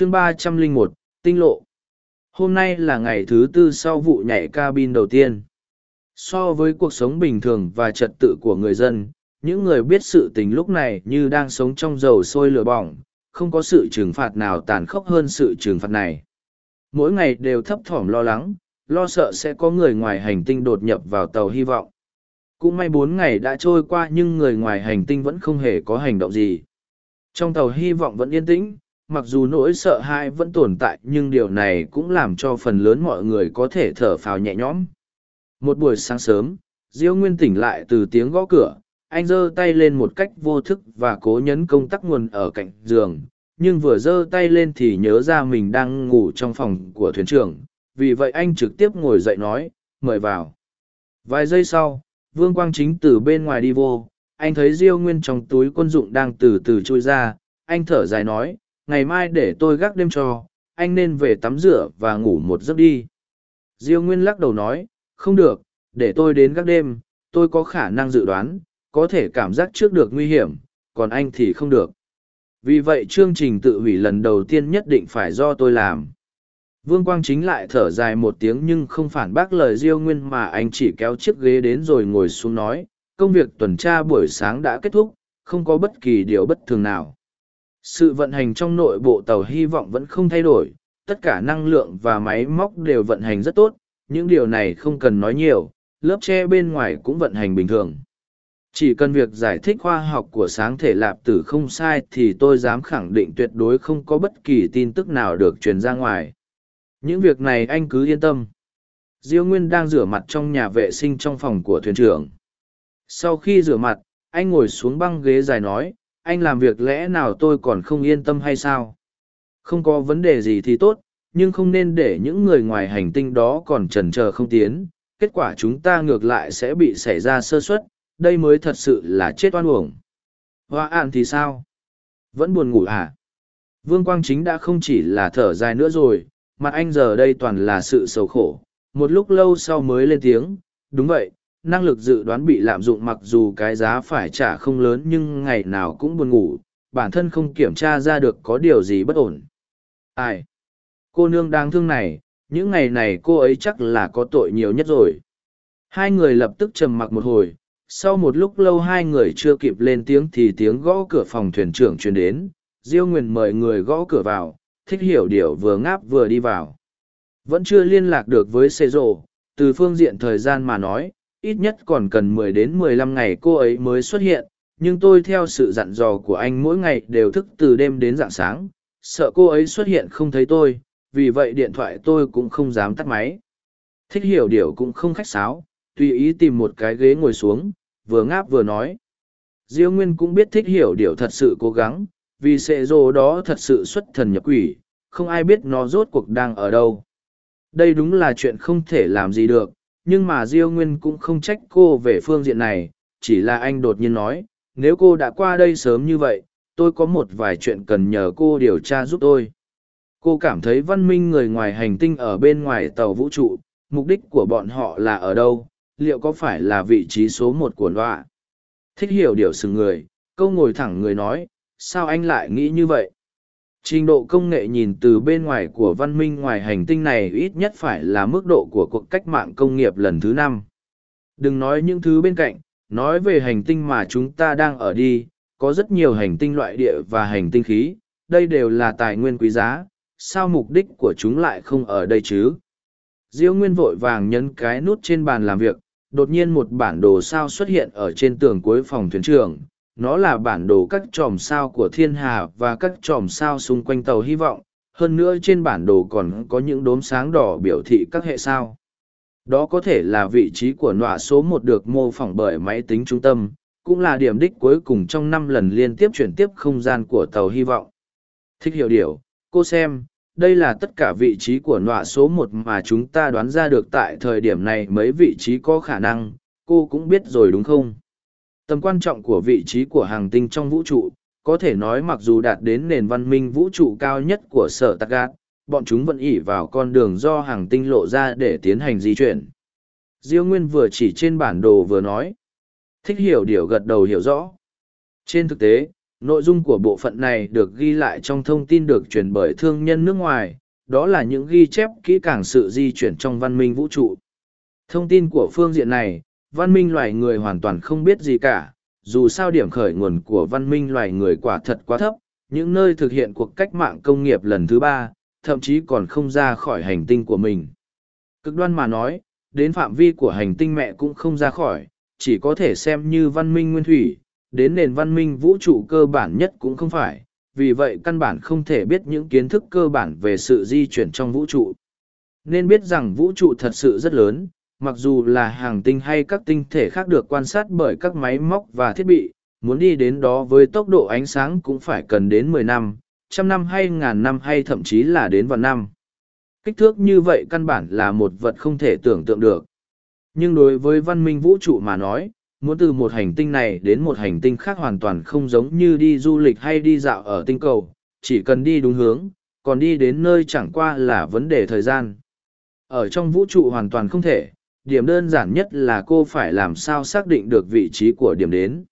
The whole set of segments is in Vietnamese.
chương ba trăm linh một, tinh lộ. Hôm nay là ngày thứ tư sau vụ nhảy cabin đầu tiên. So với cuộc sống bình thường và trật tự của người dân, những người biết sự tình lúc này như đang sống trong dầu sôi lửa bỏng, không có sự trừng phạt nào tàn khốc hơn sự trừng phạt này. Mỗi ngày đều thấp thỏm lo lắng, lo sợ sẽ có người ngoài hành tinh đột nhập vào tàu hy vọng. Cũng may bốn ngày đã trôi qua nhưng người ngoài hành tinh vẫn không hề có hành động gì. Trong tàu hy vọng vẫn yên tĩnh mặc dù nỗi sợ hãi vẫn tồn tại, nhưng điều này cũng làm cho phần lớn mọi người có thể thở phào nhẹ nhõm. Một buổi sáng sớm, diêu nguyên tỉnh lại từ tiếng gõ cửa, anh giơ tay lên một cách vô thức và cố nhấn công tắc nguồn ở cạnh giường, nhưng vừa giơ tay lên thì nhớ ra mình đang ngủ trong phòng của thuyền trưởng, vì vậy anh trực tiếp ngồi dậy nói, mời vào. Vài giây sau, vương quang chính từ bên ngoài đi vô, anh thấy diêu nguyên trong túi quân dụng đang từ từ trôi ra, anh thở dài nói ngày mai để tôi gác đêm cho, anh nên về tắm rửa và ngủ một giấc đi. Diêu nguyên lắc đầu nói, không được, để tôi đến gác đêm, tôi có khả năng dự đoán, có thể cảm giác trước được nguy hiểm, còn anh thì không được. Vì vậy chương trình tự hủy lần đầu tiên nhất định phải do tôi làm. Vương quang chính lại thở dài một tiếng nhưng không phản bác lời diêu nguyên mà anh chỉ kéo chiếc ghế đến rồi ngồi xuống nói, công việc tuần tra buổi sáng đã kết thúc, không có bất kỳ điều bất thường nào sự vận hành trong nội bộ tàu hy vọng vẫn không thay đổi, tất cả năng lượng và máy móc đều vận hành rất tốt, những điều này không cần nói nhiều, lớp tre bên ngoài cũng vận hành bình thường. Chỉ cần việc giải thích khoa học của sáng thể lạp tử không sai thì tôi dám khẳng định tuyệt đối không có bất kỳ tin tức nào được truyền ra ngoài. Những việc này anh cứ yên tâm. Diêu nguyên đang rửa mặt trong nhà vệ sinh trong phòng của thuyền trưởng. Sau khi rửa mặt, anh ngồi xuống băng ghế dài nói anh làm việc lẽ nào tôi còn không yên tâm hay sao? Không có vấn đề gì thì tốt, nhưng không nên để những người ngoài hành tinh đó còn trần trờ không tiến. Kết quả chúng ta ngược lại sẽ bị xảy ra sơ suất. Đây mới thật sự là chết oan uổng. Hoa ạn thì sao? Vẫn buồn ngủ à? Vương quang chính đã không chỉ là thở dài nữa rồi, mặt anh giờ đây toàn là sự sầu khổ. Một lúc lâu sau mới lên tiếng, đúng vậy năng lực dự đoán bị lạm dụng mặc dù cái giá phải trả không lớn nhưng ngày nào cũng buồn ngủ, bản thân không kiểm tra ra được có điều gì bất ổn. Ai? Cô nương đáng thương này, những ngày này cô ấy chắc là có tội nhiều nhất rồi. Hai người lập tức trầm mặc một hồi, sau một lúc lâu hai người chưa kịp lên tiếng thì tiếng gõ cửa phòng thuyền trưởng truyền đến. Diêu nguyền mời người gõ cửa vào, thích hiểu điều vừa ngáp vừa đi vào. Vẫn chưa liên lạc được với Sê rộ, từ phương diện thời gian mà nói ít nhất còn cần mười đến mười lăm ngày cô ấy mới xuất hiện, nhưng tôi theo sự dặn dò của anh mỗi ngày đều thức từ đêm đến d ạ n g sáng, sợ cô ấy xuất hiện không thấy tôi, vì vậy điện thoại tôi cũng không dám tắt máy. Thích hiểu điều cũng không khách sáo, tùy ý tìm một cái ghế ngồi xuống, vừa ngáp vừa nói. Diêu nguyên cũng biết thích hiểu điều thật sự cố gắng, vì sệ rồ đó thật sự xuất thần nhập quỷ, không ai biết nó rốt cuộc đang ở đâu. Đây đúng là chuyện không thể làm gì được nhưng mà diêu nguyên cũng không trách cô về phương diện này, chỉ là anh đột nhiên nói, nếu cô đã qua đây sớm như vậy, tôi có một vài chuyện cần nhờ cô điều tra giúp tôi. Cô cảm thấy văn minh người ngoài hành tinh ở bên ngoài tàu vũ trụ, mục đích của bọn họ là ở đâu, liệu có phải là vị trí số một của loa? Thích hiểu điều sừng người, câu ngồi thẳng người nói, sao anh lại nghĩ như vậy? Trình độ công nghệ nhìn từ bên ngoài của văn minh ngoài hành tinh này ít nhất phải là mức độ của cuộc cách mạng công nghiệp lần thứ năm. Đừng nói những thứ bên cạnh, nói về hành tinh mà chúng ta đang ở đi, có rất nhiều hành tinh loại địa và hành tinh khí, đây đều là tài nguyên quý giá, sao mục đích của chúng lại không ở đây chứ? Diêu Nguyên vội vàng nhấn cái nút trên bàn làm việc, đột nhiên một bản đồ sao xuất hiện ở trên tường cuối phòng thuyền trưởng, nó là bản đồ các chòm sao của thiên hà và các chòm sao xung quanh tàu hy vọng. Hơn nữa trên bản đồ còn có những đốm sáng đỏ biểu thị các hệ sao. Đó có thể là vị trí của nọa số một được mô phỏng bởi máy tính trung tâm, cũng là điểm đích cuối cùng trong năm lần liên tiếp chuyển tiếp không gian của tàu hy vọng. Thích hiểu điều, cô xem, đây là tất cả vị trí của nọa số một mà chúng ta đoán ra được tại thời điểm này mấy vị trí có khả năng, cô cũng biết rồi đúng không? Tầm quan trọng của vị trí của hàng tinh trong vũ trụ, có thể nói mặc dù đạt đến nền văn minh vũ trụ cao nhất của sở tạc gạt, bọn chúng vẫn ỉ vào con đường do hàng tinh lộ ra để tiến hành di chuyển. Diêu Nguyên vừa chỉ trên bản đồ vừa nói. Thích hiểu điều gật đầu hiểu rõ. Trên thực tế, Nội dung của bộ phận này được ghi lại trong thông tin được truyền bởi thương nhân nước ngoài, đó là những ghi chép kỹ càng sự di chuyển trong văn minh vũ trụ. Thông tin của phương diện này, văn minh loài người hoàn toàn không biết gì cả, dù sao điểm khởi nguồn của văn minh loài người quả thật quá thấp, những nơi thực hiện cuộc cách mạng công nghiệp lần thứ ba, thậm chí còn không ra khỏi hành tinh của mình. Cực đoan mà nói, đến phạm vi của hành tinh mẹ cũng không ra khỏi, chỉ có thể xem như văn minh nguyên thủy, đến nền văn minh vũ trụ cơ bản nhất cũng không phải, vì vậy căn bản không thể biết những kiến thức cơ bản về sự di chuyển trong vũ trụ. Nên biết rằng vũ trụ thật sự rất lớn, mặc dù là hàng tinh hay các tinh thể khác được quan sát bởi các máy móc và thiết bị, muốn đi đến đó với tốc độ ánh sáng cũng phải cần đến mười năm, trăm năm hay ngàn năm hay thậm chí là đến vạn năm. Kích thước như vậy căn bản là một vật không thể tưởng tượng được. Nhưng đối với văn minh vũ trụ mà nói, muốn từ một hành tinh này đến một hành tinh khác hoàn toàn không giống như đi du lịch hay đi dạo ở tinh cầu, chỉ cần đi đúng hướng, còn đi đến nơi chẳng qua là vấn đề thời gian. Ở trong vũ trụ hoàn toàn không thể, điểm đơn giản nhất là cô phải làm sao xác định được vị trí của điểm đến.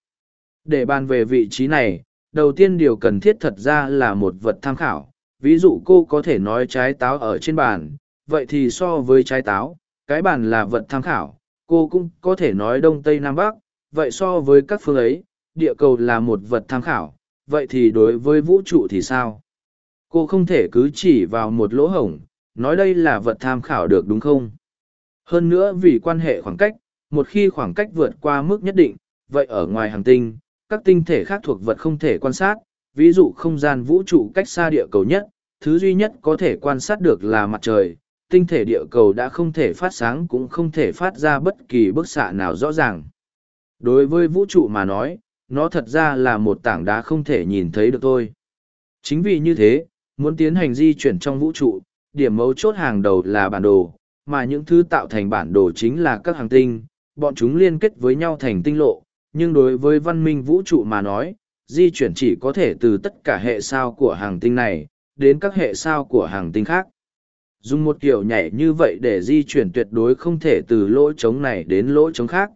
Để bàn về vị trí này, đầu tiên điều cần thiết thật ra là một vật tham khảo. Ví dụ cô có thể nói trái táo ở trên bàn, vậy thì so với trái táo, cái bàn là vật tham khảo, cô cũng có thể nói đông tây nam bắc, vậy so với các phương ấy, địa cầu là một vật tham khảo, vậy thì đối với vũ trụ thì sao? Cô không thể cứ chỉ vào một lỗ hổng, nói đây là vật tham khảo được đúng không? Hơn nữa vì quan hệ khoảng cách, một khi khoảng cách vượt qua mức nhất định, vậy ở ngoài hành tinh, các tinh thể khác thuộc vật không thể quan sát, ví dụ không gian vũ trụ cách xa địa cầu nhất, thứ duy nhất có thể quan sát được là mặt trời, tinh thể địa cầu đã không thể phát sáng cũng không thể phát ra bất kỳ bức xạ nào rõ ràng. Đối với vũ trụ mà nói, nó thật ra là một tảng đá không thể nhìn thấy được thôi. Chính vì như thế, muốn tiến hành di chuyển trong vũ trụ, điểm mấu chốt hàng đầu là bản đồ, mà những thứ tạo thành bản đồ chính là các hành tinh, bọn chúng liên kết với nhau thành tinh lộ, nhưng đối với văn minh vũ trụ mà nói, di chuyển chỉ có thể từ tất cả hệ sao của hàng tinh này, đến các hệ sao của hàng tinh khác. Dùng một kiểu nhảy như vậy để di chuyển tuyệt đối không thể từ lỗ trống này đến lỗ trống khác.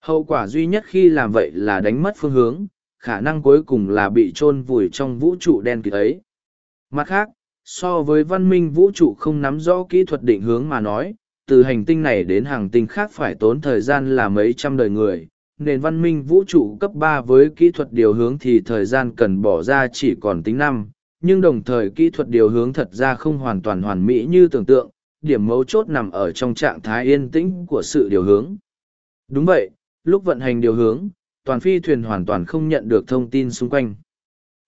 Hậu quả duy nhất khi làm vậy là đánh mất phương hướng, khả năng cuối cùng là bị chôn vùi trong vũ trụ đen kịt ấy. Mặt khác, so với văn minh vũ trụ không nắm rõ kỹ thuật định hướng mà nói, từ hành tinh này đến hàng tinh khác phải tốn thời gian là mấy trăm đời người. Nền văn minh vũ trụ cấp ba với kỹ thuật điều hướng thì thời gian cần bỏ ra chỉ còn tính năm, nhưng đồng thời kỹ thuật điều hướng thật ra không hoàn toàn hoàn mỹ như tưởng tượng, điểm mấu chốt nằm ở trong trạng thái yên tĩnh của sự điều hướng. Đúng vậy, lúc vận hành điều hướng, toàn phi thuyền hoàn toàn không nhận được thông tin xung quanh.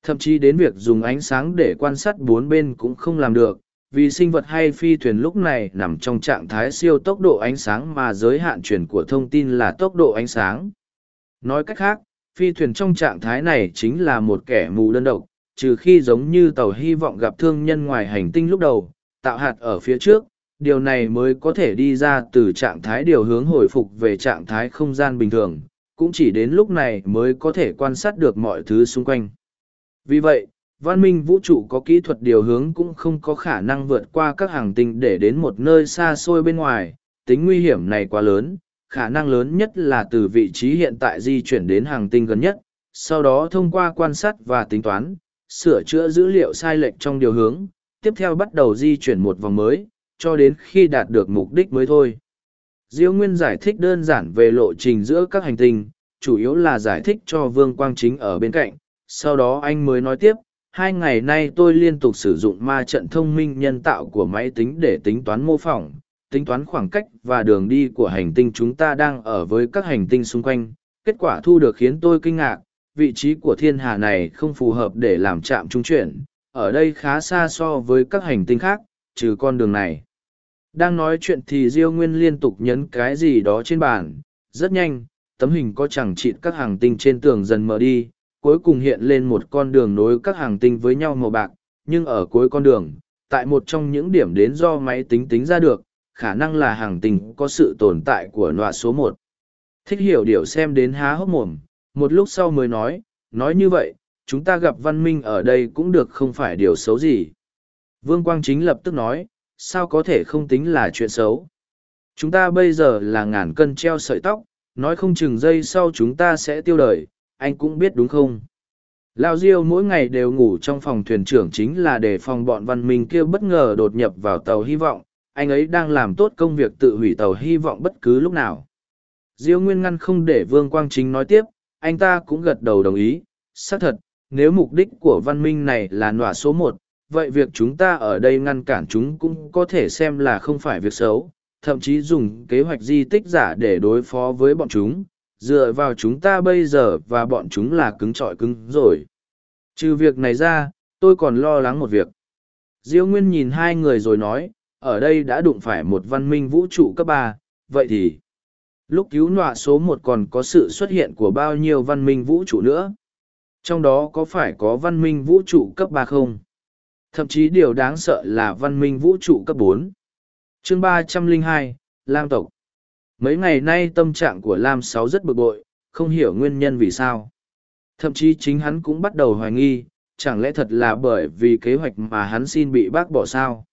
Thậm chí đến việc dùng ánh sáng để quan sát bốn bên cũng không làm được, vì sinh vật hay phi thuyền lúc này nằm trong trạng thái siêu tốc độ ánh sáng mà giới hạn truyền của thông tin là tốc độ ánh sáng. Nói cách khác, phi thuyền trong trạng thái này chính là một kẻ mù đơn độc, trừ khi giống như tàu hy vọng gặp thương nhân ngoài hành tinh lúc đầu, tạo hạt ở phía trước, điều này mới có thể đi ra từ trạng thái điều hướng hồi phục về trạng thái không gian bình thường, cũng chỉ đến lúc này mới có thể quan sát được mọi thứ xung quanh. Vì vậy, văn minh vũ trụ có kỹ thuật điều hướng cũng không có khả năng vượt qua các hàng tinh để đến một nơi xa xôi bên ngoài, tính nguy hiểm này quá lớn, khả năng lớn nhất là từ vị trí hiện tại di chuyển đến hàng tinh gần nhất, sau đó thông qua quan sát và tính toán, sửa chữa dữ liệu sai lệch trong điều hướng, tiếp theo bắt đầu di chuyển một vòng mới, cho đến khi đạt được mục đích mới thôi. Diêu Nguyên giải thích đơn giản về lộ trình giữa các hành tinh, chủ yếu là giải thích cho Vương Quang Chính ở bên cạnh, sau đó anh mới nói tiếp, hai ngày nay tôi liên tục sử dụng ma trận thông minh nhân tạo của máy tính để tính toán mô phỏng, tính toán khoảng cách và đường đi của hành tinh chúng ta đang ở với các hành tinh xung quanh. Kết quả thu được khiến tôi kinh ngạc, vị trí của thiên hà này không phù hợp để làm trạm trung chuyển, ở đây khá xa so với các hành tinh khác, trừ con đường này. Đang nói chuyện thì Diêu Nguyên liên tục nhấn cái gì đó trên bàn, rất nhanh, tấm hình có chẳng chịt các hàng tinh trên tường dần mở đi, cuối cùng hiện lên một con đường nối các hàng tinh với nhau màu bạc, nhưng ở cuối con đường, tại một trong những điểm đến do máy tính tính ra được, khả năng là hàng tinh có sự tồn tại của nọa số một. Thích hiểu điều xem đến há hốc mồm, một lúc sau mới nói, nói như vậy, chúng ta gặp văn minh ở đây cũng được không phải điều xấu gì. Vương Quang Chính lập tức nói, sao có thể không tính là chuyện xấu. Chúng ta bây giờ là ngàn cân treo sợi tóc, nói không chừng giây sau chúng ta sẽ tiêu đời, anh cũng biết đúng không? Lao Diêu mỗi ngày đều ngủ trong phòng thuyền trưởng chính là để phòng bọn văn minh kia bất ngờ đột nhập vào tàu hy vọng, anh ấy đang làm tốt công việc tự hủy tàu hy vọng bất cứ lúc nào. Diêu Nguyên ngăn không để Vương Quang Chính nói tiếp, anh ta cũng gật đầu đồng ý, xác thật, nếu mục đích của văn minh này là nọa số một, vậy việc chúng ta ở đây ngăn cản chúng cũng có thể xem là không phải việc xấu, thậm chí dùng kế hoạch di tích giả để đối phó với bọn chúng, dựa vào chúng ta bây giờ và bọn chúng là cứng trọi cứng rồi. Trừ việc này ra, tôi còn lo lắng một việc. Diêu Nguyên nhìn hai người rồi nói, ở đây đã đụng phải một văn minh vũ trụ cấp ba, vậy thì lúc cứu nọa số một còn có sự xuất hiện của bao nhiêu văn minh vũ trụ nữa trong đó có phải có văn minh vũ trụ cấp ba không thậm chí điều đáng sợ là văn minh vũ trụ cấp bốn chương ba trăm linh hai lam tộc mấy ngày nay tâm trạng của lam sáu rất bực bội, không hiểu nguyên nhân vì sao. Thậm chí chính hắn cũng bắt đầu hoài nghi, chẳng lẽ thật là bởi vì kế hoạch mà hắn xin bị bác bỏ sao?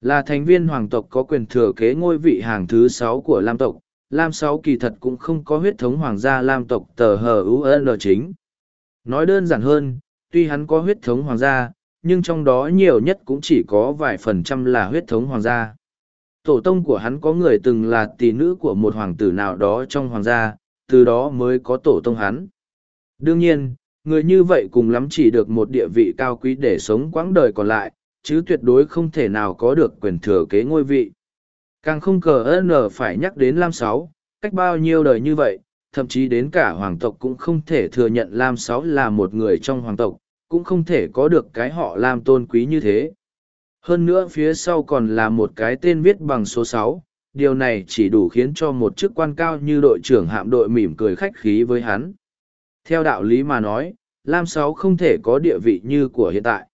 Là thành viên hoàng tộc có quyền thừa kế ngôi vị hàng thứ sáu của lam tộc, lam sáu kỳ thật cũng không có huyết thống hoàng gia lam tộc tờ hờ un chính. Nói đơn giản hơn, tuy hắn có huyết thống hoàng gia, nhưng trong đó nhiều nhất cũng chỉ có vài phần trăm là huyết thống hoàng gia tổ tông của hắn có người từng là tỷ nữ của một hoàng tử nào đó trong hoàng gia, từ đó mới có tổ tông hắn. Đương nhiên, người như vậy cùng lắm chỉ được một địa vị cao quý để sống quãng đời còn lại, chứ tuyệt đối không thể nào có được quyền thừa kế ngôi vị. Càng không cờ ơn phải nhắc đến lam sáu, cách bao nhiêu đời như vậy, thậm chí đến cả hoàng tộc cũng không thể thừa nhận lam sáu là một người trong hoàng tộc, cũng không thể có được cái họ lam tôn quý như thế hơn nữa phía sau còn là một cái tên viết bằng số sáu. Điều này chỉ đủ khiến cho một chức quan cao như đội trưởng hạm đội mỉm cười khách khí với hắn. Theo đạo lý mà nói lam sáu không thể có địa vị như của hiện tại.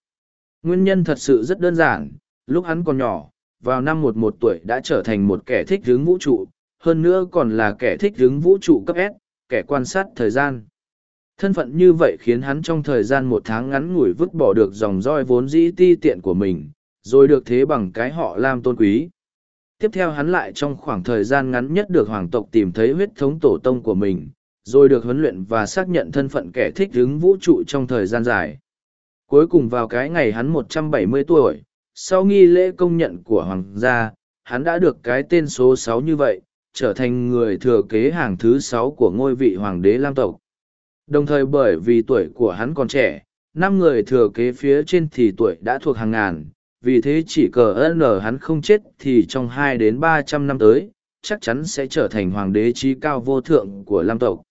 Nguyên nhân thật sự rất đơn giản lúc hắn còn nhỏ vào năm một một tuổi đã trở thành một kẻ thích hướng vũ trụ, hơn nữa còn là kẻ thích hướng vũ trụ cấp S, kẻ quan sát thời gian. Thân phận như vậy khiến hắn trong thời gian một tháng ngắn ngủi vứt bỏ được dòng roi vốn dĩ ti tiện của mình, rồi được thế bằng cái họ Lam tôn quý. Tiếp theo hắn lại trong khoảng thời gian ngắn nhất được hoàng tộc tìm thấy huyết thống tổ tông của mình, rồi được huấn luyện và xác nhận thân phận kẻ thích ứng vũ trụ trong thời gian dài. Cuối cùng vào cái ngày hắn một trăm bảy mươi tuổi, sau nghi lễ công nhận của hoàng gia hắn đã được cái tên số sáu như vậy trở thành người thừa kế hàng thứ sáu của ngôi vị hoàng đế lam tộc đồng thời bởi vì tuổi của hắn còn trẻ năm người thừa kế phía trên thì tuổi đã thuộc hàng ngàn vì thế chỉ cờ ân ở hắn không chết thì trong hai đến ba trăm năm tới, chắc chắn sẽ trở thành hoàng đế trí cao vô thượng của lam tộc.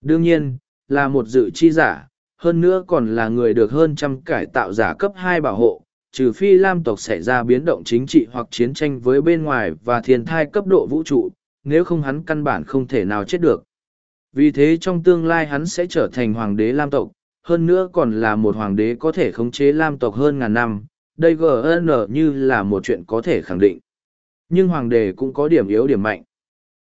Đương nhiên, là một dự chi giả, hơn nữa còn là người được hơn trăm cải tạo giả cấp hai bảo hộ, trừ phi lam tộc xảy ra biến động chính trị hoặc chiến tranh với bên ngoài và thiên thai cấp độ vũ trụ, nếu không hắn căn bản không thể nào chết được. Vì thế trong tương lai hắn sẽ trở thành hoàng đế lam tộc, hơn nữa còn là một hoàng đế có thể khống chế lam tộc hơn ngàn năm đây gn như là một chuyện có thể khẳng định. Nhưng hoàng đế cũng có điểm yếu điểm mạnh.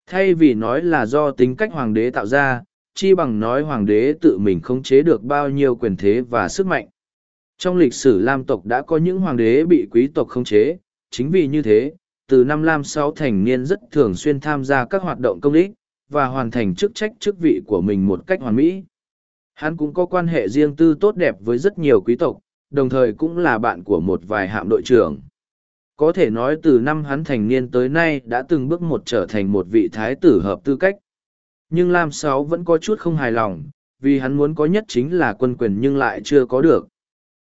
Thay vì nói là do tính cách hoàng đế tạo ra chi bằng nói hoàng đế tự mình khống chế được bao nhiêu quyền thế và sức mạnh. Trong lịch sử Lam tộc đã có những hoàng đế bị quý tộc khống chế, chính vì như thế, từ năm Lam sáu thành niên rất thường xuyên tham gia các hoạt động công ích, và hoàn thành chức trách chức vị của mình một cách hoàn mỹ. Hắn cũng có quan hệ riêng tư tốt đẹp với rất nhiều quý tộc, đồng thời cũng là bạn của một vài hạm đội trưởng. Có thể nói từ năm hắn thành niên tới nay đã từng bước một trở thành một vị thái tử hợp tư cách. Nhưng Lam Sáu vẫn có chút không hài lòng, vì hắn muốn có nhất chính là quân quyền nhưng lại chưa có được.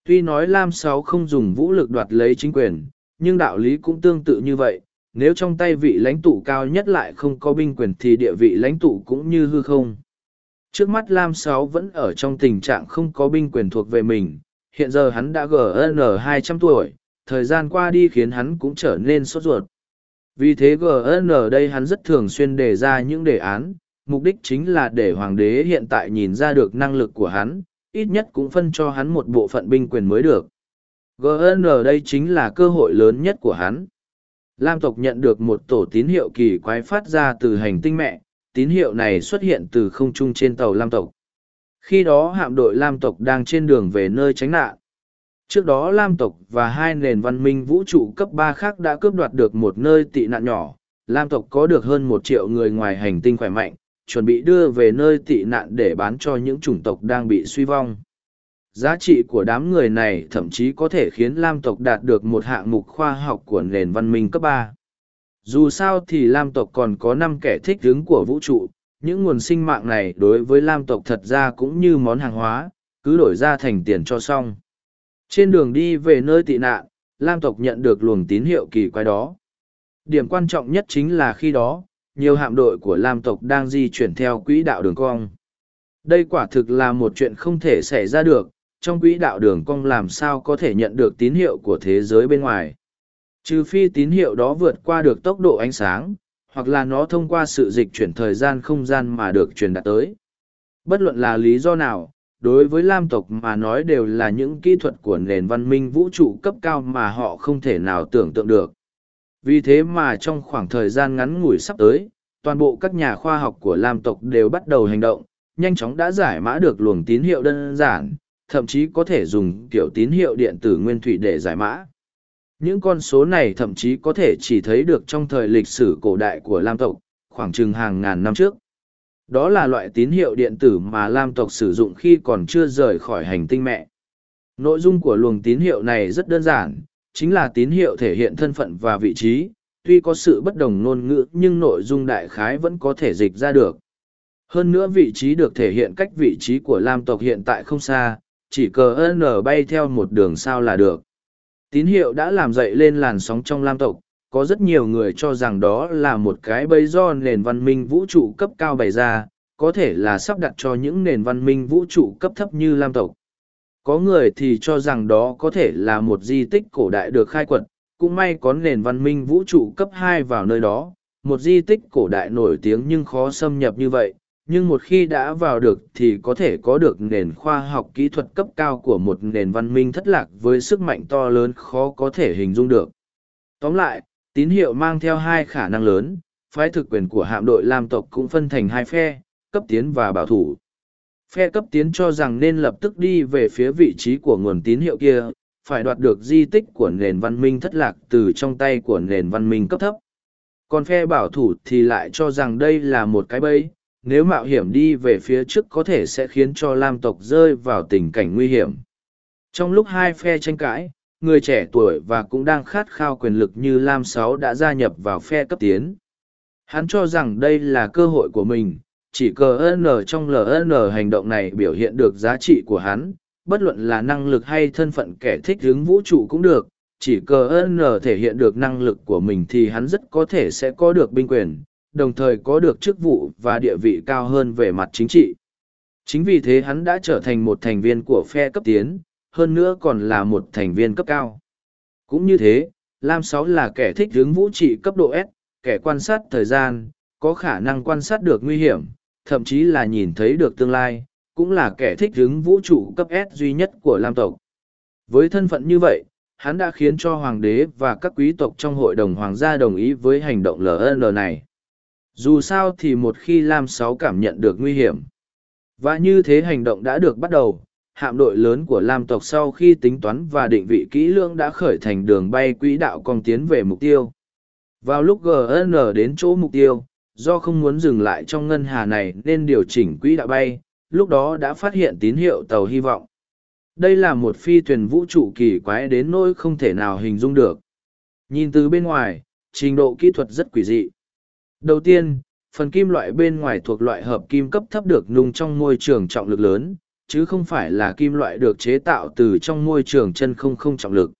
Tuy nói Lam Sáu không dùng vũ lực đoạt lấy chính quyền, nhưng đạo lý cũng tương tự như vậy. Nếu trong tay vị lãnh tụ cao nhất lại không có binh quyền thì địa vị lãnh tụ cũng như hư không. Trước mắt Lam Sáu vẫn ở trong tình trạng không có binh quyền thuộc về mình. Hiện giờ hắn đã GN 200 tuổi, thời gian qua đi khiến hắn cũng trở nên sốt ruột. Vì thế GN đây hắn rất thường xuyên đề ra những đề án, mục đích chính là để hoàng đế hiện tại nhìn ra được năng lực của hắn, ít nhất cũng phân cho hắn một bộ phận binh quyền mới được. GN đây chính là cơ hội lớn nhất của hắn. Lam tộc nhận được một tổ tín hiệu kỳ quái phát ra từ hành tinh mẹ, tín hiệu này xuất hiện từ không trung trên tàu Lam tộc. Khi đó hạm đội Lam tộc đang trên đường về nơi tránh nạn. Trước đó Lam tộc và hai nền văn minh vũ trụ cấp ba khác đã cướp đoạt được một nơi tị nạn nhỏ. Lam tộc có được hơn một triệu người ngoài hành tinh khỏe mạnh, chuẩn bị đưa về nơi tị nạn để bán cho những chủng tộc đang bị suy vong. giá trị của đám người này thậm chí có thể khiến lam tộc đạt được một hạng mục khoa học của nền văn minh cấp ba dù sao thì lam tộc còn có năm kẻ thích đứng của vũ trụ những nguồn sinh mạng này đối với lam tộc thật ra cũng như món hàng hóa, cứ đổi ra thành tiền cho xong. Trên đường đi về nơi tị nạn, lam tộc nhận được luồng tín hiệu kỳ quái đó. Điểm quan trọng nhất chính là khi đó, nhiều hạm đội của lam tộc đang di chuyển theo quỹ đạo đường cong. Đây quả thực là một chuyện không thể xảy ra được, trong quỹ đạo đường cong làm sao có thể nhận được tín hiệu của thế giới bên ngoài. Trừ phi tín hiệu đó vượt qua được tốc độ ánh sáng hoặc là nó thông qua sự dịch chuyển thời gian không gian mà được truyền đạt tới. Bất luận là lý do nào, đối với lam tộc mà nói đều là những kỹ thuật của nền văn minh vũ trụ cấp cao mà họ không thể nào tưởng tượng được. Vì thế mà trong khoảng thời gian ngắn ngủi sắp tới, toàn bộ các nhà khoa học của lam tộc đều bắt đầu hành động, nhanh chóng đã giải mã được luồng tín hiệu đơn giản, thậm chí có thể dùng kiểu tín hiệu điện tử nguyên thủy để giải mã những con số này thậm chí có thể chỉ thấy được trong thời lịch sử cổ đại của lam tộc, khoảng chừng hàng ngàn năm trước. Đó là loại tín hiệu điện tử mà lam tộc sử dụng khi còn chưa rời khỏi hành tinh mẹ. Nội dung của luồng tín hiệu này rất đơn giản, chính là tín hiệu thể hiện thân phận và vị trí. Tuy có sự bất đồng ngôn ngữ, nhưng nội dung đại khái vẫn có thể dịch ra được. Hơn nữa vị trí được thể hiện cách vị trí của lam tộc hiện tại không xa, chỉ cờ n bay theo một đường sao là được tín hiệu đã làm dậy lên làn sóng trong lam tộc, có rất nhiều người cho rằng đó là một cái bẫy do nền văn minh vũ trụ cấp cao bày ra, có thể là sắp đặt cho những nền văn minh vũ trụ cấp thấp như lam tộc. Có người thì cho rằng đó có thể là một di tích cổ đại được khai quật, cũng may có nền văn minh vũ trụ cấp hai vào nơi đó, một di tích cổ đại nổi tiếng nhưng khó xâm nhập như vậy nhưng một khi đã vào được thì có thể có được nền khoa học kỹ thuật cấp cao của một nền văn minh thất lạc với sức mạnh to lớn khó có thể hình dung được. Tóm lại, tín hiệu mang theo hai khả năng lớn, phái thực quyền của hạm đội lam tộc cũng phân thành hai phe, cấp tiến và bảo thủ. Phe cấp tiến cho rằng nên lập tức đi về phía vị trí của nguồn tín hiệu kia, phải đoạt được di tích của nền văn minh thất lạc từ trong tay của nền văn minh cấp thấp. Còn phe bảo thủ thì lại cho rằng đây là một cái bẫy nếu mạo hiểm đi về phía trước có thể sẽ khiến cho lam tộc rơi vào tình cảnh nguy hiểm. Trong lúc hai phe tranh cãi, người trẻ tuổi và cũng đang khát khao quyền lực như lam sáu đã gia nhập vào phe cấp tiến. Hắn cho rằng đây là cơ hội của mình, chỉ cờ n trong ln hành động này biểu hiện được giá trị của hắn, bất luận là năng lực hay thân phận kẻ thích hướng vũ trụ cũng được, chỉ cờ n thể hiện được năng lực của mình thì hắn rất có thể sẽ có được binh quyền đồng thời có được chức vụ và địa vị cao hơn về mặt chính trị. Chính vì thế hắn đã trở thành một thành viên của phe cấp tiến, hơn nữa còn là một thành viên cấp cao. Cũng như thế, Lam Sáu là kẻ thích hướng vũ trị cấp độ S, kẻ quan sát thời gian, có khả năng quan sát được nguy hiểm, thậm chí là nhìn thấy được tương lai, cũng là kẻ thích hướng vũ trụ cấp S duy nhất của Lam tộc. Với thân phận như vậy, hắn đã khiến cho hoàng đế và các quý tộc trong hội đồng hoàng gia đồng ý với hành động LN này. Dù sao thì một khi Lam Sáu cảm nhận được nguy hiểm. Và như thế hành động đã được bắt đầu, hạm đội lớn của Lam tộc sau khi tính toán và định vị kỹ lưỡng đã khởi thành đường bay quỹ đạo cong tiến về mục tiêu. Vào lúc GN đến chỗ mục tiêu, do không muốn dừng lại trong ngân hà này nên điều chỉnh quỹ đạo bay, lúc đó đã phát hiện tín hiệu tàu hy vọng. Đây là một phi thuyền vũ trụ kỳ quái đến nỗi không thể nào hình dung được. Nhìn từ bên ngoài, trình độ kỹ thuật rất quỷ dị. Đầu tiên, phần kim loại bên ngoài thuộc loại hợp kim cấp thấp được nung trong môi trường trọng lực lớn, chứ không phải là kim loại được chế tạo từ trong môi trường chân không không trọng lực.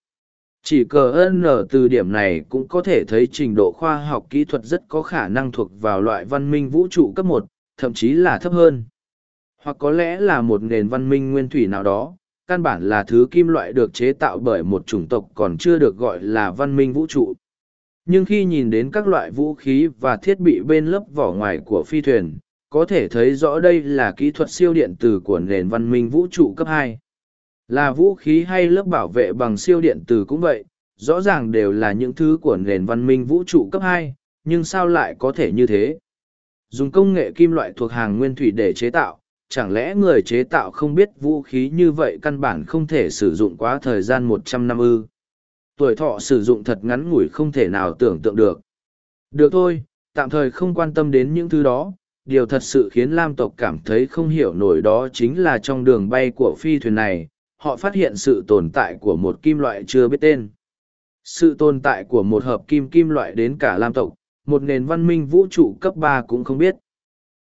Chỉ cờ ơn từ điểm này cũng có thể thấy trình độ khoa học kỹ thuật rất có khả năng thuộc vào loại văn minh vũ trụ cấp một, thậm chí là thấp hơn. Hoặc có lẽ là một nền văn minh nguyên thủy nào đó, căn bản là thứ kim loại được chế tạo bởi một chủng tộc còn chưa được gọi là văn minh vũ trụ. Nhưng khi nhìn đến các loại vũ khí và thiết bị bên lớp vỏ ngoài của phi thuyền, có thể thấy rõ đây là kỹ thuật siêu điện tử của nền văn minh vũ trụ cấp hai. Là vũ khí hay lớp bảo vệ bằng siêu điện tử cũng vậy, rõ ràng đều là những thứ của nền văn minh vũ trụ cấp hai, nhưng sao lại có thể như thế? Dùng công nghệ kim loại thuộc hàng nguyên thủy để chế tạo, chẳng lẽ người chế tạo không biết vũ khí như vậy căn bản không thể sử dụng quá thời gian một trăm năm ư? Tuổi thọ sử dụng thật ngắn ngủi không thể nào tưởng tượng được. Được thôi, tạm thời không quan tâm đến những thứ đó, điều thật sự khiến Lam tộc cảm thấy không hiểu nổi đó chính là trong đường bay của phi thuyền này, họ phát hiện sự tồn tại của một kim loại chưa biết tên. Sự tồn tại của một hợp kim kim loại đến cả Lam tộc, một nền văn minh vũ trụ cấp ba cũng không biết.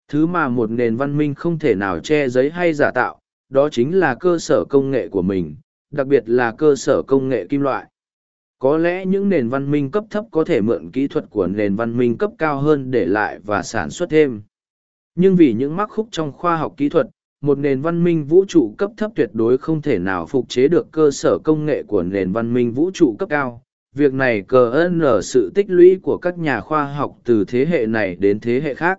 Thứ mà một nền văn minh không thể nào che giấy hay giả tạo, đó chính là cơ sở công nghệ của mình, đặc biệt là cơ sở công nghệ kim loại. Có lẽ những nền văn minh cấp thấp có thể mượn kỹ thuật của nền văn minh cấp cao hơn để lại và sản xuất thêm. Nhưng vì những mắc khúc trong khoa học kỹ thuật, một nền văn minh vũ trụ cấp thấp tuyệt đối không thể nào phục chế được cơ sở công nghệ của nền văn minh vũ trụ cấp cao. Việc này cờ ơn ở sự tích lũy của các nhà khoa học từ thế hệ này đến thế hệ khác.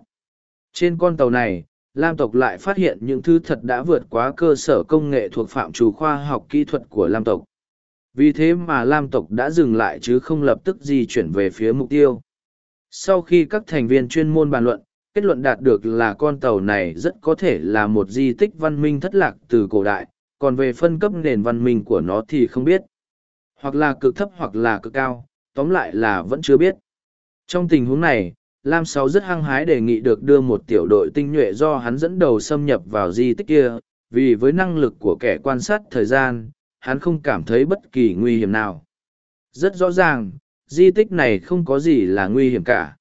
Trên con tàu này, Lam tộc lại phát hiện những thứ thật đã vượt quá cơ sở công nghệ thuộc phạm trù khoa học kỹ thuật của Lam tộc. Vì thế mà Lam tộc đã dừng lại chứ không lập tức di chuyển về phía mục tiêu. Sau khi các thành viên chuyên môn bàn luận, kết luận đạt được là con tàu này rất có thể là một di tích văn minh thất lạc từ cổ đại, còn về phân cấp nền văn minh của nó thì không biết. Hoặc là cực thấp hoặc là cực cao, tóm lại là vẫn chưa biết. Trong tình huống này, Lam Sáu rất hăng hái đề nghị được đưa một tiểu đội tinh nhuệ do hắn dẫn đầu xâm nhập vào di tích kia, vì với năng lực của kẻ quan sát thời gian, hắn không cảm thấy bất kỳ nguy hiểm nào. Rất rõ ràng, di tích này không có gì là nguy hiểm cả.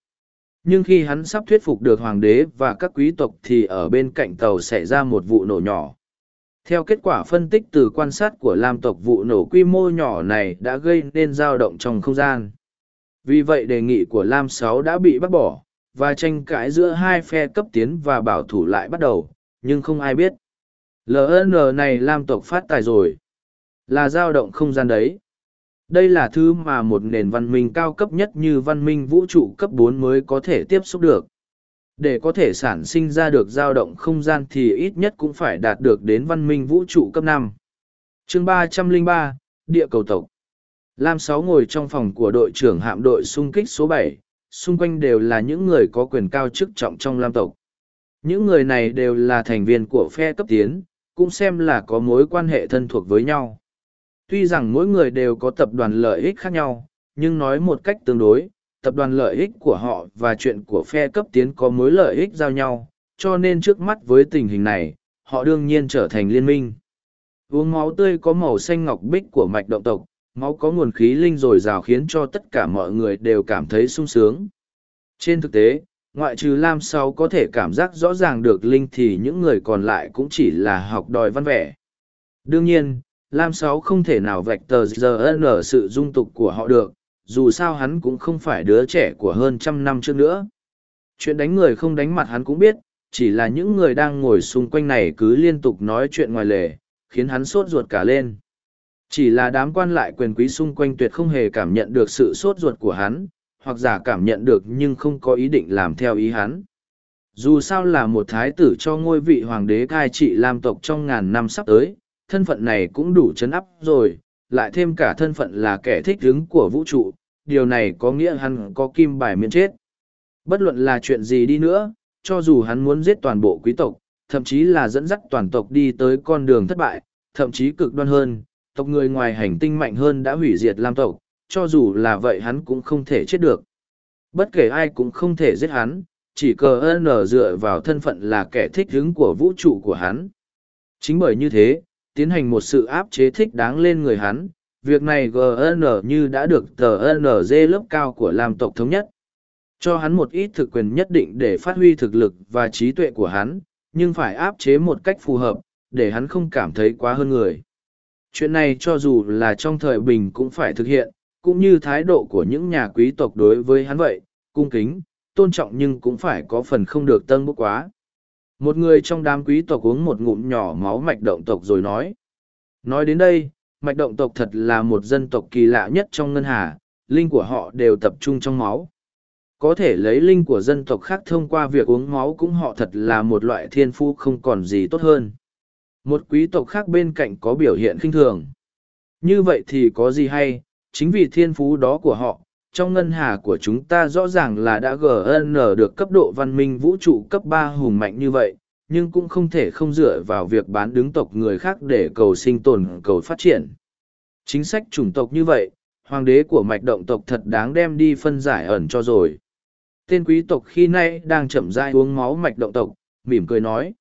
Nhưng khi hắn sắp thuyết phục được hoàng đế và các quý tộc thì ở bên cạnh tàu xảy ra một vụ nổ nhỏ. Theo kết quả phân tích từ quan sát của Lam tộc vụ nổ quy mô nhỏ này đã gây nên dao động trong không gian. Vì vậy đề nghị của Lam Sáu đã bị bác bỏ, và tranh cãi giữa hai phe cấp tiến và bảo thủ lại bắt đầu, nhưng không ai biết. LN này Lam tộc phát tài rồi. Là dao động không gian đấy. Đây là thứ mà một nền văn minh cao cấp nhất như văn minh vũ trụ cấp bốn mới có thể tiếp xúc được. Để có thể sản sinh ra được dao động không gian thì ít nhất cũng phải đạt được đến văn minh vũ trụ cấp năm. chương ba trăm linh ba Địa cầu tộc Lam Sáu ngồi trong phòng của đội trưởng hạm đội xung kích số bảy, xung quanh đều là những người có quyền cao chức trọng trong Lam tộc. Những người này đều là thành viên của phe cấp tiến, cũng xem là có mối quan hệ thân thuộc với nhau. Tuy rằng mỗi người đều có tập đoàn lợi ích khác nhau, nhưng nói một cách tương đối, tập đoàn lợi ích của họ và chuyện của phe cấp tiến có mối lợi ích giao nhau, cho nên trước mắt với tình hình này, họ đương nhiên trở thành liên minh. Uống máu tươi có màu xanh ngọc bích của mạch động tộc, máu có nguồn khí linh dồi dào khiến cho tất cả mọi người đều cảm thấy sung sướng. Trên thực tế, ngoại trừ Lam Sáu có thể cảm giác rõ ràng được linh thì những người còn lại cũng chỉ là học đòi văn vẻ. Đương nhiên, Lam Sáu không thể nào vạch tờ giờ ở sự dung tục của họ được, dù sao hắn cũng không phải đứa trẻ của hơn trăm năm trước nữa. Chuyện đánh người không đánh mặt hắn cũng biết, chỉ là những người đang ngồi xung quanh này cứ liên tục nói chuyện ngoài lề, khiến hắn sốt ruột cả lên. Chỉ là đám quan lại quyền quý xung quanh tuyệt không hề cảm nhận được sự sốt ruột của hắn, hoặc giả cảm nhận được nhưng không có ý định làm theo ý hắn. Dù sao là một thái tử cho ngôi vị hoàng đế cai trị Lam tộc trong ngàn năm sắp tới, thân phận này cũng đủ chấn áp rồi, lại thêm cả thân phận là kẻ thích hứng của vũ trụ, điều này có nghĩa hắn có kim bài miễn chết. Bất luận là chuyện gì đi nữa, cho dù hắn muốn giết toàn bộ quý tộc, thậm chí là dẫn dắt toàn tộc đi tới con đường thất bại, thậm chí cực đoan hơn, tộc người ngoài hành tinh mạnh hơn đã hủy diệt Lam tộc, cho dù là vậy hắn cũng không thể chết được. Bất kể ai cũng không thể giết hắn, chỉ cờ ơn dựa vào thân phận là kẻ thích hứng của vũ trụ của hắn. Chính bởi như thế, tiến hành một sự áp chế thích đáng lên người hắn, việc này GN như đã được tờ NG lớp cao của Lam tộc thống nhất. Cho hắn một ít thực quyền nhất định để phát huy thực lực và trí tuệ của hắn, nhưng phải áp chế một cách phù hợp, để hắn không cảm thấy quá hơn người chuyện này cho dù là trong thời bình cũng phải thực hiện, cũng như thái độ của những nhà quý tộc đối với hắn vậy, cung kính, tôn trọng nhưng cũng phải có phần không được tân bốc quá. Một người trong đám quý tộc uống một ngụm nhỏ máu mạch động tộc rồi nói. Nói đến đây, mạch động tộc thật là một dân tộc kỳ lạ nhất trong ngân hà, linh của họ đều tập trung trong máu. Có thể lấy linh của dân tộc khác thông qua việc uống máu cũng họ thật là một loại thiên phu không còn gì tốt hơn. Một quý tộc khác bên cạnh có biểu hiện khinh thường. Như vậy thì có gì hay, chính vì thiên phú đó của họ, trong ngân hà của chúng ta rõ ràng là đã GN được cấp độ văn minh vũ trụ cấp ba hùng mạnh như vậy, nhưng cũng không thể không dựa vào việc bán đứng tộc người khác để cầu sinh tồn cầu phát triển. Chính sách chủng tộc như vậy, hoàng đế của mạch động tộc thật đáng đem đi phân giải ẩn cho rồi. Tên quý tộc khi nay đang chậm rãi uống máu mạch động tộc, mỉm cười nói.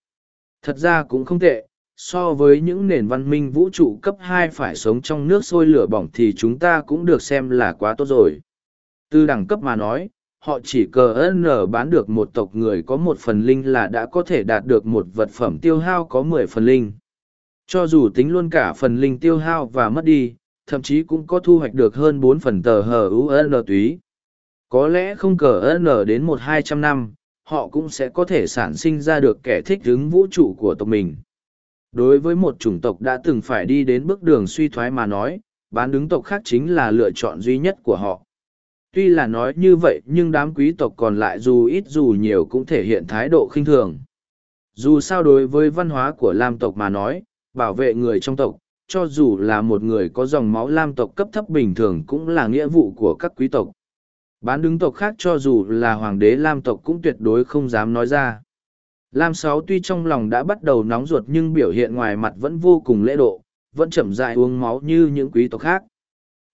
Thật ra cũng không tệ, so với những nền văn minh vũ trụ cấp hai phải sống trong nước sôi lửa bỏng thì chúng ta cũng được xem là quá tốt rồi. Từ đẳng cấp mà nói, họ chỉ cờ n bán được một tộc người có một phần linh là đã có thể đạt được một vật phẩm tiêu hao có mười phần linh. Cho dù tính luôn cả phần linh tiêu hao và mất đi, thậm chí cũng có thu hoạch được hơn bốn phần tờ hờ UN túy. Có lẽ không cờ N đến một hai trăm năm, họ cũng sẽ có thể sản sinh ra được kẻ thích ứng vũ trụ của tộc mình. Đối với một chủng tộc đã từng phải đi đến bước đường suy thoái mà nói, bán đứng tộc khác chính là lựa chọn duy nhất của họ. Tuy là nói như vậy nhưng đám quý tộc còn lại dù ít dù nhiều cũng thể hiện thái độ khinh thường. Dù sao đối với văn hóa của Lam tộc mà nói, bảo vệ người trong tộc, cho dù là một người có dòng máu Lam tộc cấp thấp bình thường cũng là nghĩa vụ của các quý tộc. Bán đứng tộc khác cho dù là hoàng đế Lam tộc cũng tuyệt đối không dám nói ra. Lam Sáu tuy trong lòng đã bắt đầu nóng ruột nhưng biểu hiện ngoài mặt vẫn vô cùng lễ độ, vẫn chậm dại uống máu như những quý tộc khác.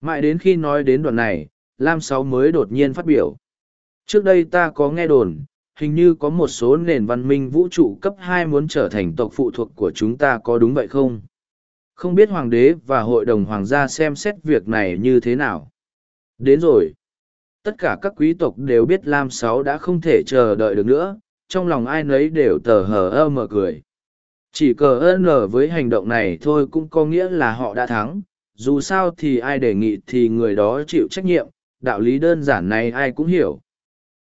Mãi đến khi nói đến đoạn này, Lam Sáu mới đột nhiên phát biểu. Trước đây ta có nghe đồn, hình như có một số nền văn minh vũ trụ cấp hai muốn trở thành tộc phụ thuộc của chúng ta có đúng vậy không? Không biết hoàng đế và hội đồng hoàng gia xem xét việc này như thế nào. Đến rồi. Tất cả các quý tộc đều biết Lam Sáu đã không thể chờ đợi được nữa, trong lòng ai nấy đều tờ hờ ơ mở cười. Chỉ cờ ơn với hành động này thôi cũng có nghĩa là họ đã thắng, dù sao thì ai đề nghị thì người đó chịu trách nhiệm, đạo lý đơn giản này ai cũng hiểu.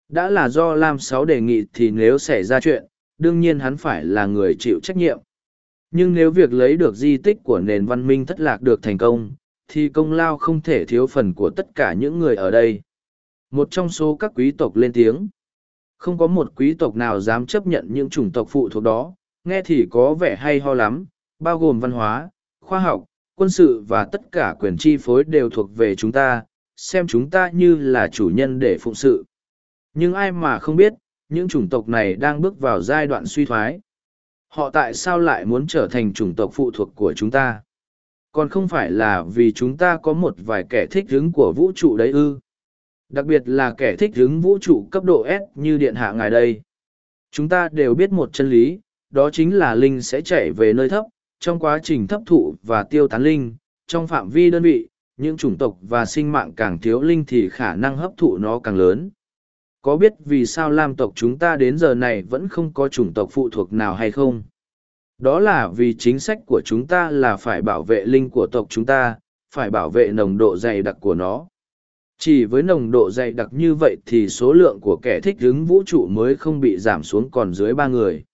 Đã là do Lam Sáu đề nghị thì nếu xảy ra chuyện, đương nhiên hắn phải là người chịu trách nhiệm. Nhưng nếu việc lấy được di tích của nền văn minh thất lạc được thành công, thì công lao không thể thiếu phần của tất cả những người ở đây. Một trong số các quý tộc lên tiếng. Không có một quý tộc nào dám chấp nhận những chủng tộc phụ thuộc đó, nghe thì có vẻ hay ho lắm, bao gồm văn hóa, khoa học, quân sự và tất cả quyền chi phối đều thuộc về chúng ta, xem chúng ta như là chủ nhân để phụng sự. Nhưng ai mà không biết, những chủng tộc này đang bước vào giai đoạn suy thoái. Họ tại sao lại muốn trở thành chủng tộc phụ thuộc của chúng ta? Còn không phải là vì chúng ta có một vài kẻ thích hứng của vũ trụ đấy ư? Đặc biệt là kẻ thích hứng vũ trụ cấp độ S như điện hạ ngài đây. Chúng ta đều biết một chân lý, đó chính là linh sẽ chạy về nơi thấp, trong quá trình thấp thụ và tiêu tán linh, trong phạm vi đơn vị, những chủng tộc và sinh mạng càng thiếu linh thì khả năng hấp thụ nó càng lớn. Có biết vì sao Lam tộc chúng ta đến giờ này vẫn không có chủng tộc phụ thuộc nào hay không? Đó là vì chính sách của chúng ta là phải bảo vệ linh của tộc chúng ta, phải bảo vệ nồng độ dày đặc của nó. Chỉ với nồng độ dày đặc như vậy thì số lượng của kẻ thích ứng vũ trụ mới không bị giảm xuống còn dưới ba người.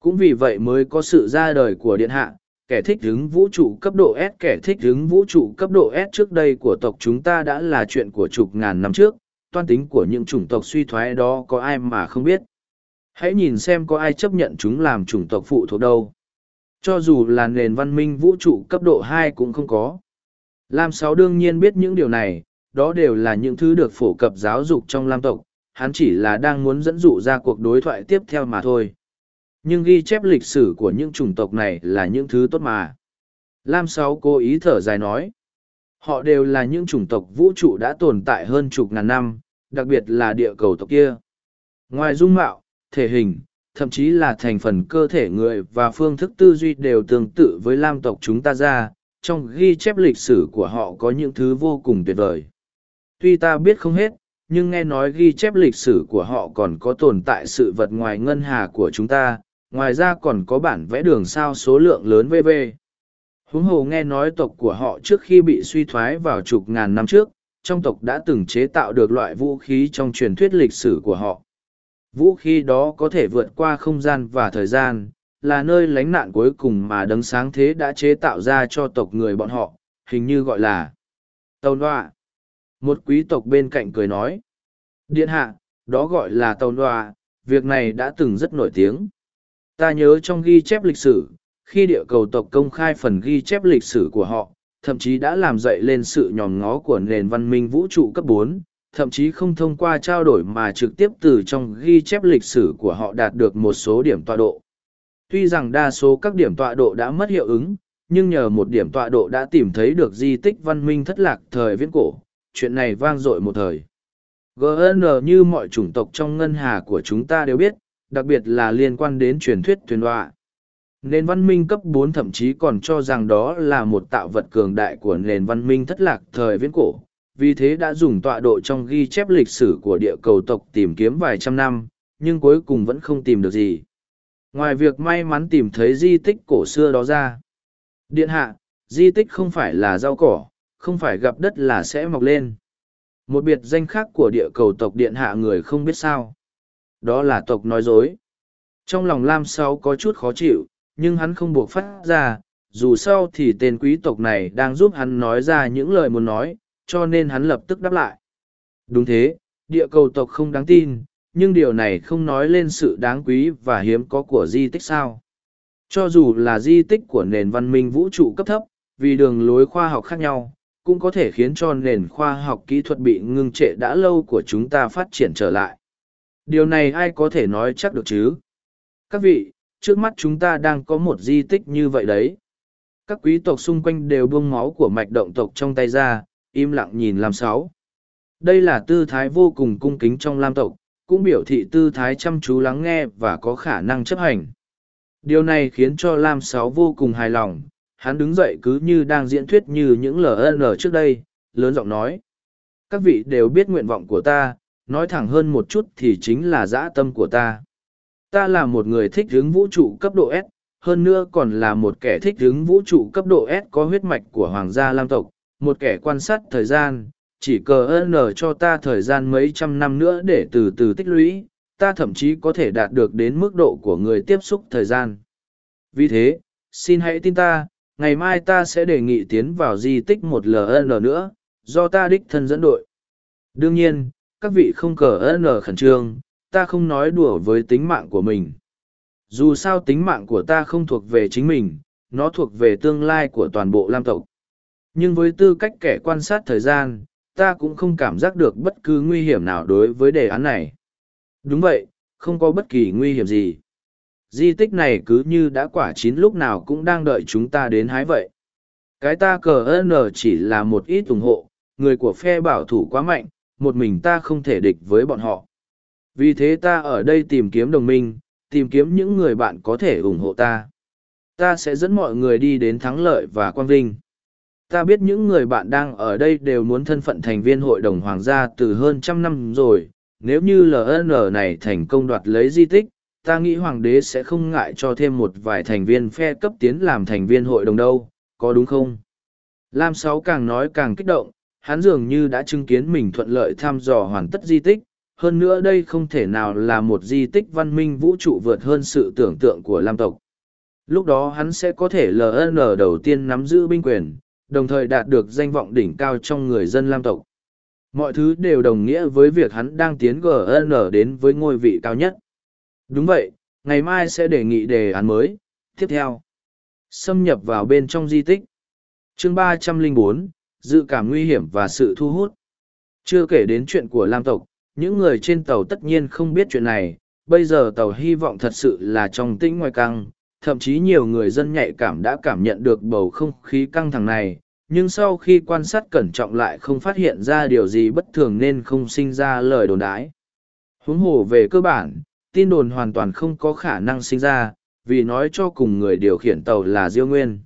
Cũng vì vậy mới có sự ra đời của Điện Hạ, kẻ thích ứng vũ trụ cấp độ S. Kẻ thích ứng vũ trụ cấp độ S trước đây của tộc chúng ta đã là chuyện của chục ngàn năm trước, toan tính của những chủng tộc suy thoái đó có ai mà không biết. Hãy nhìn xem có ai chấp nhận chúng làm chủng tộc phụ thuộc đâu. Cho dù là nền văn minh vũ trụ cấp độ hai cũng không có. Lam Sáu đương nhiên biết những điều này, đó đều là những thứ được phổ cập giáo dục trong Lam tộc, hắn chỉ là đang muốn dẫn dụ ra cuộc đối thoại tiếp theo mà thôi. Nhưng ghi chép lịch sử của những chủng tộc này là những thứ tốt mà. Lam Sáu cố ý thở dài nói. Họ đều là những chủng tộc vũ trụ đã tồn tại hơn chục ngàn năm, đặc biệt là địa cầu tộc kia. Ngoài dung mạo, thể hình, thậm chí là thành phần cơ thể người và phương thức tư duy đều tương tự với lam tộc chúng ta ra, trong ghi chép lịch sử của họ có những thứ vô cùng tuyệt vời. Tuy ta biết không hết, nhưng nghe nói ghi chép lịch sử của họ còn có tồn tại sự vật ngoài ngân hà của chúng ta, ngoài ra còn có bản vẽ đường sao số lượng lớn VV. Huống hồ nghe nói tộc của họ trước khi bị suy thoái vào chục ngàn năm trước, trong tộc đã từng chế tạo được loại vũ khí trong truyền thuyết lịch sử của họ. Vũ khí đó có thể vượt qua không gian và thời gian, là nơi lánh nạn cuối cùng mà đấng sáng thế đã chế tạo ra cho tộc người bọn họ, hình như gọi là tàu đoạ. Một quý tộc bên cạnh cười nói. Điện hạ, đó gọi là tàu đoạ, việc này đã từng rất nổi tiếng. Ta nhớ trong ghi chép lịch sử, khi địa cầu tộc công khai phần ghi chép lịch sử của họ, thậm chí đã làm dậy lên sự nhòm ngó của nền văn minh vũ trụ cấp bốn, thậm chí không thông qua trao đổi mà trực tiếp từ trong ghi chép lịch sử của họ đạt được một số điểm tọa độ. Tuy rằng đa số các điểm tọa độ đã mất hiệu ứng, nhưng nhờ một điểm tọa độ đã tìm thấy được di tích văn minh thất lạc thời viễn cổ, chuyện này vang dội một thời. GN như mọi chủng tộc trong ngân hà của chúng ta đều biết, đặc biệt là liên quan đến truyền thuyết thuyền họa. Nền văn minh cấp bốn thậm chí còn cho rằng đó là một tạo vật cường đại của nền văn minh thất lạc thời viễn cổ, vì thế đã dùng tọa độ trong ghi chép lịch sử của địa cầu tộc tìm kiếm vài trăm năm, nhưng cuối cùng vẫn không tìm được gì. Ngoài việc may mắn tìm thấy di tích cổ xưa đó ra. Điện hạ, di tích không phải là rau cỏ, không phải gặp đất là sẽ mọc lên. Một biệt danh khác của địa cầu tộc điện hạ người không biết sao. Đó là tộc nói dối. Trong lòng Lam Sáu có chút khó chịu, nhưng hắn không buộc phát ra, dù sao thì tên quý tộc này đang giúp hắn nói ra những lời muốn nói, cho nên hắn lập tức đáp lại. Đúng thế, địa cầu tộc không đáng tin, nhưng điều này không nói lên sự đáng quý và hiếm có của di tích sao. Cho dù là di tích của nền văn minh vũ trụ cấp thấp, vì đường lối khoa học khác nhau, cũng có thể khiến cho nền khoa học kỹ thuật bị ngưng trệ đã lâu của chúng ta phát triển trở lại. Điều này ai có thể nói chắc được chứ? Các vị, trước mắt chúng ta đang có một di tích như vậy đấy. Các quý tộc xung quanh đều buông máu của mạch động tộc trong tay ra, im lặng nhìn Lam Sáu. Đây là tư thái vô cùng cung kính trong Lam tộc, cũng biểu thị tư thái chăm chú lắng nghe và có khả năng chấp hành. Điều này khiến cho Lam Sáu vô cùng hài lòng, hắn đứng dậy cứ như đang diễn thuyết như những LN trước đây, lớn giọng nói. Các vị đều biết nguyện vọng của ta, nói thẳng hơn một chút thì chính là dã tâm của ta. Ta là một người thích hướng vũ trụ cấp độ S, hơn nữa còn là một kẻ thích hướng vũ trụ cấp độ S có huyết mạch của Hoàng gia Lam tộc, một kẻ quan sát thời gian, chỉ cờ ơn cho ta thời gian mấy trăm năm nữa để từ từ tích lũy, ta thậm chí có thể đạt được đến mức độ của người tiếp xúc thời gian. Vì thế, xin hãy tin ta, ngày mai ta sẽ đề nghị tiến vào di tích một LN nữa, do ta đích thân dẫn đội. Đương nhiên, các vị không cờ N khẩn trương, ta không nói đùa với tính mạng của mình. Dù sao tính mạng của ta không thuộc về chính mình, nó thuộc về tương lai của toàn bộ Lam tộc. Nhưng với tư cách kẻ quan sát thời gian, ta cũng không cảm giác được bất cứ nguy hiểm nào đối với đề án này. Đúng vậy, không có bất kỳ nguy hiểm gì. Di tích này cứ như đã quả chín lúc nào cũng đang đợi chúng ta đến hái vậy. Cái ta cờ N chỉ là một ít ủng hộ, người của phe bảo thủ quá mạnh, một mình ta không thể địch với bọn họ. Vì thế ta ở đây tìm kiếm đồng minh, tìm kiếm những người bạn có thể ủng hộ ta. Ta sẽ dẫn mọi người đi đến thắng lợi và quang vinh. Ta biết những người bạn đang ở đây đều muốn thân phận thành viên hội đồng hoàng gia từ hơn trăm năm rồi. Nếu như LN này thành công đoạt lấy di tích, ta nghĩ hoàng đế sẽ không ngại cho thêm một vài thành viên phe cấp tiến làm thành viên hội đồng đâu, có đúng không? Lam Sáu càng nói càng kích động, hắn dường như đã chứng kiến mình thuận lợi thăm dò hoàn tất di tích, hơn nữa đây không thể nào là một di tích văn minh vũ trụ vượt hơn sự tưởng tượng của lam tộc. Lúc đó hắn sẽ có thể ln đầu tiên nắm giữ binh quyền đồng thời đạt được danh vọng đỉnh cao trong người dân lam tộc. Mọi thứ đều đồng nghĩa với việc hắn đang tiến gn đến với ngôi vị cao nhất. Đúng vậy ngày mai sẽ đề nghị đề án mới. Tiếp theo xâm nhập vào bên trong di tích. Chương ba trăm linh bốn dự cảm nguy hiểm và sự thu hút chưa kể đến chuyện của lam tộc những người trên tàu tất nhiên không biết chuyện này, bây giờ tàu hy vọng thật sự là trong tĩnh ngoài căng, thậm chí nhiều người dân nhạy cảm đã cảm nhận được bầu không khí căng thẳng này, nhưng sau khi quan sát cẩn trọng lại không phát hiện ra điều gì bất thường nên không sinh ra lời đồn đãi. Huống hồ về cơ bản, tin đồn hoàn toàn không có khả năng sinh ra, vì nói cho cùng người điều khiển tàu là Diêu Nguyên.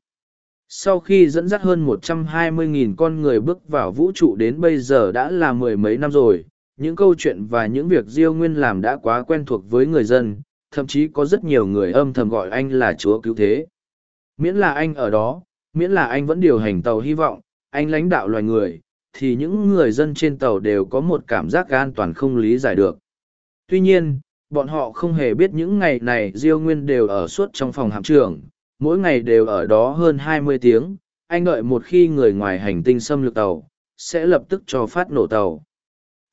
Sau khi dẫn dắt hơn 120.000 con người bước vào vũ trụ đến bây giờ đã là mười mấy năm rồi, những câu chuyện và những việc diêu nguyên làm đã quá quen thuộc với người dân thậm chí có rất nhiều người âm thầm gọi anh là chúa cứu thế. Miễn là anh ở đó miễn là anh vẫn điều hành tàu hy vọng anh lãnh đạo loài người thì những người dân trên tàu đều có một cảm giác an toàn không lý giải được. Tuy nhiên bọn họ không hề biết những ngày này diêu nguyên đều ở suốt trong phòng hạm trưởng mỗi ngày đều ở đó hơn hai mươi tiếng anh đợi một khi người ngoài hành tinh xâm lược tàu sẽ lập tức cho phát nổ tàu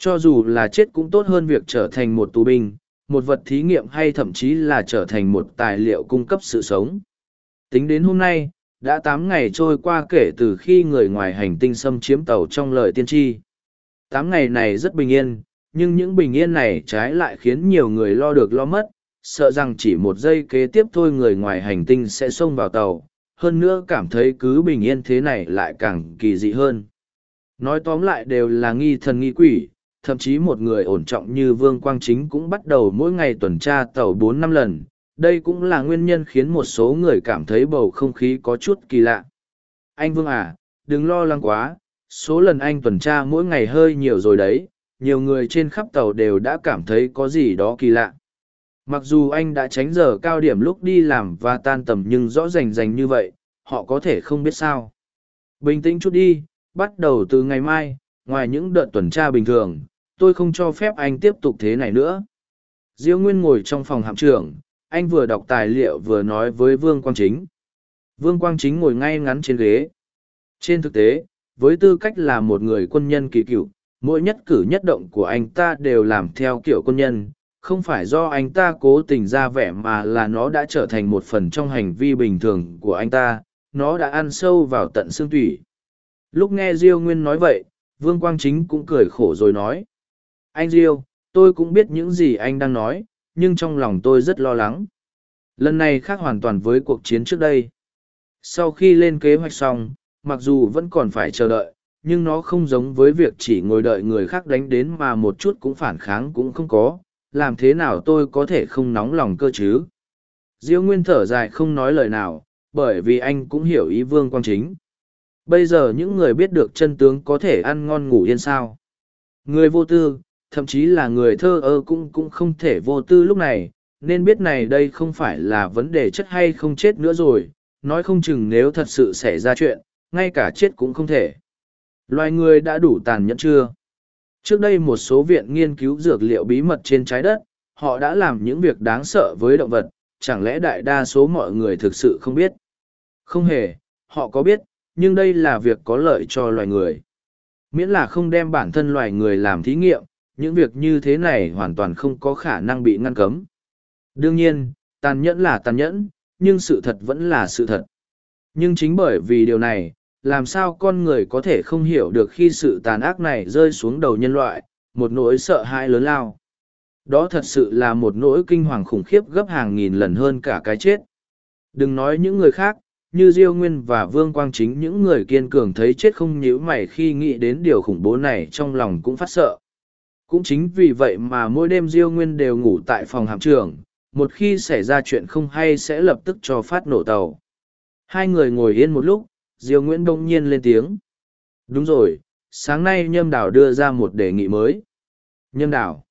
cho dù là chết cũng tốt hơn việc trở thành một tù binh, một vật thí nghiệm hay thậm chí là trở thành một tài liệu cung cấp sự sống. Tính đến hôm nay, đã tám ngày trôi qua kể từ khi người ngoài hành tinh xâm chiếm tàu trong lời tiên tri. Tám ngày này rất bình yên, nhưng những bình yên này trái lại khiến nhiều người lo được lo mất, sợ rằng chỉ một giây kế tiếp thôi người ngoài hành tinh sẽ xông vào tàu, hơn nữa cảm thấy cứ bình yên thế này lại càng kỳ dị hơn. Nói tóm lại đều là nghi thần nghi quỷ, thậm chí một người ổn trọng như Vương Quang Chính cũng bắt đầu mỗi ngày tuần tra tàu bốn năm lần, đây cũng là nguyên nhân khiến một số người cảm thấy bầu không khí có chút kỳ lạ. Anh Vương à, đừng lo lắng quá, số lần anh tuần tra mỗi ngày hơi nhiều rồi đấy, nhiều người trên khắp tàu đều đã cảm thấy có gì đó kỳ lạ. Mặc dù anh đã tránh giờ cao điểm lúc đi làm và tan tầm nhưng rõ rành rành như vậy, họ có thể không biết sao. Bình tĩnh chút đi, bắt đầu từ ngày mai, ngoài những đợt tuần tra bình thường, tôi không cho phép anh tiếp tục thế này nữa. Diêu Nguyên ngồi trong phòng hạm trưởng, anh vừa đọc tài liệu vừa nói với Vương Quang Chính. Vương Quang Chính ngồi ngay ngắn trên ghế. Trên thực tế, với tư cách là một người quân nhân kỳ cựu, mỗi nhất cử nhất động của anh ta đều làm theo kiểu quân nhân, không phải do anh ta cố tình ra vẻ mà là nó đã trở thành một phần trong hành vi bình thường của anh ta, nó đã ăn sâu vào tận xương tủy. Lúc nghe Diêu Nguyên nói vậy, Vương Quang Chính cũng cười khổ rồi nói. Anh Diêu, tôi cũng biết những gì anh đang nói, nhưng trong lòng tôi rất lo lắng. Lần này khác hoàn toàn với cuộc chiến trước đây. Sau khi lên kế hoạch xong, mặc dù vẫn còn phải chờ đợi, nhưng nó không giống với việc chỉ ngồi đợi người khác đánh đến mà một chút cũng phản kháng cũng không có. Làm thế nào tôi có thể không nóng lòng cơ chứ? Diêu Nguyên thở dài không nói lời nào, bởi vì anh cũng hiểu ý Vương Quang Chính. Bây giờ những người biết được chân tướng có thể ăn ngon ngủ yên sao. Người vô tư, thậm chí là người thơ ơ cũng cũng không thể vô tư lúc này, nên biết này đây không phải là vấn đề chất hay không chết nữa rồi, nói không chừng nếu thật sự xảy ra chuyện, ngay cả chết cũng không thể. Loài người đã đủ tàn nhẫn chưa? Trước đây một số viện nghiên cứu dược liệu bí mật trên trái đất, họ đã làm những việc đáng sợ với động vật, chẳng lẽ đại đa số mọi người thực sự không biết? Không hề, họ có biết, nhưng đây là việc có lợi cho loài người. Miễn là không đem bản thân loài người làm thí nghiệm, những việc như thế này hoàn toàn không có khả năng bị ngăn cấm. Đương nhiên, tàn nhẫn là tàn nhẫn, nhưng sự thật vẫn là sự thật. Nhưng chính bởi vì điều này, làm sao con người có thể không hiểu được khi sự tàn ác này rơi xuống đầu nhân loại, một nỗi sợ hãi lớn lao. Đó thật sự là một nỗi kinh hoàng khủng khiếp gấp hàng nghìn lần hơn cả cái chết. Đừng nói những người khác, như Diêu Nguyên và Vương Quang Chính những người kiên cường thấy chết không nhíu mày khi nghĩ đến điều khủng bố này trong lòng cũng phát sợ. Cũng chính vì vậy mà mỗi đêm Diêu Nguyên đều ngủ tại phòng hạm trưởng, một khi xảy ra chuyện không hay sẽ lập tức cho phát nổ tàu. Hai người ngồi yên một lúc, Diêu Nguyễn đông nhiên lên tiếng. Đúng rồi, sáng nay Nhâm Đảo đưa ra một đề nghị mới. Nhâm Đảo.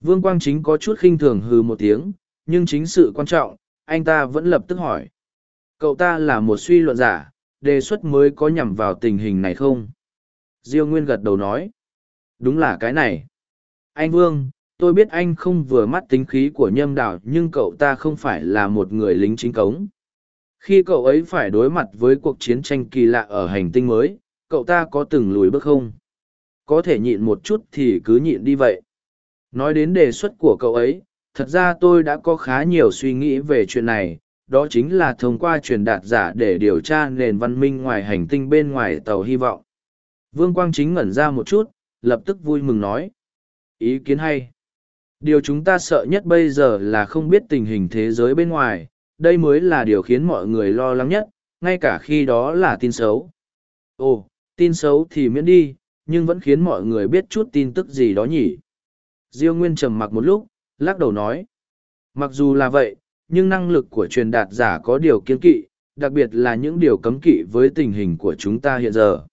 Vương Quang Chính có chút khinh thường hừ một tiếng, nhưng chính sự quan trọng, anh ta vẫn lập tức hỏi. Cậu ta là một suy luận giả, đề xuất mới có nhằm vào tình hình này không? Diêu Nguyên gật đầu nói. Đúng là cái này. Anh Vương, tôi biết anh không vừa mắt tính khí của nhâm đảo nhưng cậu ta không phải là một người lính chính cống. Khi cậu ấy phải đối mặt với cuộc chiến tranh kỳ lạ ở hành tinh mới, cậu ta có từng lùi bước không? Có thể nhịn một chút thì cứ nhịn đi vậy. Nói đến đề xuất của cậu ấy, thật ra tôi đã có khá nhiều suy nghĩ về chuyện này, đó chính là thông qua truyền đạt giả để điều tra nền văn minh ngoài hành tinh bên ngoài tàu hy vọng. Vương Quang Chính ngẩn ra một chút, lập tức vui mừng nói. Ý kiến hay. Điều chúng ta sợ nhất bây giờ là không biết tình hình thế giới bên ngoài, đây mới là điều khiến mọi người lo lắng nhất, ngay cả khi đó là tin xấu. Ồ, tin xấu thì miễn đi, nhưng vẫn khiến mọi người biết chút tin tức gì đó nhỉ. Diêu Nguyên trầm mặc một lúc, lắc đầu nói. Mặc dù là vậy, nhưng năng lực của truyền đạt giả có điều kiên kỵ, đặc biệt là những điều cấm kỵ với tình hình của chúng ta hiện giờ.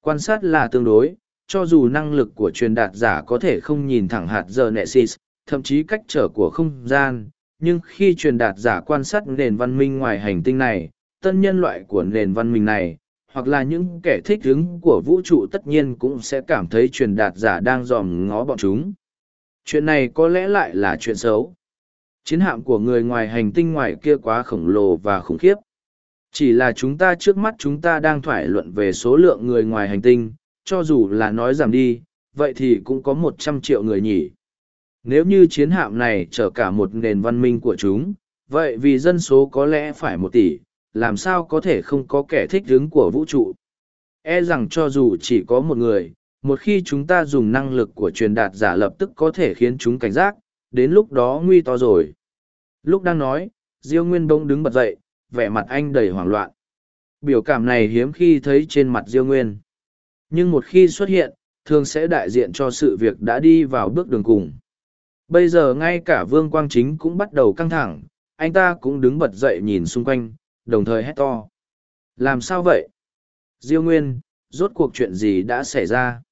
Quan sát là tương đối, cho dù năng lực của truyền đạt giả có thể không nhìn thẳng hạt giờ Nexus, thậm chí cách trở của không gian, nhưng khi truyền đạt giả quan sát nền văn minh ngoài hành tinh này, tân nhân loại của nền văn minh này, hoặc là những kẻ thích ứng của vũ trụ tất nhiên cũng sẽ cảm thấy truyền đạt giả đang dòm ngó bọn chúng. Chuyện này có lẽ lại là chuyện xấu. Chiến hạm của người ngoài hành tinh ngoài kia quá khổng lồ và khủng khiếp. Chỉ là chúng ta trước mắt chúng ta đang thoải luận về số lượng người ngoài hành tinh, cho dù là nói giảm đi, vậy thì cũng có một trăm triệu người nhỉ. Nếu như chiến hạm này chở cả một nền văn minh của chúng, vậy vì dân số có lẽ phải một tỷ, làm sao có thể không có kẻ thích ứng của vũ trụ. E rằng cho dù chỉ có một người, một khi chúng ta dùng năng lực của truyền đạt giả lập tức có thể khiến chúng cảnh giác, đến lúc đó nguy to rồi. Lúc đang nói, Diêu Nguyên bỗng đứng bật dậy, vẻ mặt anh đầy hoảng loạn. Biểu cảm này hiếm khi thấy trên mặt Diêu Nguyên. Nhưng một khi xuất hiện, thường sẽ đại diện cho sự việc đã đi vào bước đường cùng. Bây giờ ngay cả Vương Quang Chính cũng bắt đầu căng thẳng, anh ta cũng đứng bật dậy nhìn xung quanh, đồng thời hét to. Làm sao vậy? Diêu Nguyên, rốt cuộc chuyện gì đã xảy ra?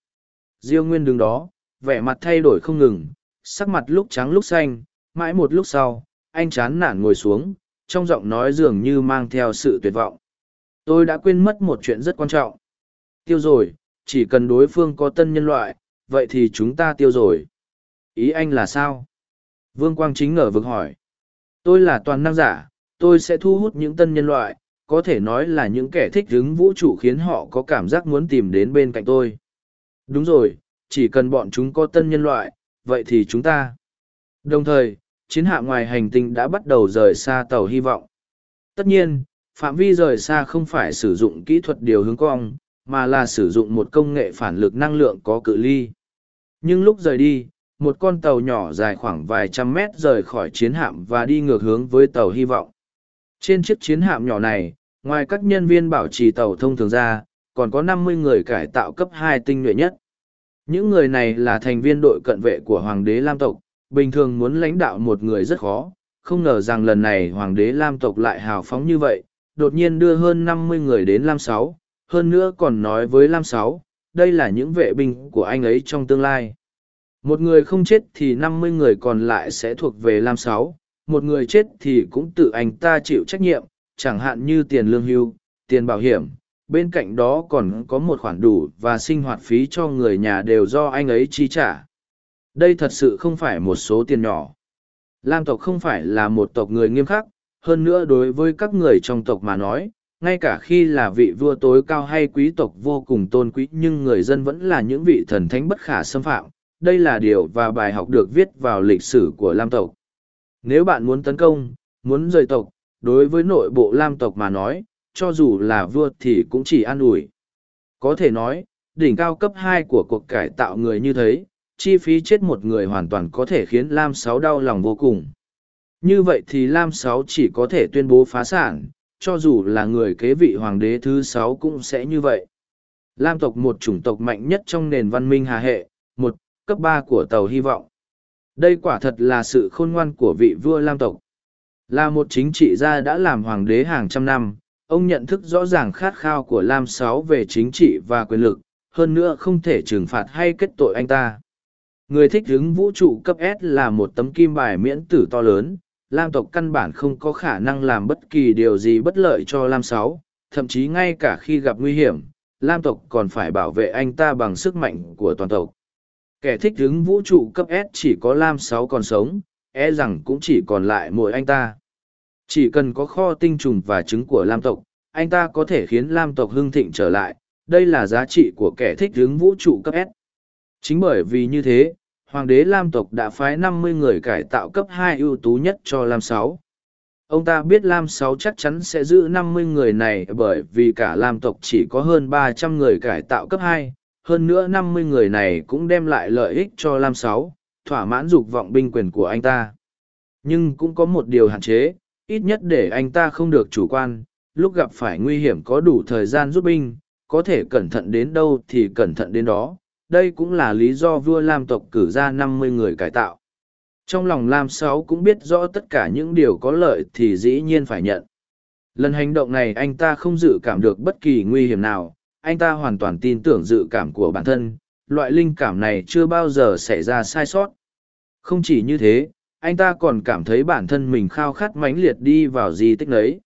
Diêu Nguyên đứng đó, vẻ mặt thay đổi không ngừng, sắc mặt lúc trắng lúc xanh, mãi một lúc sau, anh chán nản ngồi xuống, trong giọng nói dường như mang theo sự tuyệt vọng. Tôi đã quên mất một chuyện rất quan trọng. Tiêu rồi, chỉ cần đối phương có tân nhân loại, vậy thì chúng ta tiêu rồi. Ý anh là sao? Vương Quang Chính ngờ vực hỏi. Tôi là toàn năng giả, tôi sẽ thu hút những tân nhân loại, có thể nói là những kẻ thích đứng vũ trụ khiến họ có cảm giác muốn tìm đến bên cạnh tôi. Đúng rồi, chỉ cần bọn chúng có tân nhân loại, vậy thì chúng ta. Đồng thời, chiến hạm ngoài hành tinh đã bắt đầu rời xa tàu hy vọng. Tất nhiên, phạm vi rời xa không phải sử dụng kỹ thuật điều hướng cong, mà là sử dụng một công nghệ phản lực năng lượng có cự ly. Nhưng lúc rời đi, một con tàu nhỏ dài khoảng vài trăm mét rời khỏi chiến hạm và đi ngược hướng với tàu hy vọng. Trên chiếc chiến hạm nhỏ này, ngoài các nhân viên bảo trì tàu thông thường ra, còn có 50 người cải tạo cấp hai tinh nhuệ nhất. Những người này là thành viên đội cận vệ của Hoàng đế Lam tộc, bình thường muốn lãnh đạo một người rất khó, không ngờ rằng lần này Hoàng đế Lam tộc lại hào phóng như vậy, đột nhiên đưa hơn 50 người đến Lam Sáu, hơn nữa còn nói với Lam Sáu, đây là những vệ binh của anh ấy trong tương lai. Một người không chết thì 50 người còn lại sẽ thuộc về Lam Sáu, một người chết thì cũng tự anh ta chịu trách nhiệm, chẳng hạn như tiền lương hưu, tiền bảo hiểm, bên cạnh đó còn có một khoản đủ và sinh hoạt phí cho người nhà đều do anh ấy chi trả. Đây thật sự không phải một số tiền nhỏ. Lam tộc không phải là một tộc người nghiêm khắc, hơn nữa đối với các người trong tộc mà nói, ngay cả khi là vị vua tối cao hay quý tộc vô cùng tôn quý nhưng người dân vẫn là những vị thần thánh bất khả xâm phạm. Đây là điều và bài học được viết vào lịch sử của Lam tộc. Nếu bạn muốn tấn công, muốn rời tộc, đối với nội bộ Lam tộc mà nói, cho dù là vua thì cũng chỉ an ủi. Có thể nói, đỉnh cao cấp hai của cuộc cải tạo người như thế, chi phí chết một người hoàn toàn có thể khiến Lam Sáu đau lòng vô cùng. Như vậy thì Lam Sáu chỉ có thể tuyên bố phá sản, cho dù là người kế vị hoàng đế thứ sáu cũng sẽ như vậy. Lam tộc một chủng tộc mạnh nhất trong nền văn minh hà hệ, một, cấp ba của tàu hy vọng. Đây quả thật là sự khôn ngoan của vị vua Lam tộc. Là một chính trị gia đã làm hoàng đế hàng trăm năm, ông nhận thức rõ ràng khát khao của Lam Sáu về chính trị và quyền lực, hơn nữa không thể trừng phạt hay kết tội anh ta. Người thích hứng vũ trụ cấp S là một tấm kim bài miễn tử to lớn, Lam tộc căn bản không có khả năng làm bất kỳ điều gì bất lợi cho Lam Sáu, thậm chí ngay cả khi gặp nguy hiểm, Lam tộc còn phải bảo vệ anh ta bằng sức mạnh của toàn tộc. Kẻ thích đứng vũ trụ cấp S chỉ có Lam Sáu còn sống, e rằng cũng chỉ còn lại mỗi anh ta. Chỉ cần có kho tinh trùng và trứng của Lam tộc, anh ta có thể khiến Lam tộc hưng thịnh trở lại, đây là giá trị của kẻ thích đứng vũ trụ cấp S. Chính bởi vì như thế, Hoàng đế Lam tộc đã phái năm mươi người cải tạo cấp hai ưu tú nhất cho Lam Sáu. Ông ta biết Lam Sáu chắc chắn sẽ giữ năm mươi người này bởi vì cả Lam tộc chỉ có hơn ba trăm người cải tạo cấp hai, hơn nữa năm mươi người này cũng đem lại lợi ích cho Lam Sáu, thỏa mãn dục vọng binh quyền của anh ta. Nhưng cũng có một điều hạn chế, ít nhất để anh ta không được chủ quan, lúc gặp phải nguy hiểm có đủ thời gian rút binh, có thể cẩn thận đến đâu thì cẩn thận đến đó, đây cũng là lý do vua Lam tộc cử ra năm mươi người cải tạo. Trong lòng Lam Sáu cũng biết rõ tất cả những điều có lợi thì dĩ nhiên phải nhận. Lần hành động này anh ta không dự cảm được bất kỳ nguy hiểm nào, anh ta hoàn toàn tin tưởng dự cảm của bản thân, loại linh cảm này chưa bao giờ xảy ra sai sót. Không chỉ như thế, anh ta còn cảm thấy bản thân mình khao khát mãnh liệt đi vào di tích ấy.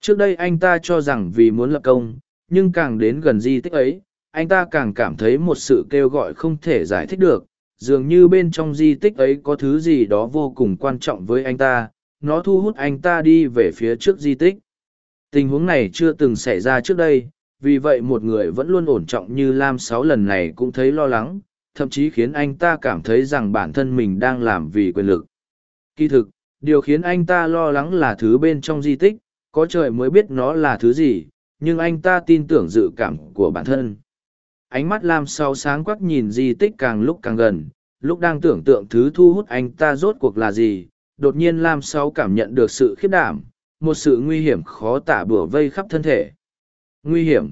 Trước đây anh ta cho rằng vì muốn lập công, nhưng càng đến gần di tích ấy, anh ta càng cảm thấy một sự kêu gọi không thể giải thích được dường như bên trong di tích ấy có thứ gì đó vô cùng quan trọng với anh ta nó thu hút anh ta đi về phía trước di tích tình huống này chưa từng xảy ra trước đây vì vậy một người vẫn luôn ổn trọng như lam sáu lần này cũng thấy lo lắng, thậm chí khiến anh ta cảm thấy rằng bản thân mình đang làm vì quyền lực. Kỳ thực, điều khiến anh ta lo lắng là thứ bên trong di tích, có trời mới biết nó là thứ gì, nhưng anh ta tin tưởng dự cảm của bản thân. Ánh mắt lam Sáu sáng quắc nhìn di tích càng lúc càng gần, lúc đang tưởng tượng thứ thu hút anh ta rốt cuộc là gì, đột nhiên lam Sáu cảm nhận được sự khiếp đảm, một sự nguy hiểm khó tả bửa vây khắp thân thể nguy hiểm.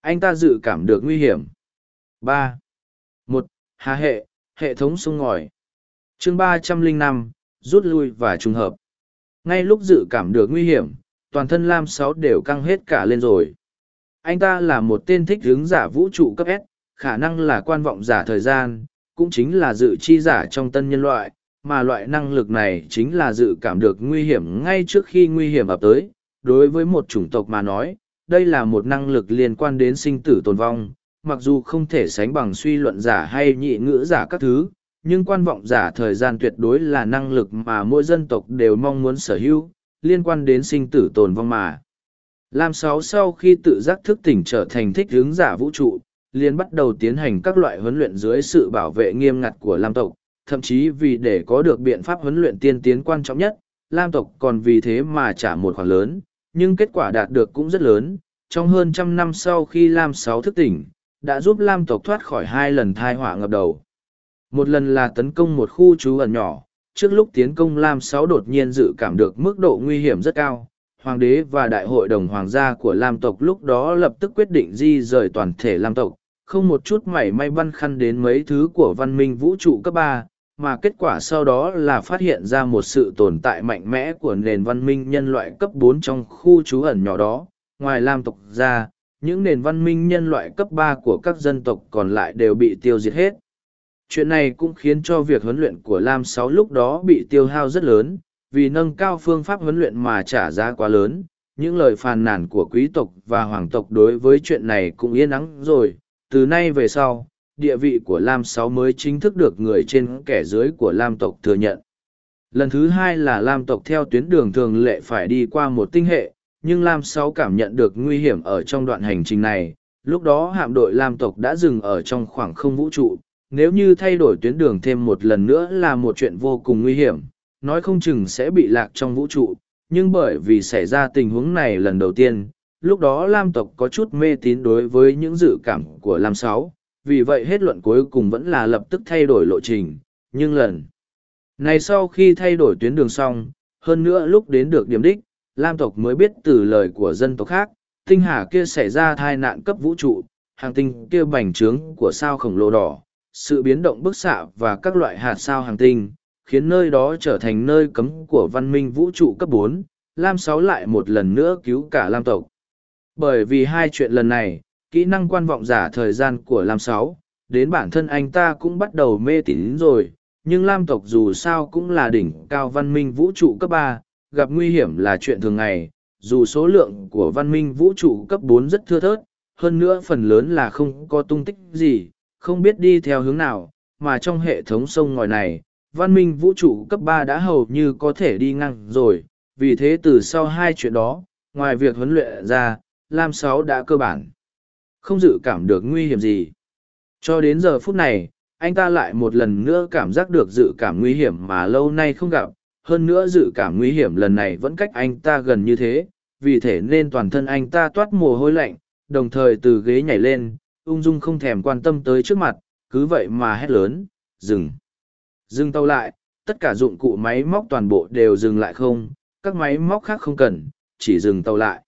Anh ta dự cảm được nguy hiểm. Ba. Một hà hệ hệ thống sông ngòi. Chương ba trăm linh năm rút lui và trùng hợp. Ngay lúc dự cảm được nguy hiểm, toàn thân Lam Sáu đều căng hết cả lên rồi. Anh ta là một tên thích hướng giả vũ trụ cấp S, khả năng là quan vọng giả thời gian, cũng chính là dự chi giả trong tân nhân loại, mà loại năng lực này chính là dự cảm được nguy hiểm ngay trước khi nguy hiểm ập tới. Đối với một chủng tộc mà nói, đây là một năng lực liên quan đến sinh tử tồn vong, mặc dù không thể sánh bằng suy luận giả hay nhị ngữ giả các thứ, nhưng quan vọng giả thời gian tuyệt đối là năng lực mà mỗi dân tộc đều mong muốn sở hữu, liên quan đến sinh tử tồn vong mà. Lam Sáu sau khi tự giác thức tỉnh trở thành thích hướng giả vũ trụ, liền bắt đầu tiến hành các loại huấn luyện dưới sự bảo vệ nghiêm ngặt của Lam tộc, thậm chí vì để có được biện pháp huấn luyện tiên tiến quan trọng nhất, Lam tộc còn vì thế mà trả một khoản lớn, nhưng kết quả đạt được cũng rất lớn. Trong hơn trăm năm sau khi Lam Sáu thức tỉnh, đã giúp Lam tộc thoát khỏi hai lần thai họa ngập đầu. Một lần là tấn công một khu trú ẩn nhỏ, trước lúc tiến công Lam Sáu đột nhiên dự cảm được mức độ nguy hiểm rất cao. Hoàng đế và đại hội đồng hoàng gia của Lam tộc lúc đó lập tức quyết định di rời toàn thể Lam tộc, không một chút mảy may băn khăn đến mấy thứ của văn minh vũ trụ cấp ba mà kết quả sau đó là phát hiện ra một sự tồn tại mạnh mẽ của nền văn minh nhân loại cấp bốn trong khu trú ẩn nhỏ đó. Ngoài lam tộc ra, những nền văn minh nhân loại cấp ba của các dân tộc còn lại đều bị tiêu diệt hết. Chuyện này cũng khiến cho việc huấn luyện của lam sáu lúc đó bị tiêu hao rất lớn, vì nâng cao phương pháp huấn luyện mà trả giá quá lớn. Những lời phàn nàn của quý tộc và hoàng tộc đối với chuyện này cũng yên ắng rồi. Từ nay về sau địa vị của lam sáu mới chính thức được người trên kẻ dưới của lam tộc thừa nhận. Lần thứ hai là lam tộc theo tuyến đường thường lệ phải đi qua một tinh hệ, nhưng lam sáu cảm nhận được nguy hiểm ở trong đoạn hành trình này. Lúc đó hạm đội lam tộc đã dừng ở trong khoảng không vũ trụ. Nếu như thay đổi tuyến đường thêm một lần nữa là một chuyện vô cùng nguy hiểm. Nói không chừng sẽ bị lạc trong vũ trụ, nhưng bởi vì xảy ra tình huống này lần đầu tiên, lúc đó lam tộc có chút mê tín đối với những dự cảm của lam sáu vì vậy hết luận cuối cùng vẫn là lập tức thay đổi lộ trình, nhưng lần này sau khi thay đổi tuyến đường xong, hơn nữa lúc đến được điểm đích, lam tộc mới biết từ lời của dân tộc khác, tinh hà kia xảy ra tai nạn cấp vũ trụ, hàng tinh kia bành trướng của sao khổng lồ đỏ, sự biến động bức xạ và các loại hạt sao hàng tinh, khiến nơi đó trở thành nơi cấm của văn minh vũ trụ cấp bốn, lam sáu lại một lần nữa cứu cả lam tộc. Bởi vì hai chuyện lần này kỹ năng quan vọng giả thời gian của lam sáu, đến bản thân anh ta cũng bắt đầu mê tín rồi, nhưng lam tộc dù sao cũng là đỉnh cao văn minh vũ trụ cấp ba, gặp nguy hiểm là chuyện thường ngày, dù số lượng của văn minh vũ trụ cấp bốn rất thưa thớt, hơn nữa phần lớn là không có tung tích gì, không biết đi theo hướng nào, mà trong hệ thống sông ngòi này, văn minh vũ trụ cấp ba đã hầu như có thể đi ngang rồi, vì thế từ sau hai chuyện đó, ngoài việc huấn luyện ra, lam sáu đã cơ bản không dự cảm được nguy hiểm gì. Cho đến giờ phút này, anh ta lại một lần nữa cảm giác được dự cảm nguy hiểm mà lâu nay không gặp, hơn nữa dự cảm nguy hiểm lần này vẫn cách anh ta gần như thế, vì thế nên toàn thân anh ta toát mồ hôi lạnh, đồng thời từ ghế nhảy lên, ung dung không thèm quan tâm tới trước mặt, cứ vậy mà hét lớn, dừng. Dừng tàu lại, tất cả dụng cụ máy móc toàn bộ đều dừng lại không, các máy móc khác không cần, chỉ dừng tàu lại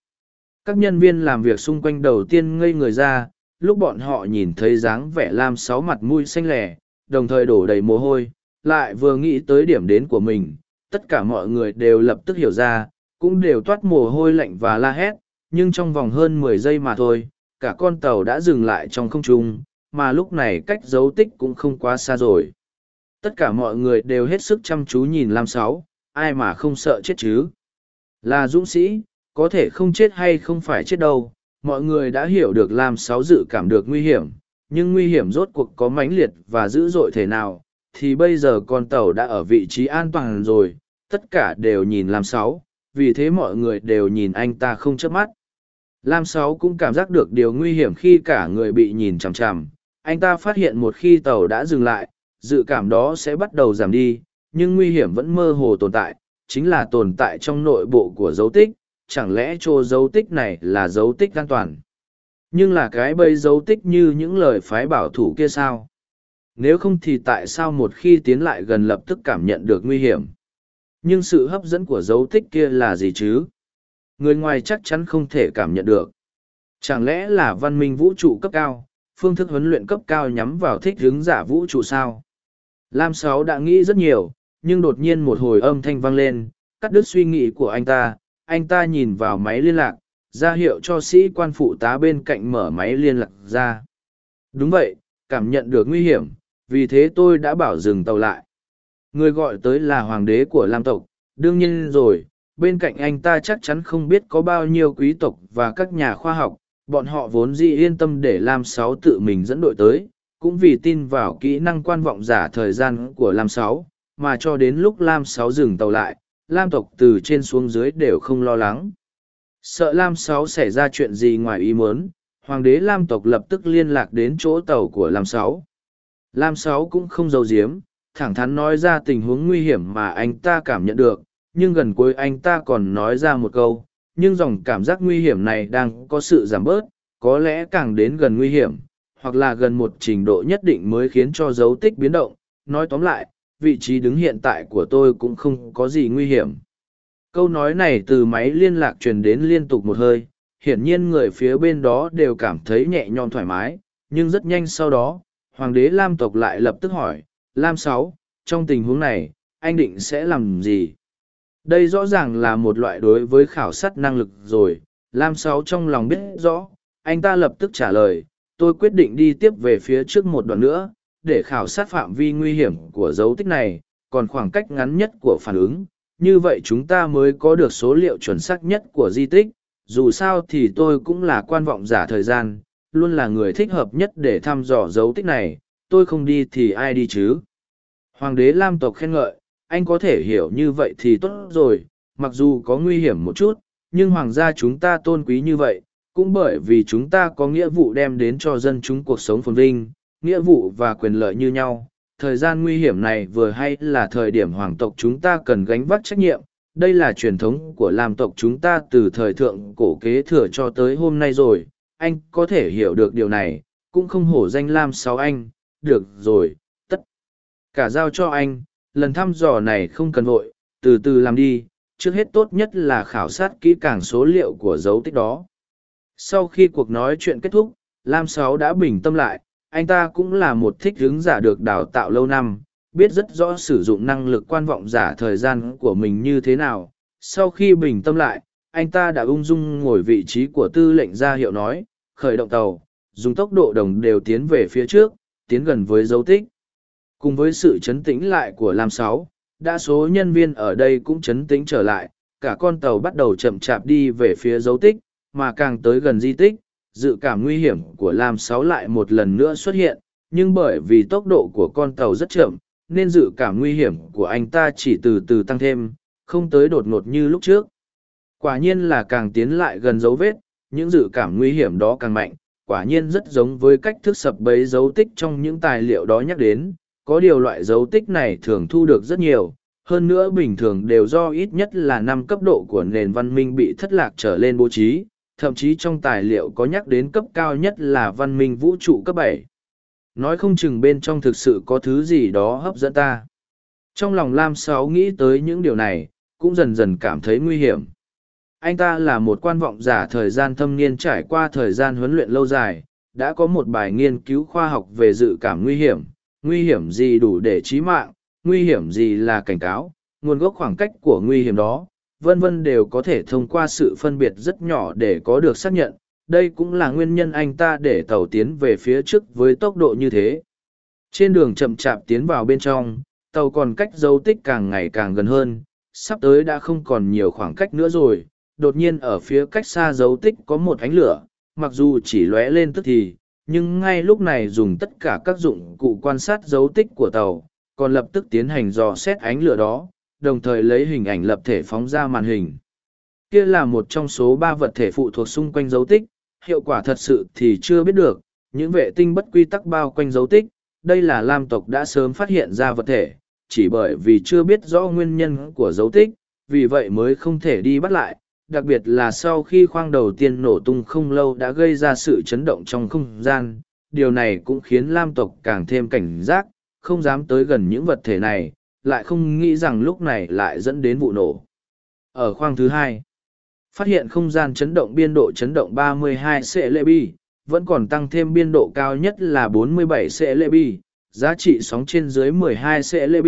các nhân viên làm việc xung quanh đầu tiên ngây người ra, lúc bọn họ nhìn thấy dáng vẻ lam sáu mặt mũi xanh lẻ đồng thời đổ đầy mồ hôi, lại vừa nghĩ tới điểm đến của mình, tất cả mọi người đều lập tức hiểu ra, cũng đều toát mồ hôi lạnh và la hét, nhưng trong vòng hơn mười giây mà thôi, cả con tàu đã dừng lại trong không trung, mà lúc này cách dấu tích cũng không quá xa rồi. Tất cả mọi người đều hết sức chăm chú nhìn lam sáu, ai mà không sợ chết chứ? Là dũng sĩ có thể không chết hay không phải chết đâu, mọi người đã hiểu được lam sáu dự cảm được nguy hiểm, nhưng nguy hiểm rốt cuộc có mãnh liệt và dữ dội thế nào, thì bây giờ con tàu đã ở vị trí an toàn rồi, tất cả đều nhìn lam sáu, vì thế mọi người đều nhìn anh ta không chớp mắt. Lam sáu cũng cảm giác được điều nguy hiểm khi cả người bị nhìn chằm chằm, anh ta phát hiện một khi tàu đã dừng lại, dự cảm đó sẽ bắt đầu giảm đi, nhưng nguy hiểm vẫn mơ hồ tồn tại, chính là tồn tại trong nội bộ của dấu tích chẳng lẽ chỗ dấu tích này là dấu tích an toàn? Nhưng là cái bây dấu tích như những lời phái bảo thủ kia sao? Nếu không thì tại sao một khi tiến lại gần lập tức cảm nhận được nguy hiểm? Nhưng sự hấp dẫn của dấu tích kia là gì chứ? Người ngoài chắc chắn không thể cảm nhận được. Chẳng lẽ là văn minh vũ trụ cấp cao phương thức huấn luyện cấp cao nhắm vào thích hướng giả vũ trụ sao? Lam sáu đã nghĩ rất nhiều nhưng đột nhiên một hồi âm thanh vang lên cắt đứt suy nghĩ của anh ta, anh ta nhìn vào máy liên lạc, ra hiệu cho sĩ quan phụ tá bên cạnh mở máy liên lạc ra. Đúng vậy, cảm nhận được nguy hiểm, vì thế tôi đã bảo dừng tàu lại. Người gọi tới là hoàng đế của Lam tộc, đương nhiên rồi, bên cạnh anh ta chắc chắn không biết có bao nhiêu quý tộc và các nhà khoa học, bọn họ vốn dĩ yên tâm để Lam Sáu tự mình dẫn đội tới, cũng vì tin vào kỹ năng quan vọng giả thời gian của Lam Sáu, mà cho đến lúc Lam Sáu dừng tàu lại, Lam tộc từ trên xuống dưới đều không lo lắng. Sợ Lam Sáu xảy ra chuyện gì ngoài ý muốn, Hoàng đế Lam tộc lập tức liên lạc đến chỗ tàu của Lam Sáu. Lam Sáu cũng không giấu giếm, thẳng thắn nói ra tình huống nguy hiểm mà anh ta cảm nhận được, nhưng gần cuối anh ta còn nói ra một câu, nhưng dòng cảm giác nguy hiểm này đang có sự giảm bớt, có lẽ càng đến gần nguy hiểm, hoặc là gần một trình độ nhất định mới khiến cho dấu tích biến động. Nói tóm lại, vị trí đứng hiện tại của tôi cũng không có gì nguy hiểm. Câu nói này từ máy liên lạc truyền đến liên tục một hơi, hiển nhiên người phía bên đó đều cảm thấy nhẹ nhõm thoải mái, nhưng rất nhanh sau đó, Hoàng đế Lam tộc lại lập tức hỏi, Lam Sáu, trong tình huống này, anh định sẽ làm gì? Đây rõ ràng là một loại đối với khảo sát năng lực rồi, Lam Sáu trong lòng biết rõ, anh ta lập tức trả lời, tôi quyết định đi tiếp về phía trước một đoạn nữa, để khảo sát phạm vi nguy hiểm của dấu tích này, còn khoảng cách ngắn nhất của phản ứng, như vậy chúng ta mới có được số liệu chuẩn xác nhất của di tích, dù sao thì tôi cũng là quan vọng giả thời gian, luôn là người thích hợp nhất để thăm dò dấu tích này, tôi không đi thì ai đi chứ? Hoàng đế Lam tộc khen ngợi, anh có thể hiểu như vậy thì tốt rồi, mặc dù có nguy hiểm một chút, nhưng hoàng gia chúng ta tôn quý như vậy, cũng bởi vì chúng ta có nghĩa vụ đem đến cho dân chúng cuộc sống phồn vinh, nghĩa vụ và quyền lợi như nhau. Thời gian nguy hiểm này vừa hay là thời điểm hoàng tộc chúng ta cần gánh vác trách nhiệm, đây là truyền thống của làm tộc chúng ta từ thời thượng cổ kế thừa cho tới hôm nay rồi, anh có thể hiểu được điều này, cũng không hổ danh Lam Sáu Anh, được rồi, tất. Cả giao cho anh, lần thăm dò này không cần vội, từ từ làm đi, trước hết tốt nhất là khảo sát kỹ càng số liệu của dấu tích đó. Sau khi cuộc nói chuyện kết thúc, Lam Sáu đã bình tâm lại, anh ta cũng là một thích hướng giả được đào tạo lâu năm, biết rất rõ sử dụng năng lực quan vọng giả thời gian của mình như thế nào. Sau khi bình tâm lại, anh ta đã ung dung ngồi vị trí của tư lệnh ra hiệu nói, khởi động tàu, dùng tốc độ đồng đều tiến về phía trước, tiến gần với dấu tích. Cùng với sự chấn tĩnh lại của Lam Sáu, đa số nhân viên ở đây cũng chấn tĩnh trở lại, cả con tàu bắt đầu chậm chạp đi về phía dấu tích, mà càng tới gần di tích, dự cảm nguy hiểm của Lam Sáu lại một lần nữa xuất hiện, nhưng bởi vì tốc độ của con tàu rất chậm, nên dự cảm nguy hiểm của anh ta chỉ từ từ tăng thêm, không tới đột ngột như lúc trước. Quả nhiên là càng tiến lại gần dấu vết, những dự cảm nguy hiểm đó càng mạnh, quả nhiên rất giống với cách thức sập bấy dấu tích trong những tài liệu đó nhắc đến, có điều loại dấu tích này thường thu được rất nhiều, hơn nữa bình thường đều do ít nhất là năm cấp độ của nền văn minh bị thất lạc trở lên bố trí, thậm chí trong tài liệu có nhắc đến cấp cao nhất là văn minh vũ trụ cấp bảy. Nói không chừng bên trong thực sự có thứ gì đó hấp dẫn ta. Trong lòng lam sáu nghĩ tới những điều này, cũng dần dần cảm thấy nguy hiểm. Anh ta là một quan vọng giả thời gian thâm niên trải qua thời gian huấn luyện lâu dài, đã có một bài nghiên cứu khoa học về dự cảm nguy hiểm nguy hiểm gì đủ để trí mạng, nguy hiểm gì là cảnh cáo, nguồn gốc khoảng cách của nguy hiểm đó vân vân đều có thể thông qua sự phân biệt rất nhỏ để có được xác nhận, đây cũng là nguyên nhân anh ta để tàu tiến về phía trước với tốc độ như thế. Trên đường chậm chạp tiến vào bên trong, tàu còn cách dấu tích càng ngày càng gần hơn, sắp tới đã không còn nhiều khoảng cách nữa rồi, đột nhiên ở phía cách xa dấu tích có một ánh lửa, mặc dù chỉ lóe lên tức thì, nhưng ngay lúc này dùng tất cả các dụng cụ quan sát dấu tích của tàu, còn lập tức tiến hành dò xét ánh lửa đó đồng thời lấy hình ảnh lập thể phóng ra màn hình. Kia là một trong số ba vật thể phụ thuộc xung quanh dấu tích hiệu quả thật sự thì chưa biết được, những vệ tinh bất quy tắc bao quanh dấu tích, đây là Lam tộc đã sớm phát hiện ra vật thể, chỉ bởi vì chưa biết rõ nguyên nhân của dấu tích, vì vậy mới không thể đi bắt lại, đặc biệt là sau khi khoang đầu tiên nổ tung không lâu đã gây ra sự chấn động trong không gian, điều này cũng khiến Lam tộc càng thêm cảnh giác, không dám tới gần những vật thể này, lại không nghĩ rằng lúc này lại dẫn đến vụ nổ. Ở khoang thứ hai, Phát hiện không gian chấn động biên độ chấn động 32 CLB, vẫn còn tăng thêm biên độ cao nhất là 47 CLB, giá trị sóng trên dưới 12 CLB,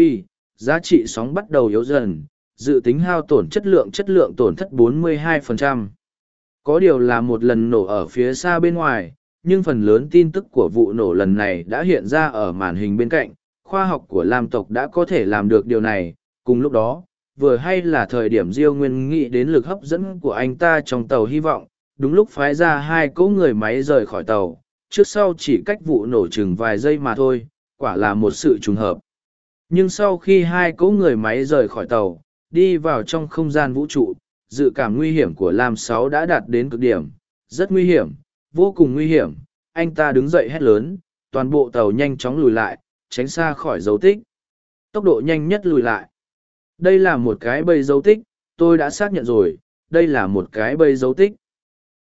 giá trị sóng bắt đầu yếu dần, dự tính hao tổn chất lượng chất lượng tổn thất 42%. Có điều là một lần nổ ở phía xa bên ngoài, nhưng phần lớn tin tức của vụ nổ lần này đã hiện ra ở màn hình bên cạnh. Khoa học của Lam tộc đã có thể làm được điều này, cùng lúc đó, vừa hay là thời điểm Diêu Nguyên nghĩ đến lực hấp dẫn của anh ta trong tàu hy vọng, đúng lúc phái ra hai cỗ người máy rời khỏi tàu, trước sau chỉ cách vụ nổ chừng vài giây mà thôi, quả là một sự trùng hợp. Nhưng sau khi hai cỗ người máy rời khỏi tàu, đi vào trong không gian vũ trụ, dự cảm nguy hiểm của Lam Sáu đã đạt đến cực điểm, rất nguy hiểm, vô cùng nguy hiểm, anh ta đứng dậy hét lớn, toàn bộ tàu nhanh chóng lùi lại, tránh xa khỏi dấu tích. Tốc độ nhanh nhất lùi lại. Đây là một cái bầy dấu tích, tôi đã xác nhận rồi, đây là một cái bầy dấu tích.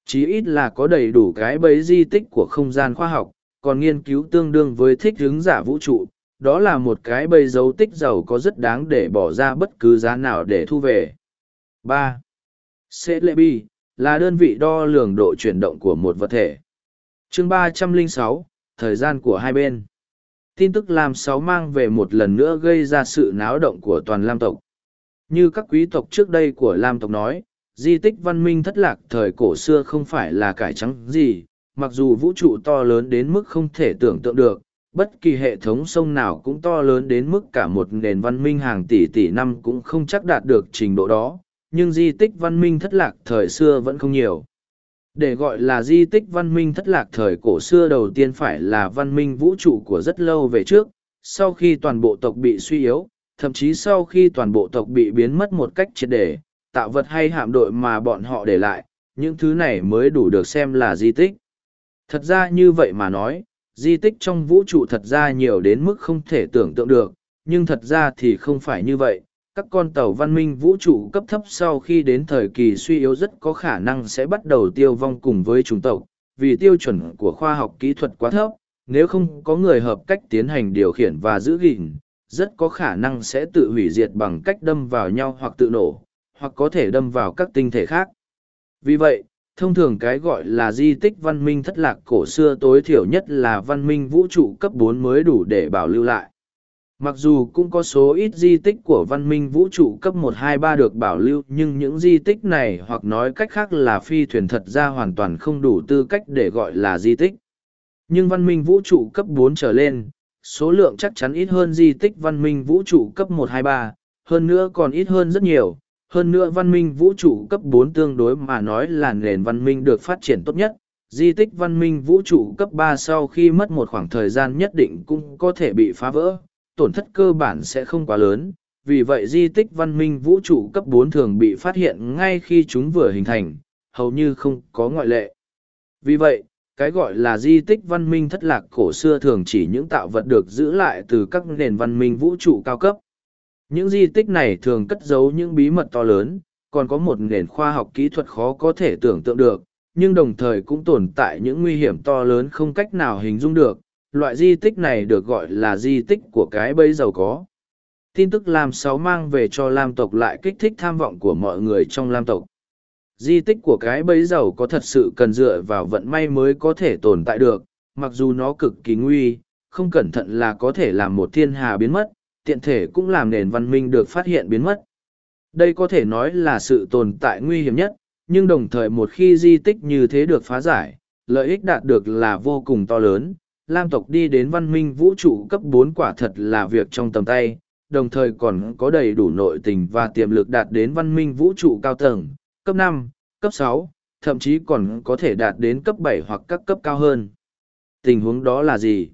Chí ít là có đầy đủ cái bẫy di tích của không gian khoa học, còn nghiên cứu tương đương với thích hướng giả vũ trụ, đó là một cái bầy dấu tích giàu có rất đáng để bỏ ra bất cứ giá nào để thu về. ba Celebi, là đơn vị đo lường độ chuyển động của một vật thể. chương ba trăm linh sáu thời gian của hai bên. Tin tức Lam Sáu mang về một lần nữa gây ra sự náo động của toàn Lam tộc. Như các quý tộc trước đây của Lam tộc nói, di tích văn minh thất lạc thời cổ xưa không phải là cải trắng gì, mặc dù vũ trụ to lớn đến mức không thể tưởng tượng được, bất kỳ hệ thống sông nào cũng to lớn đến mức cả một nền văn minh hàng tỷ tỷ năm cũng không chắc đạt được trình độ đó, nhưng di tích văn minh thất lạc thời xưa vẫn không nhiều. Để gọi là di tích văn minh thất lạc thời cổ xưa đầu tiên phải là văn minh vũ trụ của rất lâu về trước, sau khi toàn bộ tộc bị suy yếu, thậm chí sau khi toàn bộ tộc bị biến mất một cách triệt để, tạo vật hay hạm đội mà bọn họ để lại, những thứ này mới đủ được xem là di tích. Thật ra như vậy mà nói, di tích trong vũ trụ thật ra nhiều đến mức không thể tưởng tượng được, nhưng thật ra thì không phải như vậy. Các con tàu văn minh vũ trụ cấp thấp sau khi đến thời kỳ suy yếu rất có khả năng sẽ bắt đầu tiêu vong cùng với chúng tộc, vì tiêu chuẩn của khoa học kỹ thuật quá thấp, nếu không có người hợp cách tiến hành điều khiển và giữ gìn, rất có khả năng sẽ tự hủy diệt bằng cách đâm vào nhau hoặc tự nổ, hoặc có thể đâm vào các tinh thể khác. Vì vậy, thông thường cái gọi là di tích văn minh thất lạc cổ xưa tối thiểu nhất là văn minh vũ trụ cấp bốn mới đủ để bảo lưu lại. Mặc dù cũng có số ít di tích của văn minh vũ trụ cấp một hai ba được bảo lưu nhưng những di tích này hoặc nói cách khác là phi thuyền thật ra hoàn toàn không đủ tư cách để gọi là di tích. Nhưng văn minh vũ trụ cấp bốn trở lên, số lượng chắc chắn ít hơn di tích văn minh vũ trụ cấp một hai ba, hơn nữa còn ít hơn rất nhiều, hơn nữa văn minh vũ trụ cấp bốn tương đối mà nói là nền văn minh được phát triển tốt nhất. Di tích văn minh vũ trụ cấp ba sau khi mất một khoảng thời gian nhất định cũng có thể bị phá vỡ, tổn thất cơ bản sẽ không quá lớn. Vì vậy di tích văn minh vũ trụ cấp bốn thường bị phát hiện ngay khi chúng vừa hình thành, hầu như không có ngoại lệ. Vì vậy, cái gọi là di tích văn minh thất lạc cổ xưa thường chỉ những tạo vật được giữ lại từ các nền văn minh vũ trụ cao cấp. Những di tích này thường cất giấu những bí mật to lớn, còn có một nền khoa học kỹ thuật khó có thể tưởng tượng được, nhưng đồng thời cũng tồn tại những nguy hiểm to lớn không cách nào hình dung được. Loại di tích này được gọi là di tích của cái bẫy giàu có. Tin tức Lam Sáu mang về cho Lam tộc lại kích thích tham vọng của mọi người trong Lam tộc. Di tích của cái bẫy giàu có thật sự cần dựa vào vận may mới có thể tồn tại được, mặc dù nó cực kỳ nguy, không cẩn thận là có thể làm một thiên hà biến mất, tiện thể cũng làm nền văn minh được phát hiện biến mất. Đây có thể nói là sự tồn tại nguy hiểm nhất, nhưng đồng thời một khi di tích như thế được phá giải, lợi ích đạt được là vô cùng to lớn. Lam tộc đi đến văn minh vũ trụ cấp bốn quả thật là việc trong tầm tay, đồng thời còn có đầy đủ nội tình và tiềm lực đạt đến văn minh vũ trụ cao tầng, cấp năm, cấp sáu, thậm chí còn có thể đạt đến cấp bảy hoặc các cấp cao hơn. Tình huống đó là gì?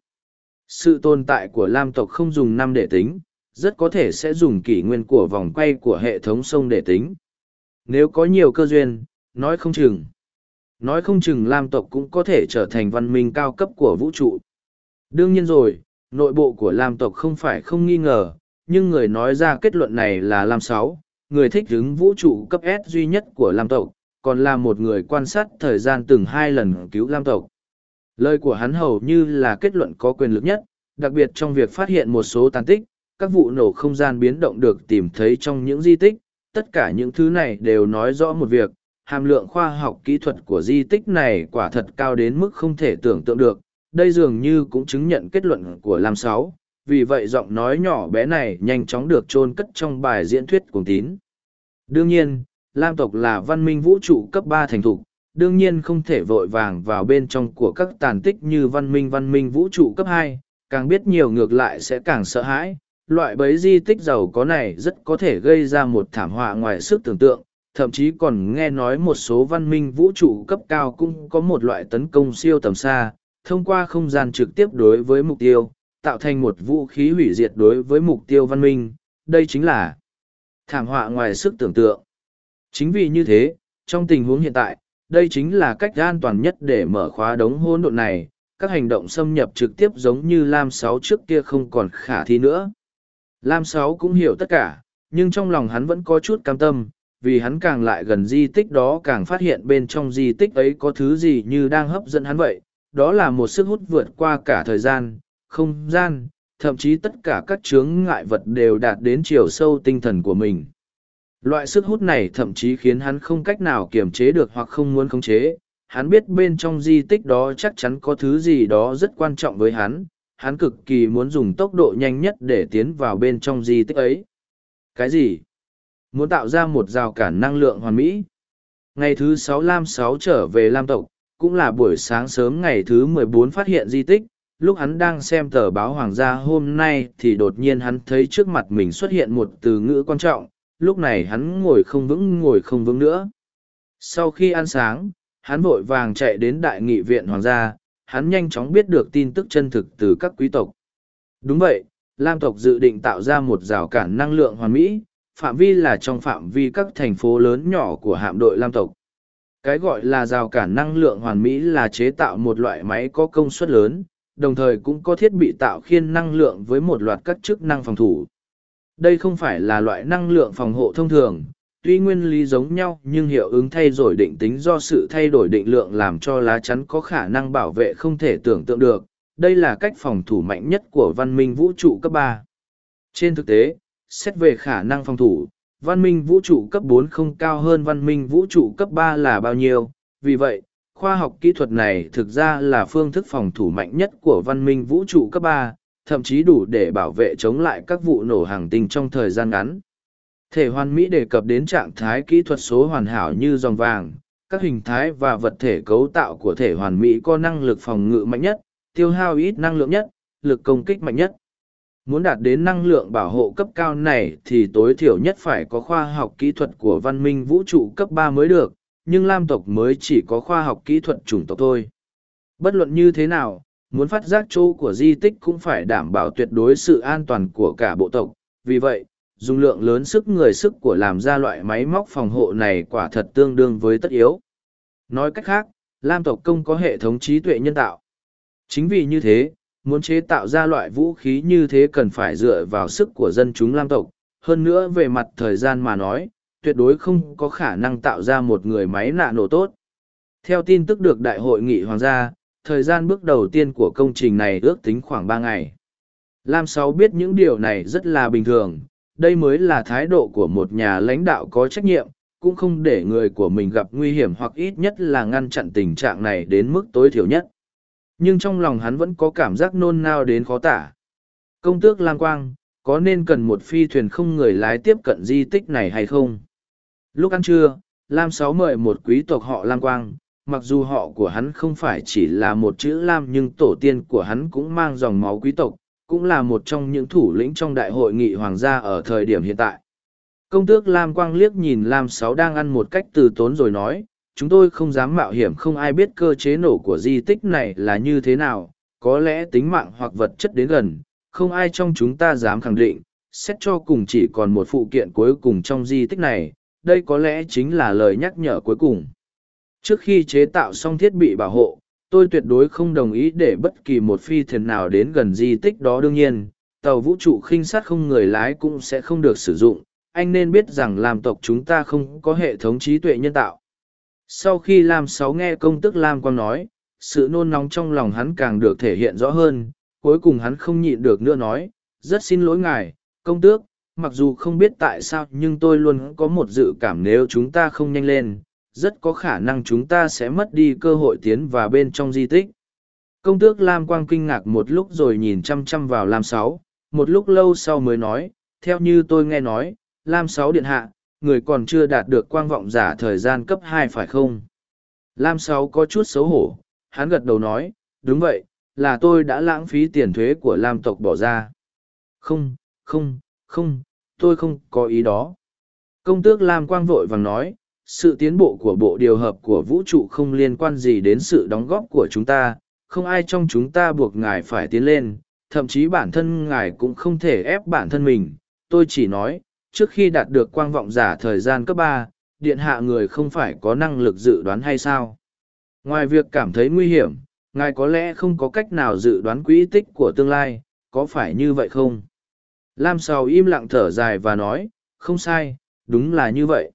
Sự tồn tại của Lam tộc không dùng năm để tính, rất có thể sẽ dùng kỷ nguyên của vòng quay của hệ thống sông để tính. Nếu có nhiều cơ duyên, nói không chừng. Nói không chừng Lam tộc cũng có thể trở thành văn minh cao cấp của vũ trụ. Đương nhiên rồi, nội bộ của Lam tộc không phải không nghi ngờ, nhưng người nói ra kết luận này là Lam Sáu, người thích ứng vũ trụ cấp S duy nhất của Lam tộc, còn là một người quan sát thời gian từng hai lần cứu Lam tộc. Lời của hắn hầu như là kết luận có quyền lực nhất, đặc biệt trong việc phát hiện một số tàn tích, các vụ nổ không gian biến động được tìm thấy trong những di tích. Tất cả những thứ này đều nói rõ một việc, hàm lượng khoa học kỹ thuật của di tích này quả thật cao đến mức không thể tưởng tượng được. Đây dường như cũng chứng nhận kết luận của Lam Sáu, vì vậy giọng nói nhỏ bé này nhanh chóng được chôn cất trong bài diễn thuyết cuồng tín. Đương nhiên, Lam tộc là văn minh vũ trụ cấp ba thành thục, đương nhiên không thể vội vàng vào bên trong của các tàn tích như văn minh văn minh vũ trụ cấp hai, càng biết nhiều ngược lại sẽ càng sợ hãi. Loại bấy di tích giàu có này rất có thể gây ra một thảm họa ngoài sức tưởng tượng, thậm chí còn nghe nói một số văn minh vũ trụ cấp cao cũng có một loại tấn công siêu tầm xa, thông qua không gian trực tiếp đối với mục tiêu, tạo thành một vũ khí hủy diệt đối với mục tiêu văn minh, đây chính là thảm họa ngoài sức tưởng tượng. Chính vì như thế, trong tình huống hiện tại, đây chính là cách an toàn nhất để mở khóa đống hỗn độn này, các hành động xâm nhập trực tiếp giống như Lam Sáu trước kia không còn khả thi nữa. Lam Sáu cũng hiểu tất cả, nhưng trong lòng hắn vẫn có chút cam tâm, vì hắn càng lại gần di tích đó càng phát hiện bên trong di tích ấy có thứ gì như đang hấp dẫn hắn vậy, đó là một sức hút vượt qua cả thời gian, không gian, thậm chí tất cả các chướng ngại vật đều đạt đến chiều sâu tinh thần của mình. Loại sức hút này thậm chí khiến hắn không cách nào kiềm chế được hoặc không muốn khống chế. Hắn biết bên trong di tích đó chắc chắn có thứ gì đó rất quan trọng với hắn. Hắn cực kỳ muốn dùng tốc độ nhanh nhất để tiến vào bên trong di tích ấy. Cái gì? Muốn tạo ra một rào cản năng lượng hoàn mỹ. Ngày thứ sáu Lam sáu trở về Lam tộc, cũng là buổi sáng sớm ngày thứ mười bốn phát hiện di tích. Lúc hắn đang xem tờ báo Hoàng gia hôm nay thì đột nhiên hắn thấy trước mặt mình xuất hiện một từ ngữ quan trọng, lúc này hắn ngồi không vững ngồi không vững nữa. Sau khi ăn sáng, hắn vội vàng chạy đến đại nghị viện hoàng gia, hắn nhanh chóng biết được tin tức chân thực từ các quý tộc. Đúng vậy, Lam tộc dự định tạo ra một rào cản năng lượng hoàn mỹ, phạm vi là trong phạm vi các thành phố lớn nhỏ của hạm đội Lam tộc. Cái gọi là rào cản năng lượng hoàn mỹ là chế tạo một loại máy có công suất lớn, đồng thời cũng có thiết bị tạo khiên năng lượng với một loạt các chức năng phòng thủ. Đây không phải là loại năng lượng phòng hộ thông thường, tuy nguyên lý giống nhau nhưng hiệu ứng thay đổi định tính do sự thay đổi định lượng làm cho lá chắn có khả năng bảo vệ không thể tưởng tượng được. Đây là cách phòng thủ mạnh nhất của văn minh vũ trụ cấp ba. Trên thực tế, xét về khả năng phòng thủ, văn minh vũ trụ cấp bốn không cao hơn văn minh vũ trụ cấp ba là bao nhiêu. Vì vậy, khoa học kỹ thuật này thực ra là phương thức phòng thủ mạnh nhất của văn minh vũ trụ cấp ba thậm chí đủ để bảo vệ chống lại các vụ nổ hàng tinh trong thời gian ngắn. Thể hoàn mỹ đề cập đến trạng thái kỹ thuật số hoàn hảo như dòng vàng, các hình thái và vật thể cấu tạo của thể hoàn mỹ có năng lực phòng ngự mạnh nhất, tiêu hao ít năng lượng nhất, lực công kích mạnh nhất. Muốn đạt đến năng lượng bảo hộ cấp cao này thì tối thiểu nhất phải có khoa học kỹ thuật của văn minh vũ trụ cấp ba mới được, nhưng Lam tộc mới chỉ có khoa học kỹ thuật chủng tộc thôi. Bất luận như thế nào, muốn phát giác chỗ của di tích cũng phải đảm bảo tuyệt đối sự an toàn của cả bộ tộc. Vì vậy dùng lượng lớn sức người sức của làm ra loại máy móc phòng hộ này quả thật tương đương với tất yếu. Nói cách khác lam tộc công có hệ thống trí tuệ nhân tạo. Chính vì như thế muốn chế tạo ra loại vũ khí như thế cần phải dựa vào sức của dân chúng lam tộc hơn nữa về mặt thời gian mà nói tuyệt đối không có khả năng tạo ra một người máy nạ nổ tốt theo tin tức được đại hội nghị hoàng gia thời gian bước đầu tiên của công trình này ước tính khoảng ba ngày. Lam Sáu biết những điều này rất là bình thường, đây mới là thái độ của một nhà lãnh đạo có trách nhiệm, cũng không để người của mình gặp nguy hiểm hoặc ít nhất là ngăn chặn tình trạng này đến mức tối thiểu nhất. Nhưng trong lòng hắn vẫn có cảm giác nôn nao đến khó tả. Công tước Lam Quang, có nên cần một phi thuyền không người lái tiếp cận di tích này hay không? Lúc ăn trưa, Lam Sáu mời một quý tộc họ Lam Quang, mặc dù họ của hắn không phải chỉ là một chữ lam nhưng tổ tiên của hắn cũng mang dòng máu quý tộc cũng là một trong những thủ lĩnh trong đại hội nghị hoàng gia ở thời điểm hiện tại công tước lam quang liếc nhìn lam sáu đang ăn một cách từ tốn rồi nói chúng tôi không dám mạo hiểm không ai biết cơ chế nổ của di tích này là như thế nào có lẽ tính mạng hoặc vật chất đến gần không ai trong chúng ta dám khẳng định xét cho cùng chỉ còn một phụ kiện cuối cùng trong di tích này đây có lẽ chính là lời nhắc nhở cuối cùng Trước khi chế tạo xong thiết bị bảo hộ, tôi tuyệt đối không đồng ý để bất kỳ một phi thuyền nào đến gần di tích đó đương nhiên, tàu vũ trụ khinh sát không người lái cũng sẽ không được sử dụng. Anh nên biết rằng làm tộc chúng ta không có hệ thống trí tuệ nhân tạo. Sau khi Lam Sáu nghe công tức Lam Quang nói, sự nôn nóng trong lòng hắn càng được thể hiện rõ hơn, cuối cùng hắn không nhịn được nữa nói, rất xin lỗi ngài, công tước, mặc dù không biết tại sao nhưng tôi luôn có một dự cảm nếu chúng ta không nhanh lên, rất có khả năng chúng ta sẽ mất đi cơ hội tiến vào bên trong di tích. Công tước Lam Quang kinh ngạc một lúc rồi nhìn chăm chăm vào Lam Sáu, một lúc lâu sau mới nói, theo như tôi nghe nói, Lam Sáu Điện Hạ, người còn chưa đạt được quang vọng giả thời gian cấp hai phải không? Lam Sáu có chút xấu hổ, hắn gật đầu nói, đúng vậy, là tôi đã lãng phí tiền thuế của Lam tộc bỏ ra. Không, không, không, tôi không có ý đó. Công tước Lam Quang vội vàng nói, sự tiến bộ của bộ điều hợp của vũ trụ không liên quan gì đến sự đóng góp của chúng ta, không ai trong chúng ta buộc ngài phải tiến lên, thậm chí bản thân ngài cũng không thể ép bản thân mình. Tôi chỉ nói, trước khi đạt được quang vọng giả thời gian cấp ba, điện hạ người không phải có năng lực dự đoán hay sao? Ngoài việc cảm thấy nguy hiểm, ngài có lẽ không có cách nào dự đoán quỹ tích của tương lai, có phải như vậy không? Lam Sào im lặng thở dài và nói, không sai, đúng là như vậy.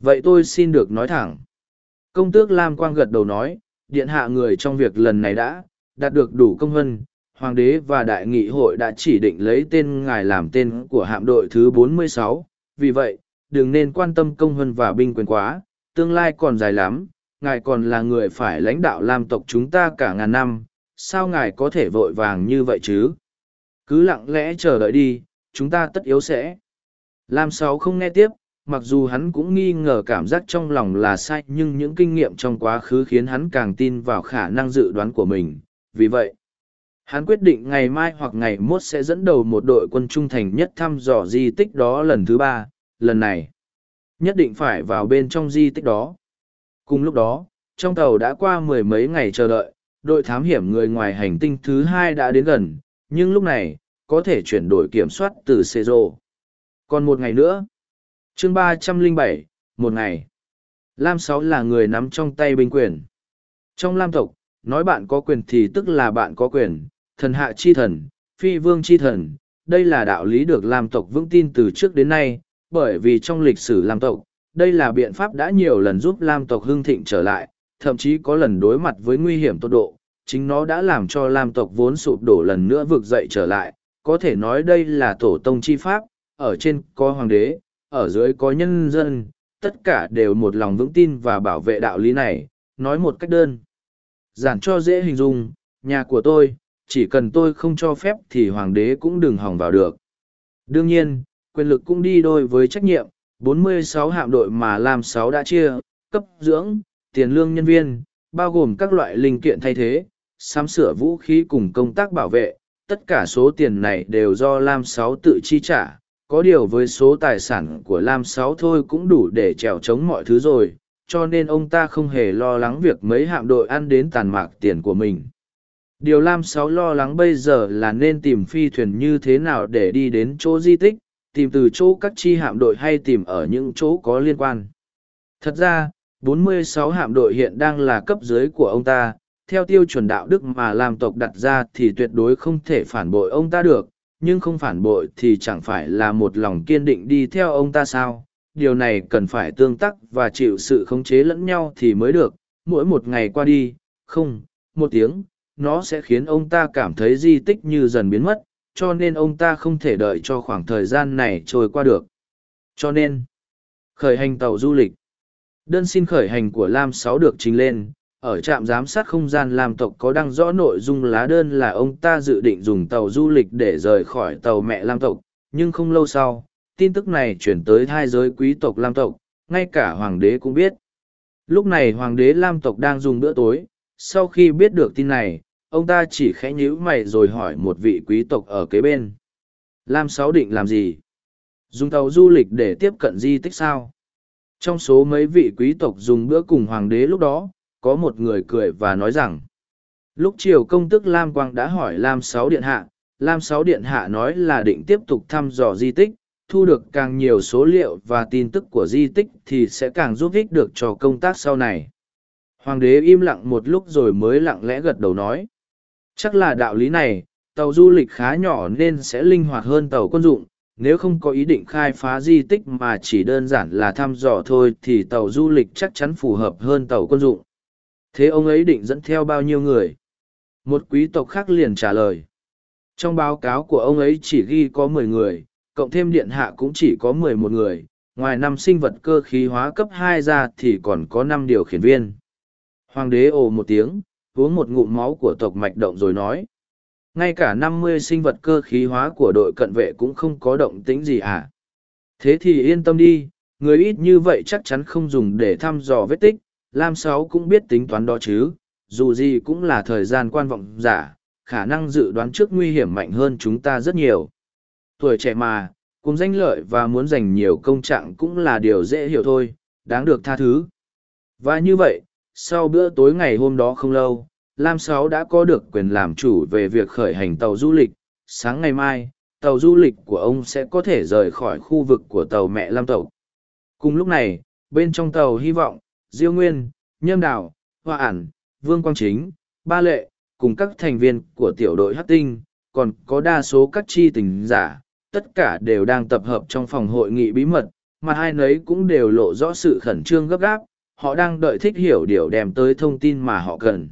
Vậy tôi xin được nói thẳng. Công tước Lam Quang gật đầu nói, điện hạ người trong việc lần này đã, đạt được đủ công hân, hoàng đế và đại nghị hội đã chỉ định lấy tên ngài làm tên của hạm đội thứ 46, vì vậy, đừng nên quan tâm công hân và binh quyền quá, tương lai còn dài lắm, ngài còn là người phải lãnh đạo làm tộc chúng ta cả ngàn năm, sao ngài có thể vội vàng như vậy chứ? Cứ lặng lẽ chờ đợi đi, chúng ta tất yếu sẽ. Lam Sáu không nghe tiếp, mặc dù hắn cũng nghi ngờ cảm giác trong lòng là sai nhưng những kinh nghiệm trong quá khứ khiến hắn càng tin vào khả năng dự đoán của mình, vì vậy. Hắn quyết định ngày mai hoặc ngày mốt sẽ dẫn đầu một đội quân trung thành nhất thăm dò di tích đó lần thứ ba, lần này. Nhất định phải vào bên trong di tích đó. Cùng lúc đó, trong tàu đã qua mười mấy ngày chờ đợi, đội thám hiểm người ngoài hành tinh thứ hai đã đến gần, nhưng lúc này, có thể chuyển đổi kiểm soát từ xe rô. Còn một ngày nữa, chương ba trăm linh bảy một ngày. Lam Sáu là người nắm trong tay binh quyền. Trong Lam tộc, nói bạn có quyền thì tức là bạn có quyền, thần hạ chi thần, phi vương chi thần, đây là đạo lý được Lam tộc vững tin từ trước đến nay, bởi vì trong lịch sử Lam tộc, đây là biện pháp đã nhiều lần giúp Lam tộc hưng thịnh trở lại, thậm chí có lần đối mặt với nguy hiểm tột độ, chính nó đã làm cho Lam tộc vốn sụp đổ lần nữa vực dậy trở lại, có thể nói đây là tổ tông chi pháp, ở trên có hoàng đế, ở dưới có nhân dân, tất cả đều một lòng vững tin và bảo vệ đạo lý này, nói một cách đơn. Giản cho dễ hình dung, nhà của tôi, chỉ cần tôi không cho phép thì hoàng đế cũng đừng hòng vào được. Đương nhiên, quyền lực cũng đi đôi với trách nhiệm, 46 hạm đội mà Lam 6 đã chia, cấp dưỡng, tiền lương nhân viên, bao gồm các loại linh kiện thay thế, sắm sửa vũ khí cùng công tác bảo vệ, tất cả số tiền này đều do Lam Sáu tự chi trả, có điều với số tài sản của Lam Sáu thôi cũng đủ để trèo chống mọi thứ rồi, cho nên ông ta không hề lo lắng việc mấy hạm đội ăn đến tàn mạc tiền của mình. Điều Lam Sáu lo lắng bây giờ là nên tìm phi thuyền như thế nào để đi đến chỗ di tích, tìm từ chỗ các chi hạm đội hay tìm ở những chỗ có liên quan. Thật ra, 46 hạm đội hiện đang là cấp dưới của ông ta, theo tiêu chuẩn đạo đức mà làm tộc đặt ra thì tuyệt đối không thể phản bội ông ta được, nhưng không phản bội thì chẳng phải là một lòng kiên định đi theo ông ta sao. Điều này cần phải tương tác và chịu sự khống chế lẫn nhau thì mới được, mỗi một ngày qua đi, không, một tiếng, nó sẽ khiến ông ta cảm thấy di tích như dần biến mất, cho nên ông ta không thể đợi cho khoảng thời gian này trôi qua được. Cho nên, khởi hành tàu du lịch. Đơn xin khởi hành của Lam Sáu được trình lên, ở trạm giám sát không gian Lam tộc có đăng rõ nội dung lá đơn là ông ta dự định dùng tàu du lịch để rời khỏi tàu mẹ Lam tộc, nhưng không lâu sau, tin tức này chuyển tới hai giới quý tộc Lam tộc, ngay cả hoàng đế cũng biết. Lúc này hoàng đế Lam tộc đang dùng bữa tối, sau khi biết được tin này, ông ta chỉ khẽ nhíu mày rồi hỏi một vị quý tộc ở kế bên. Lam Sáu định làm gì? Dùng tàu du lịch để tiếp cận di tích sao? Trong số mấy vị quý tộc dùng bữa cùng hoàng đế lúc đó, có một người cười và nói rằng, lúc chiều công tức Lam Quang đã hỏi Lam Sáu Điện Hạ, Lam Sáu Điện Hạ nói là định tiếp tục thăm dò di tích, thu được càng nhiều số liệu và tin tức của di tích thì sẽ càng giúp ích được cho công tác sau này. Hoàng đế im lặng một lúc rồi mới lặng lẽ gật đầu nói. Chắc là đạo lý này, tàu du lịch khá nhỏ nên sẽ linh hoạt hơn tàu quân dụng, nếu không có ý định khai phá di tích mà chỉ đơn giản là thăm dò thôi thì tàu du lịch chắc chắn phù hợp hơn tàu quân dụng. Thế ông ấy định dẫn theo bao nhiêu người? Một quý tộc khác liền trả lời. Trong báo cáo của ông ấy chỉ ghi có mười người, cộng thêm điện hạ cũng chỉ có mười một người, ngoài năm sinh vật cơ khí hóa cấp hai ra thì còn có năm điều khiển viên. Hoàng đế ồ một tiếng, uống một ngụm máu của tộc mạch động rồi nói. Ngay cả năm mươi sinh vật cơ khí hóa của đội cận vệ cũng không có động tĩnh gì à. Thế thì yên tâm đi, người ít như vậy chắc chắn không dùng để thăm dò vết tích, Lam Sáu cũng biết tính toán đó chứ, dù gì cũng là thời gian quan vọng giả, khả năng dự đoán trước nguy hiểm mạnh hơn chúng ta rất nhiều. Tuổi trẻ mà, cùng danh lợi và muốn giành nhiều công trạng cũng là điều dễ hiểu thôi, đáng được tha thứ. Và như vậy, sau bữa tối ngày hôm đó không lâu, Lam Sáu đã có được quyền làm chủ về việc khởi hành tàu du lịch. Sáng ngày mai, tàu du lịch của ông sẽ có thể rời khỏi khu vực của tàu mẹ Lam Tộc. Cùng lúc này, bên trong tàu hy vọng, Diêu Nguyên, Nhâm Đạo, Hoa Ản, Vương Quang Chính, Ba Lệ, cùng các thành viên của tiểu đội Hát Tinh, còn có đa số các chi tình giả, tất cả đều đang tập hợp trong phòng hội nghị bí mật, mà hai nấy cũng đều lộ rõ sự khẩn trương gấp gáp, họ đang đợi thích hiểu điều đem tới thông tin mà họ cần.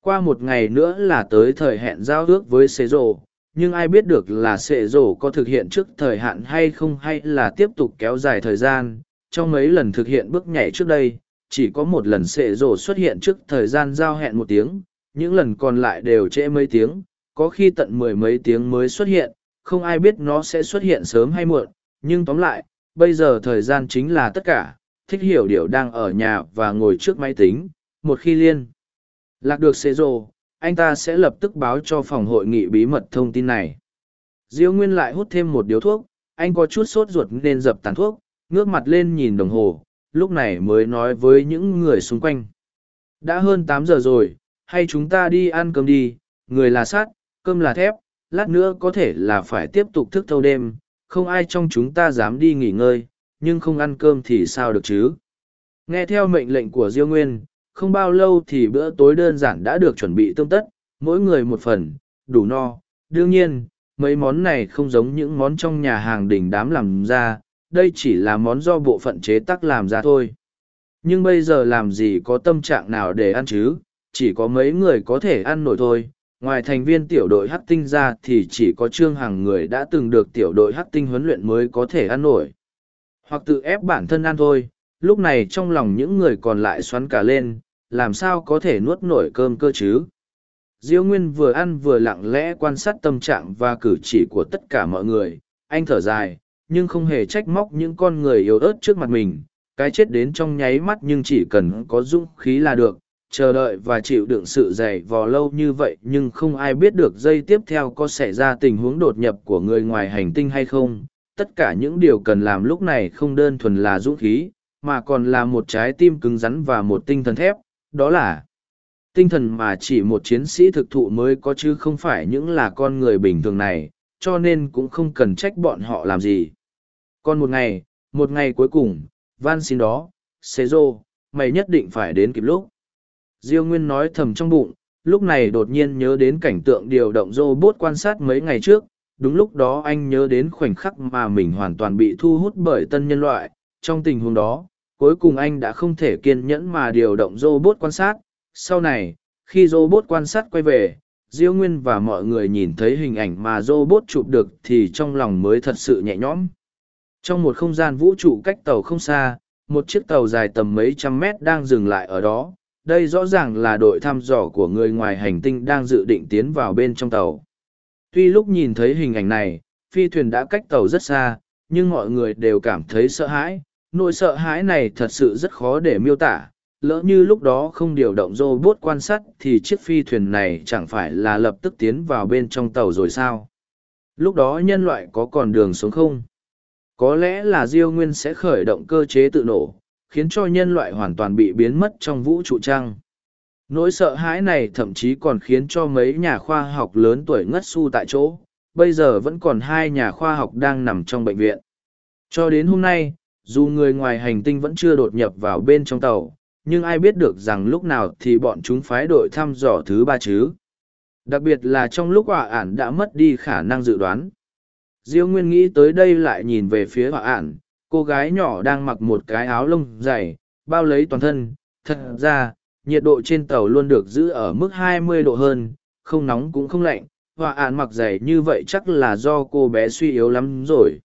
Qua một ngày nữa là tới thời hẹn giao ước với xế Rồ, nhưng ai biết được là Sê Rồ có thực hiện trước thời hạn hay không hay là tiếp tục kéo dài thời gian. Trong mấy lần thực hiện bước nhảy trước đây, chỉ có một lần Sê Rồ xuất hiện trước thời gian giao hẹn một tiếng, những lần còn lại đều trễ mấy tiếng, có khi tận mười mấy tiếng mới xuất hiện, không ai biết nó sẽ xuất hiện sớm hay muộn, nhưng tóm lại, bây giờ thời gian chính là tất cả, thích hiểu điều đang ở nhà và ngồi trước máy tính, một khi liên. Lạc được xế rồ, anh ta sẽ lập tức báo cho phòng hội nghị bí mật thông tin này. Diêu Nguyên lại hút thêm một điếu thuốc, anh có chút sốt ruột nên dập tàn thuốc, ngước mặt lên nhìn đồng hồ, lúc này mới nói với những người xung quanh. Đã hơn tám giờ rồi, hay chúng ta đi ăn cơm đi, người là sắt, cơm là thép, lát nữa có thể là phải tiếp tục thức thâu đêm, không ai trong chúng ta dám đi nghỉ ngơi, nhưng không ăn cơm thì sao được chứ. Nghe theo mệnh lệnh của Diêu Nguyên, không bao lâu thì bữa tối đơn giản đã được chuẩn bị tương tất, mỗi người một phần, đủ no. Đương nhiên, mấy món này không giống những món trong nhà hàng đỉnh đám làm ra, đây chỉ là món do bộ phận chế tác làm ra thôi. Nhưng bây giờ làm gì có tâm trạng nào để ăn chứ, chỉ có mấy người có thể ăn nổi thôi. Ngoài thành viên tiểu đội hắc tinh ra thì chỉ có trương hàng người đã từng được tiểu đội hắc tinh huấn luyện mới có thể ăn nổi. Hoặc tự ép bản thân ăn thôi, lúc này trong lòng những người còn lại xoắn cả lên, làm sao có thể nuốt nổi cơm cơ chứ? Diêu nguyên vừa ăn vừa lặng lẽ quan sát tâm trạng và cử chỉ của tất cả mọi người. Anh thở dài nhưng không hề trách móc những con người yếu ớt trước mặt mình. Cái chết đến trong nháy mắt nhưng chỉ cần có dũng khí là được. Chờ đợi và chịu đựng sự dày vò lâu như vậy nhưng không ai biết được giây tiếp theo có xảy ra tình huống đột nhập của người ngoài hành tinh hay không tất cả những điều cần làm lúc này không đơn thuần là dũng khí mà còn là một trái tim cứng rắn và một tinh thần thép đó là tinh thần mà chỉ một chiến sĩ thực thụ mới có chứ không phải những là con người bình thường này, cho nên cũng không cần trách bọn họ làm gì. Còn một ngày, một ngày cuối cùng, van xin đó, xế rô, mày nhất định phải đến kịp lúc. Diêu Nguyên nói thầm trong bụng, lúc này đột nhiên nhớ đến cảnh tượng điều động robot quan sát mấy ngày trước, đúng lúc đó anh nhớ đến khoảnh khắc mà mình hoàn toàn bị thu hút bởi tân nhân loại, trong tình huống đó, cuối cùng anh đã không thể kiên nhẫn mà điều động robot quan sát. Sau này, khi robot quan sát quay về, Diêu Nguyên và mọi người nhìn thấy hình ảnh mà robot chụp được thì trong lòng mới thật sự nhẹ nhõm. Trong một không gian vũ trụ cách tàu không xa, một chiếc tàu dài tầm mấy trăm mét đang dừng lại ở đó. Đây rõ ràng là đội thăm dò của người ngoài hành tinh đang dự định tiến vào bên trong tàu. Tuy lúc nhìn thấy hình ảnh này, phi thuyền đã cách tàu rất xa, nhưng mọi người đều cảm thấy sợ hãi, nỗi sợ hãi này thật sự rất khó để miêu tả. Lỡ như lúc đó không điều động robot quan sát thì chiếc phi thuyền này chẳng phải là lập tức tiến vào bên trong tàu rồi sao? Lúc đó nhân loại có còn đường sống không? Có lẽ là diêu nguyên sẽ khởi động cơ chế tự nổ khiến cho nhân loại hoàn toàn bị biến mất trong vũ trụ trăng nỗi sợ hãi này thậm chí còn khiến cho mấy nhà khoa học lớn tuổi ngất su tại chỗ, bây giờ vẫn còn hai nhà khoa học đang nằm trong bệnh viện. Cho đến hôm nay, dù người ngoài hành tinh vẫn chưa đột nhập vào bên trong tàu, nhưng ai biết được rằng lúc nào thì bọn chúng phái đội thăm dò thứ ba chứ. Đặc biệt là trong lúc họa ản đã mất đi khả năng dự đoán. Diêu nguyên nghĩ tới đây lại nhìn về phía họa ản, cô gái nhỏ đang mặc một cái áo lông dày, bao lấy toàn thân. Thật ra nhiệt độ trên tàu luôn được giữ ở mức 20 độ hơn không nóng cũng không lạnh Và ản mặc dày như vậy chắc là do cô bé suy yếu lắm rồi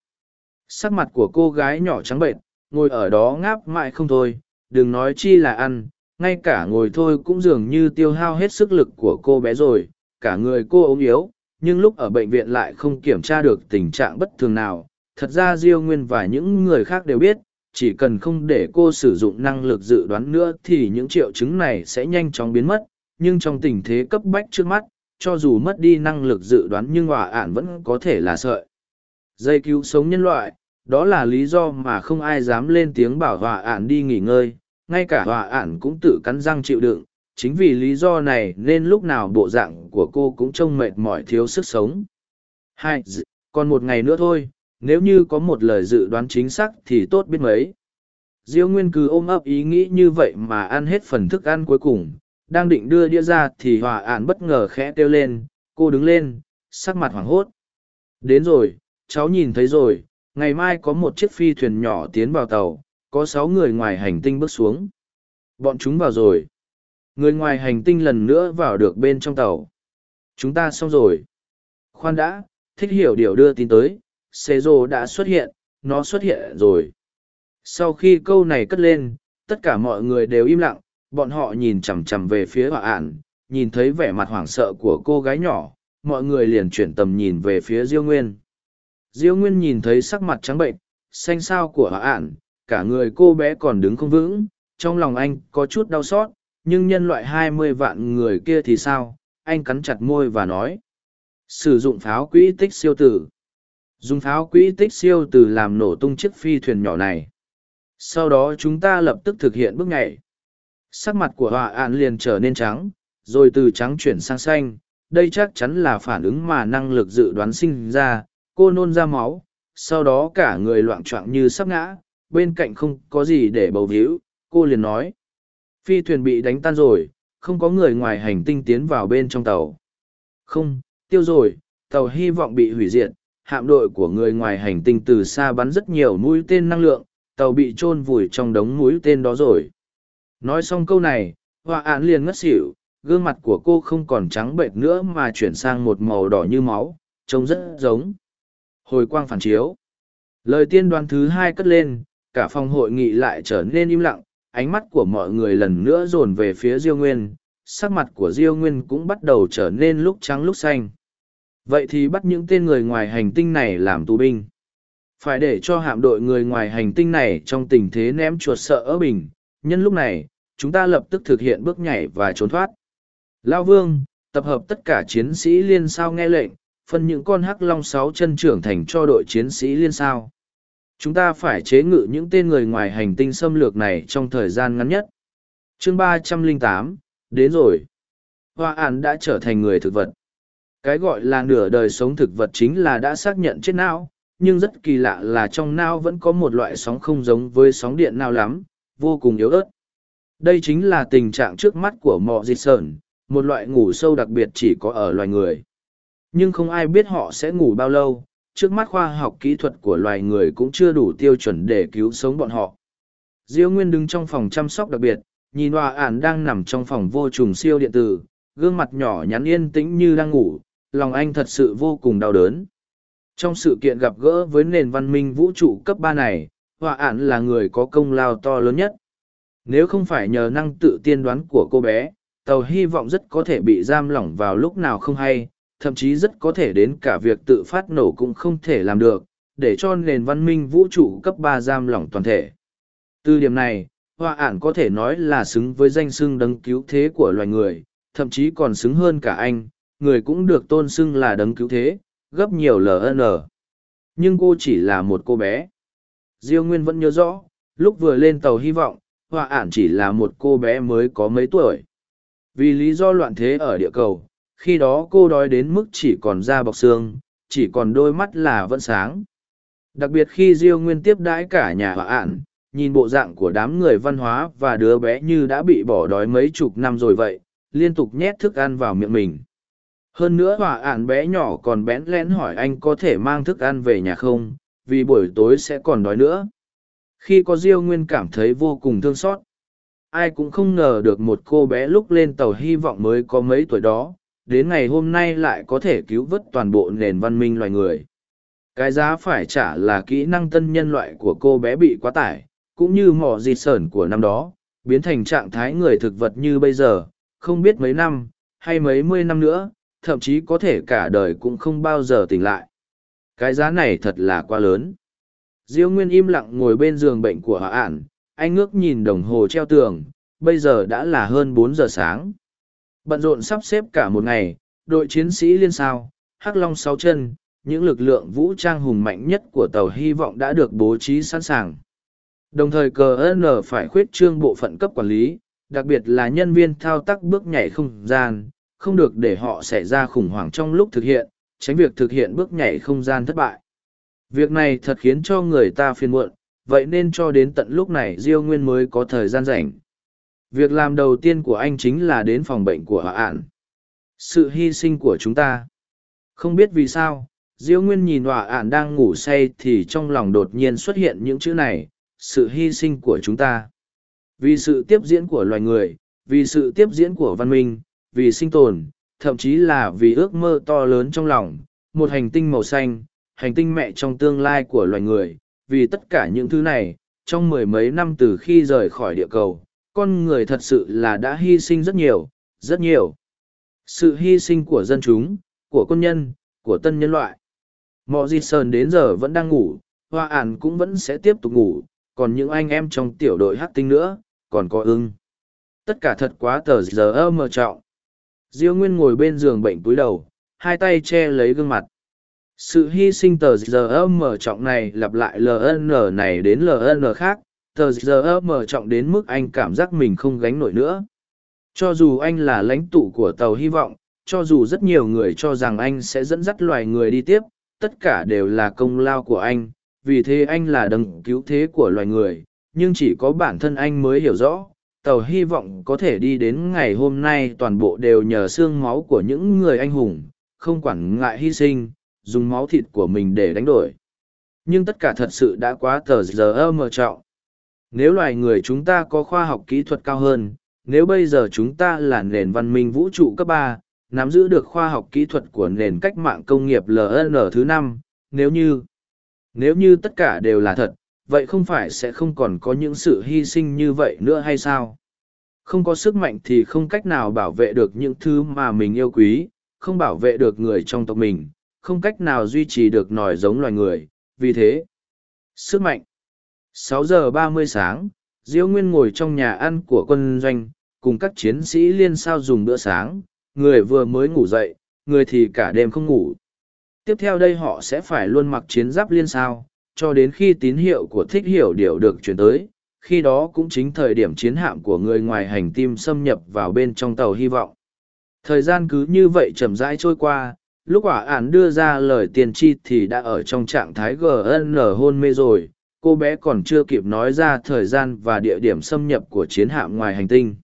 sắc mặt của cô gái nhỏ trắng bệnh, ngồi ở đó ngáp mãi không thôi, đừng nói chi là ăn, ngay cả ngồi thôi cũng dường như tiêu hao hết sức lực của cô bé rồi, cả người cô ốm yếu, nhưng lúc ở bệnh viện lại không kiểm tra được tình trạng bất thường nào. Thật ra Diêu Nguyên và những người khác đều biết, chỉ cần không để cô sử dụng năng lực dự đoán nữa thì những triệu chứng này sẽ nhanh chóng biến mất, nhưng trong tình thế cấp bách trước mắt, cho dù mất đi năng lực dự đoán nhưng hòa ản vẫn có thể là sợi. Dây cứu sống nhân loại, đó là lý do mà không ai dám lên tiếng bảo hòa ản đi nghỉ ngơi, ngay cả hòa ản cũng tự cắn răng chịu đựng. Chính vì lý do này nên lúc nào bộ dạng của cô cũng trông mệt mỏi thiếu sức sống. Hai còn một ngày nữa thôi nếu như có một lời dự đoán chính xác thì tốt biết mấy. Diêu nguyên cứ ôm ấp ý nghĩ như vậy mà ăn hết phần thức ăn cuối cùng, đang định đưa đĩa ra thì hòa ạn bất ngờ khẽ kêu lên, cô đứng lên. Sắc mặt hoảng hốt. Đến rồi, cháu nhìn thấy rồi, ngày mai có một chiếc phi thuyền nhỏ tiến vào tàu, có sáu người ngoài hành tinh bước xuống. Bọn chúng vào rồi. Người ngoài hành tinh lần nữa vào được bên trong tàu. Chúng ta xong rồi. Khoan đã, thích hiểu điều đưa tin tới xế rô đã xuất hiện nó xuất hiện rồi. Sau khi câu này cất lên tất cả mọi người đều im lặng bọn họ nhìn chằm chằm về phía họa ản, nhìn thấy vẻ mặt hoảng sợ của cô gái nhỏ mọi người liền chuyển tầm nhìn về phía diêu nguyên. Diêu nguyên nhìn thấy sắc mặt trắng bệnh xanh xao của họa ản, cả người cô bé còn đứng không vững trong lòng anh có chút đau xót nhưng nhân loại hai mươi vạn người kia thì sao? Anh cắn chặt môi và nói. Sử dụng pháo quỹ tích siêu tử dùng pháo quỹ tích siêu từ làm nổ tung chiếc phi thuyền nhỏ này. Sau đó chúng ta lập tức thực hiện bước nhảy. Sắc mặt của họa ạn liền trở nên trắng, rồi từ trắng chuyển sang xanh. Đây chắc chắn là phản ứng mà năng lực dự đoán sinh ra. Cô nôn ra máu, sau đó cả người loạn choạng như sắp ngã. Bên cạnh không có gì để bầu víu, cô liền nói. Phi thuyền bị đánh tan rồi, không có người ngoài hành tinh tiến vào bên trong tàu. Không, tiêu rồi, tàu hy vọng bị hủy diệt hạm đội của người ngoài hành tinh từ xa bắn rất nhiều mũi tên năng lượng, tàu bị chôn vùi trong đống mũi tên đó rồi. Nói xong câu này, họa án liền ngất xỉu, gương mặt của cô không còn trắng bệch nữa mà chuyển sang một màu đỏ như máu, trông rất giống. Hồi quang phản chiếu. Lời tiên đoán thứ hai cất lên, cả phòng hội nghị lại trở nên im lặng, ánh mắt của mọi người lần nữa dồn về phía diêu nguyên, sắc mặt của diêu nguyên cũng bắt đầu trở nên lúc trắng lúc xanh vậy thì bắt những tên người ngoài hành tinh này làm tù binh. Phải để cho hạm đội người ngoài hành tinh này trong tình thế ném chuột sợ ở bình. Nhân lúc này, chúng ta lập tức thực hiện bước nhảy và trốn thoát. Lao vương, tập hợp tất cả chiến sĩ liên sao nghe lệnh, phân những con hắc long sáu chân trưởng thành cho đội chiến sĩ liên sao. Chúng ta phải chế ngự những tên người ngoài hành tinh xâm lược này trong thời gian ngắn nhất. Chương ba trăm lẻ tám, đến rồi. Hoa an đã trở thành người thực vật cái gọi là nửa đời sống thực vật chính là đã xác nhận chết não, nhưng rất kỳ lạ là trong não vẫn có một loại sóng không giống với sóng điện não lắm, vô cùng yếu ớt. Đây chính là tình trạng trước mắt của mọ dịch sờn, một loại ngủ sâu đặc biệt chỉ có ở loài người. Nhưng không ai biết họ sẽ ngủ bao lâu, trước mắt khoa học kỹ thuật của loài người cũng chưa đủ tiêu chuẩn để cứu sống bọn họ. Diêu Nguyên đứng trong phòng chăm sóc đặc biệt, nhìn Hoa ản đang nằm trong phòng vô trùng siêu điện tử, gương mặt nhỏ nhắn yên tĩnh như đang ngủ, lòng anh thật sự vô cùng đau đớn. Trong sự kiện gặp gỡ với nền văn minh vũ trụ cấp ba này, Họa ản là người có công lao to lớn nhất. Nếu không phải nhờ năng tự tiên đoán của cô bé, tàu hy vọng rất có thể bị giam lỏng vào lúc nào không hay, thậm chí rất có thể đến cả việc tự phát nổ cũng không thể làm được, để cho nền văn minh vũ trụ cấp ba giam lỏng toàn thể. Từ điểm này, Họa ản có thể nói là xứng với danh xưng đấng cứu thế của loài người, thậm chí còn xứng hơn cả anh, người cũng được tôn xưng là đấng cứu thế, gấp nhiều LN. Nhưng cô chỉ là một cô bé. Diêu Nguyên vẫn nhớ rõ, lúc vừa lên tàu hy vọng, Hoa ản chỉ là một cô bé mới có mấy tuổi. Vì lý do loạn thế ở địa cầu, khi đó cô đói đến mức chỉ còn da bọc xương, chỉ còn đôi mắt là vẫn sáng. Đặc biệt khi Diêu Nguyên tiếp đãi cả nhà Hoa ản, nhìn bộ dạng của đám người văn hóa và đứa bé như đã bị bỏ đói mấy chục năm rồi vậy, liên tục nhét thức ăn vào miệng mình hơn nữa hỏa ạn bé nhỏ còn bén lén hỏi anh có thể mang thức ăn về nhà không, vì buổi tối sẽ còn đói nữa. Khi có diêu nguyên cảm thấy vô cùng thương xót, ai cũng không ngờ được một cô bé lúc lên tàu hy vọng mới có mấy tuổi đó, đến ngày hôm nay lại có thể cứu vớt toàn bộ nền văn minh loài người. Cái giá phải trả là kỹ năng tân nhân loại của cô bé bị quá tải, cũng như mỏ dịt sởn của năm đó, biến thành trạng thái người thực vật như bây giờ, không biết mấy năm, hay mấy mươi năm nữa thậm chí có thể cả đời cũng không bao giờ tỉnh lại. Cái giá này thật là quá lớn. diêu nguyên im lặng ngồi bên giường bệnh của hạ ản, anh ngước nhìn đồng hồ treo tường, bây giờ đã là hơn bốn giờ sáng bận rộn sắp xếp cả một ngày, đội chiến sĩ liên sao, hắc long sáu chân, những lực lượng vũ trang hùng mạnh nhất của tàu hy vọng đã được bố trí sẵn sàng đồng thời cờ n phải khuyết trương bộ phận cấp quản lý, đặc biệt là nhân viên thao tác bước nhảy không gian không được để họ xảy ra khủng hoảng trong lúc thực hiện, tránh việc thực hiện bước nhảy không gian thất bại. Việc này thật khiến cho người ta phiền muộn, vậy nên cho đến tận lúc này diêu nguyên mới có thời gian rảnh. Việc làm đầu tiên của anh chính là đến phòng bệnh của hạ ạn sự hy sinh của chúng ta. Không biết vì sao, diêu nguyên nhìn họa ạn đang ngủ say thì trong lòng đột nhiên xuất hiện những chữ này, sự hy sinh của chúng ta. Vì sự tiếp diễn của loài người, vì sự tiếp diễn của văn minh vì sinh tồn, thậm chí là vì ước mơ to lớn trong lòng, một hành tinh màu xanh, hành tinh mẹ trong tương lai của loài người. Vì tất cả những thứ này, trong mười mấy năm từ khi rời khỏi địa cầu, con người thật sự là đã hy sinh rất nhiều rất nhiều. Sự hy sinh của dân chúng, của quân nhân, của tân nhân loại. Mọ di sơn đến giờ vẫn đang ngủ, hoa ản cũng vẫn sẽ tiếp tục ngủ, còn những anh em trong tiểu đội hát tinh nữa, còn có ưng. Tất cả thật quá tờ giờ ơ mờ trọng diêu nguyên ngồi bên giường bệnh túi đầu, hai tay che lấy gương mặt. Sự hy sinh tờ giờ mở trọng này lặp lại ln này đến ln khác, tờ giờ mở trọng đến mức anh cảm giác mình không gánh nổi nữa. Cho dù anh là lãnh tụ của tàu hy vọng, cho dù rất nhiều người cho rằng anh sẽ dẫn dắt loài người đi tiếp, tất cả đều là công lao của anh, vì thế anh là đấng cứu thế của loài người, nhưng chỉ có bản thân anh mới hiểu rõ tàu hy vọng có thể đi đến ngày hôm nay toàn bộ đều nhờ xương máu của những người anh hùng, không quản ngại hy sinh, dùng máu thịt của mình để đánh đổi. Nhưng tất cả thật sự đã quá tờ giờ mờ trọng. Nếu loài người chúng ta có khoa học kỹ thuật cao hơn, nếu bây giờ chúng ta là nền văn minh vũ trụ cấp ba, nắm giữ được khoa học kỹ thuật của nền cách mạng công nghiệp ln thứ năm, nếu như nếu như tất cả đều là thật vậy không phải sẽ không còn có những sự hy sinh như vậy nữa hay sao? Không có sức mạnh thì không cách nào bảo vệ được những thứ mà mình yêu quý, không bảo vệ được người trong tộc mình, không cách nào duy trì được nòi giống loài người, vì thế, sức mạnh. 6 giờ 30 sáng diễu nguyên ngồi trong nhà ăn của quân doanh, cùng các chiến sĩ liên sao dùng bữa sáng, người vừa mới ngủ dậy, người thì cả đêm không ngủ. Tiếp theo đây họ sẽ phải luôn mặc chiến giáp liên sao cho đến khi tín hiệu của thích hiểu điều được chuyển tới, khi đó cũng chính thời điểm chiến hạm của người ngoài hành tim xâm nhập vào bên trong tàu hy vọng. Thời gian cứ như vậy chậm rãi trôi qua, lúc ả ản đưa ra lời tiền tri thì đã ở trong trạng thái gn hôn mê rồi, cô bé còn chưa kịp nói ra thời gian và địa điểm xâm nhập của chiến hạm ngoài hành tinh.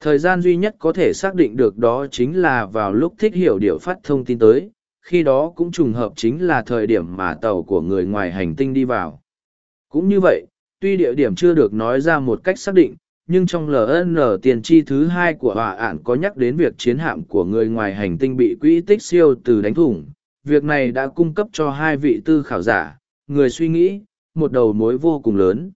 Thời gian duy nhất có thể xác định được đó chính là vào lúc thích hiểu điệu phát thông tin tới khi đó cũng trùng hợp chính là thời điểm mà tàu của người ngoài hành tinh đi vào. Cũng như vậy, tuy địa điểm chưa được nói ra một cách xác định, nhưng trong ln tiền tri thứ hai của hòa ản có nhắc đến việc chiến hạm của người ngoài hành tinh bị quỹ tích siêu từ đánh thủng. Việc này đã cung cấp cho hai vị tư khảo giả, người suy nghĩ, một đầu mối vô cùng lớn.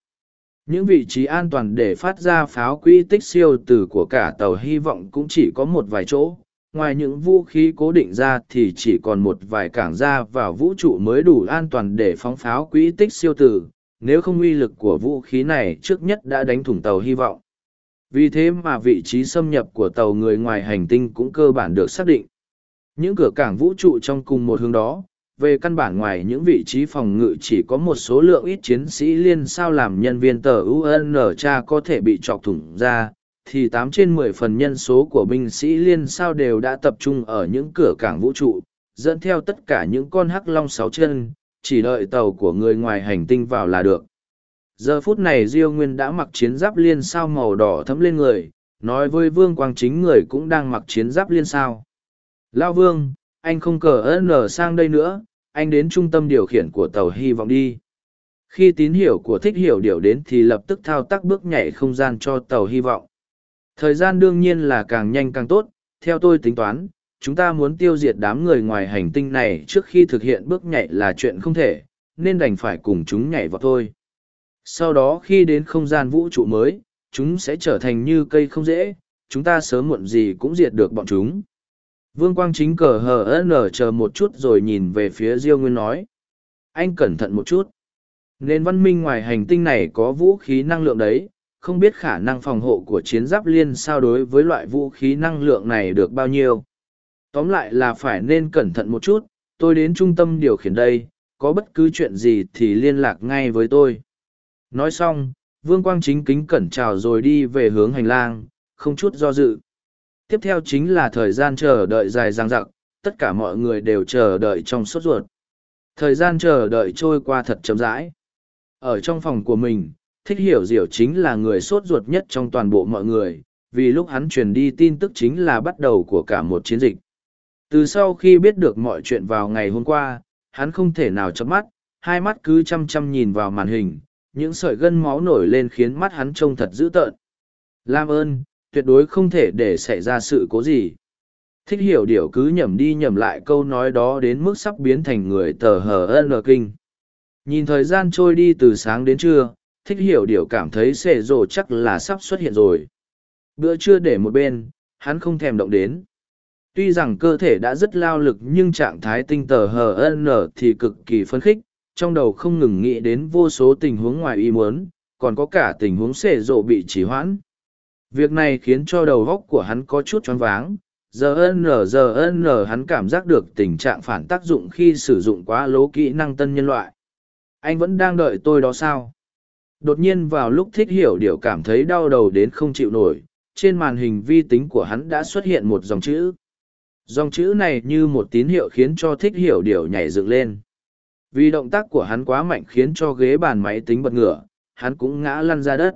Những vị trí an toàn để phát ra pháo quỹ tích siêu từ của cả tàu hy vọng cũng chỉ có một vài chỗ ngoài những vũ khí cố định ra thì chỉ còn một vài cảng ra vào vũ trụ mới đủ an toàn để phóng pháo quỹ tích siêu tử. Nếu không uy lực của vũ khí này trước nhất đã đánh thủng tàu hy vọng. Vì thế mà vị trí xâm nhập của tàu người ngoài hành tinh cũng cơ bản được xác định. Những cửa cảng vũ trụ trong cùng một hướng đó, về căn bản ngoài những vị trí phòng ngự chỉ có một số lượng ít chiến sĩ liên sao làm nhân viên tờ un cha có thể bị chọc thủng ra thì tám trên mười phần nhân số của binh sĩ liên sao đều đã tập trung ở những cửa cảng vũ trụ, dẫn theo tất cả những con hắc long sáu chân, chỉ đợi tàu của người ngoài hành tinh vào là được. Giờ phút này diêu nguyên đã mặc chiến giáp liên sao màu đỏ thấm lên người, nói với vương quang chính người cũng đang mặc chiến giáp liên sao. Lao vương, anh không cờ ơn nở sang đây nữa, anh đến trung tâm điều khiển của tàu hy vọng đi. Khi tín hiệu của thích hiểu điều đến thì lập tức thao tác bước nhảy không gian cho tàu hy vọng thời gian đương nhiên là càng nhanh càng tốt theo tôi tính toán chúng ta muốn tiêu diệt đám người ngoài hành tinh này trước khi thực hiện bước nhảy là chuyện không thể nên đành phải cùng chúng nhảy vào thôi. Sau đó khi đến không gian vũ trụ mới chúng sẽ trở thành như cây không dễ chúng ta sớm muộn gì cũng diệt được bọn chúng. Vương quang chính cờ hờ nở chờ một chút rồi nhìn về phía diêu nguyên nói anh cẩn thận một chút. Nền văn minh ngoài hành tinh này có vũ khí năng lượng đấy, không biết khả năng phòng hộ của chiến giáp liên sao đối với loại vũ khí năng lượng này được bao nhiêu. Tóm lại là phải nên cẩn thận một chút, tôi đến trung tâm điều khiển đây, có bất cứ chuyện gì thì liên lạc ngay với tôi. Nói xong, Vương Quang chính kính cẩn chào rồi đi về hướng hành lang, không chút do dự. Tiếp theo chính là thời gian chờ đợi dài dằng dặc, tất cả mọi người đều chờ đợi trong sốt ruột. Thời gian chờ đợi trôi qua thật chậm rãi. Ở trong phòng của mình, thích hiểu diệu chính là người sốt ruột nhất trong toàn bộ mọi người, vì lúc hắn truyền đi tin tức chính là bắt đầu của cả một chiến dịch. Từ sau khi biết được mọi chuyện vào ngày hôm qua, hắn không thể nào chớp mắt, hai mắt cứ chăm chăm nhìn vào màn hình, những sợi gân máu nổi lên khiến mắt hắn trông thật dữ tợn. Lam ơn, tuyệt đối không thể để xảy ra sự cố gì. Thích hiểu điều cứ nhầm đi nhầm lại câu nói đó đến mức sắp biến thành người tờ hờ ân kinh. Nhìn thời gian trôi đi từ sáng đến trưa, thích hiểu điều cảm thấy xệ rồ chắc là sắp xuất hiện rồi. Bữa trưa để một bên, hắn không thèm động đến. Tuy rằng cơ thể đã rất lao lực nhưng trạng thái tinh tờ hờ n thì cực kỳ phấn khích, trong đầu không ngừng nghĩ đến vô số tình huống ngoài ý muốn, còn có cả tình huống xệ rộ bị trì hoãn. Việc này khiến cho đầu góc của hắn có chút choáng váng, giờ n giờ n hắn cảm giác được tình trạng phản tác dụng khi sử dụng quá lố kỹ năng tân nhân loại. Anh vẫn đang đợi tôi đó sao? Đột nhiên vào lúc thích hiểu điều cảm thấy đau đầu đến không chịu nổi, trên màn hình vi tính của hắn đã xuất hiện một dòng chữ. Dòng chữ này như một tín hiệu khiến cho thích hiểu điều nhảy dựng lên. Vì động tác của hắn quá mạnh khiến cho ghế bàn máy tính bật ngửa, hắn cũng ngã lăn ra đất.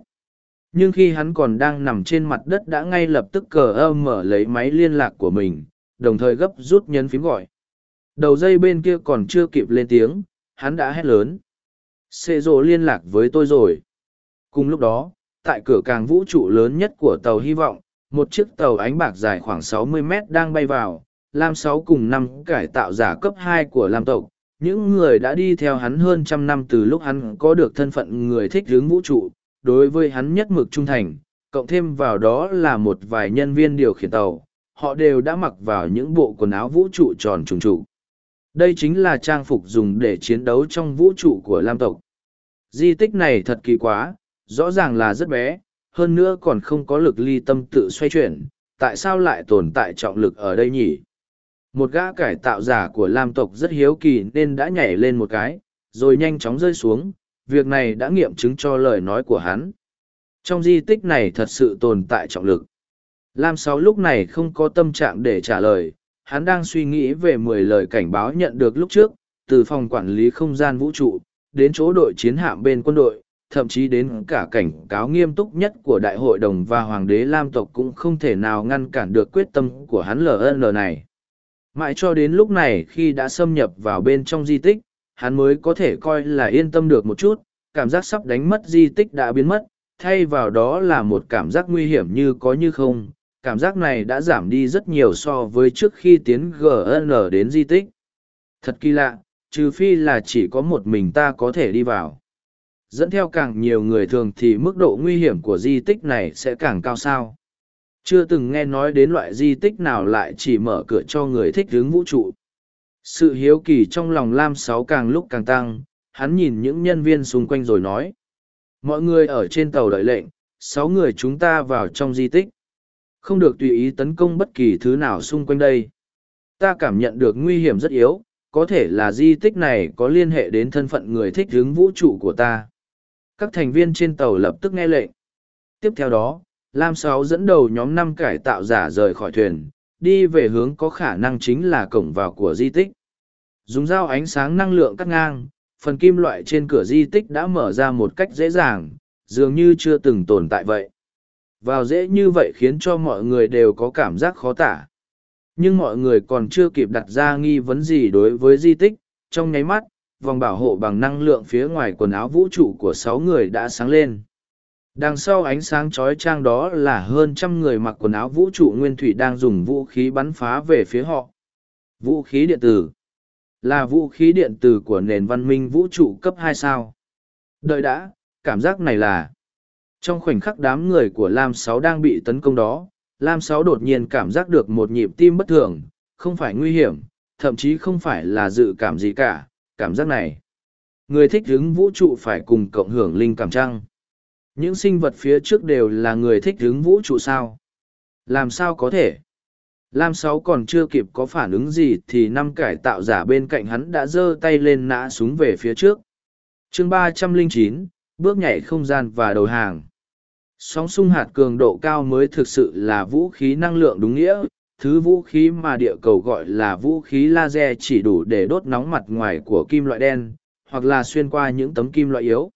Nhưng khi hắn còn đang nằm trên mặt đất đã ngay lập tức cờ ơ mở lấy máy liên lạc của mình, đồng thời gấp rút nhấn phím gọi. Đầu dây bên kia còn chưa kịp lên tiếng, hắn đã hét lớn. Xê rồ liên lạc với tôi rồi. Cùng lúc đó, tại cửa càng vũ trụ lớn nhất của tàu hy vọng, một chiếc tàu ánh bạc dài khoảng 60 mét đang bay vào, Lam 6 cùng năm cải tạo giả cấp 2 của Lam tộc. Những người đã đi theo hắn hơn trăm năm từ lúc hắn có được thân phận người thích hướng vũ trụ, đối với hắn nhất mực trung thành, cộng thêm vào đó là một vài nhân viên điều khiển tàu, họ đều đã mặc vào những bộ quần áo vũ trụ tròn trùng trụ. Đây chính là trang phục dùng để chiến đấu trong vũ trụ của Lam tộc. Di tích này thật kỳ quá, rõ ràng là rất bé, hơn nữa còn không có lực ly tâm tự xoay chuyển, tại sao lại tồn tại trọng lực ở đây nhỉ? Một gã cải tạo giả của Lam tộc rất hiếu kỳ nên đã nhảy lên một cái, rồi nhanh chóng rơi xuống, việc này đã nghiệm chứng cho lời nói của hắn. Trong di tích này thật sự tồn tại trọng lực. Lam Sáu lúc này không có tâm trạng để trả lời, hắn đang suy nghĩ về mười lời cảnh báo nhận được lúc trước, từ phòng quản lý không gian vũ trụ, đến chỗ đội chiến hạm bên quân đội, thậm chí đến cả cảnh cáo nghiêm túc nhất của đại hội đồng và hoàng đế Lam tộc cũng không thể nào ngăn cản được quyết tâm của hắn LN này. Mãi cho đến lúc này khi đã xâm nhập vào bên trong di tích, hắn mới có thể coi là yên tâm được một chút, cảm giác sắp đánh mất di tích đã biến mất, thay vào đó là một cảm giác nguy hiểm như có như không. Cảm giác này đã giảm đi rất nhiều so với trước khi tiến GN đến di tích. Thật kỳ lạ, trừ phi là chỉ có một mình ta có thể đi vào. Dẫn theo càng nhiều người thường thì mức độ nguy hiểm của di tích này sẽ càng cao sao. Chưa từng nghe nói đến loại di tích nào lại chỉ mở cửa cho người thích hướng vũ trụ. Sự hiếu kỳ trong lòng Lam Sáu càng lúc càng tăng, hắn nhìn những nhân viên xung quanh rồi nói. Mọi người ở trên tàu đợi lệnh, sáu người chúng ta vào trong di tích. Không được tùy ý tấn công bất kỳ thứ nào xung quanh đây. Ta cảm nhận được nguy hiểm rất yếu, có thể là di tích này có liên hệ đến thân phận người thích hướng vũ trụ của ta. Các thành viên trên tàu lập tức nghe lệnh. Tiếp theo đó, Lam Sáu dẫn đầu nhóm năm cải tạo giả rời khỏi thuyền, đi về hướng có khả năng chính là cổng vào của di tích. Dùng dao ánh sáng năng lượng cắt ngang, phần kim loại trên cửa di tích đã mở ra một cách dễ dàng, dường như chưa từng tồn tại vậy. Vào dễ như vậy khiến cho mọi người đều có cảm giác khó tả. Nhưng mọi người còn chưa kịp đặt ra nghi vấn gì đối với di tích, trong nháy mắt, vòng bảo hộ bằng năng lượng phía ngoài quần áo vũ trụ của sáu người đã sáng lên. Đằng sau ánh sáng chói trang đó là hơn trăm người mặc quần áo vũ trụ nguyên thủy đang dùng vũ khí bắn phá về phía họ. Vũ khí điện tử là vũ khí điện tử của nền văn minh vũ trụ cấp hai sao. Đợi đã, cảm giác này là... Trong khoảnh khắc đám người của Lam Sáu đang bị tấn công đó, Lam Sáu đột nhiên cảm giác được một nhịp tim bất thường, không phải nguy hiểm, thậm chí không phải là dự cảm gì cả, cảm giác này. Người thích hứng vũ trụ phải cùng cộng hưởng linh cảm trăng. Những sinh vật phía trước đều là người thích hứng vũ trụ sao? Làm sao có thể? Lam Sáu còn chưa kịp có phản ứng gì thì năm cải tạo giả bên cạnh hắn đã giơ tay lên nã súng về phía trước. chương ba trăm linh chín bước nhảy không gian và đầu hàng. Sóng xung hạt cường độ cao mới thực sự là vũ khí năng lượng đúng nghĩa, thứ vũ khí mà địa cầu gọi là vũ khí laser chỉ đủ để đốt nóng mặt ngoài của kim loại đen, hoặc là xuyên qua những tấm kim loại yếu.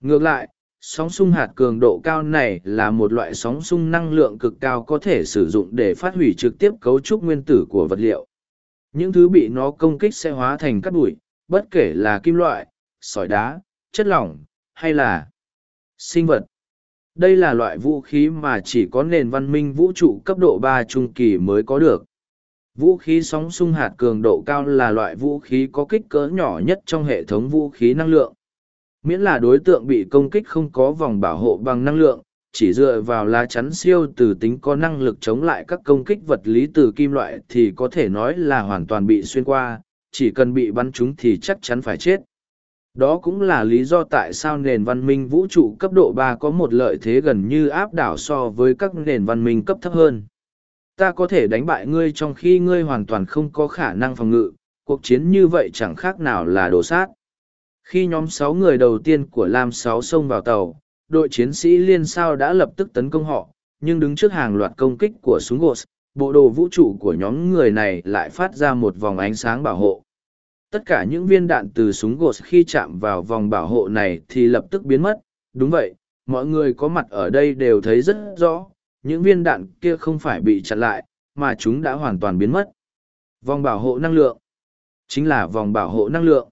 Ngược lại, sóng xung hạt cường độ cao này là một loại sóng xung năng lượng cực cao có thể sử dụng để phát hủy trực tiếp cấu trúc nguyên tử của vật liệu. Những thứ bị nó công kích sẽ hóa thành cát bụi, bất kể là kim loại, sỏi đá, chất lỏng, hay là sinh vật. Đây là loại vũ khí mà chỉ có nền văn minh vũ trụ cấp độ ba trung kỳ mới có được. Vũ khí sóng xung hạt cường độ cao là loại vũ khí có kích cỡ nhỏ nhất trong hệ thống vũ khí năng lượng. Miễn là đối tượng bị công kích không có vòng bảo hộ bằng năng lượng, chỉ dựa vào lá chắn siêu từ tính có năng lực chống lại các công kích vật lý từ kim loại thì có thể nói là hoàn toàn bị xuyên qua, chỉ cần bị bắn trúng thì chắc chắn phải chết. Đó cũng là lý do tại sao nền văn minh vũ trụ cấp độ ba có một lợi thế gần như áp đảo so với các nền văn minh cấp thấp hơn. Ta có thể đánh bại ngươi trong khi ngươi hoàn toàn không có khả năng phòng ngự, cuộc chiến như vậy chẳng khác nào là đổ sát. Khi nhóm sáu người đầu tiên của Lam sáu xông vào tàu, đội chiến sĩ liên sao đã lập tức tấn công họ, nhưng đứng trước hàng loạt công kích của súng gos bộ đồ vũ trụ của nhóm người này lại phát ra một vòng ánh sáng bảo hộ. Tất cả những viên đạn từ súng gột khi chạm vào vòng bảo hộ này thì lập tức biến mất. Đúng vậy, mọi người có mặt ở đây đều thấy rất rõ, những viên đạn kia không phải bị chặn lại, mà chúng đã hoàn toàn biến mất. Vòng bảo hộ năng lượng chính là vòng bảo hộ năng lượng.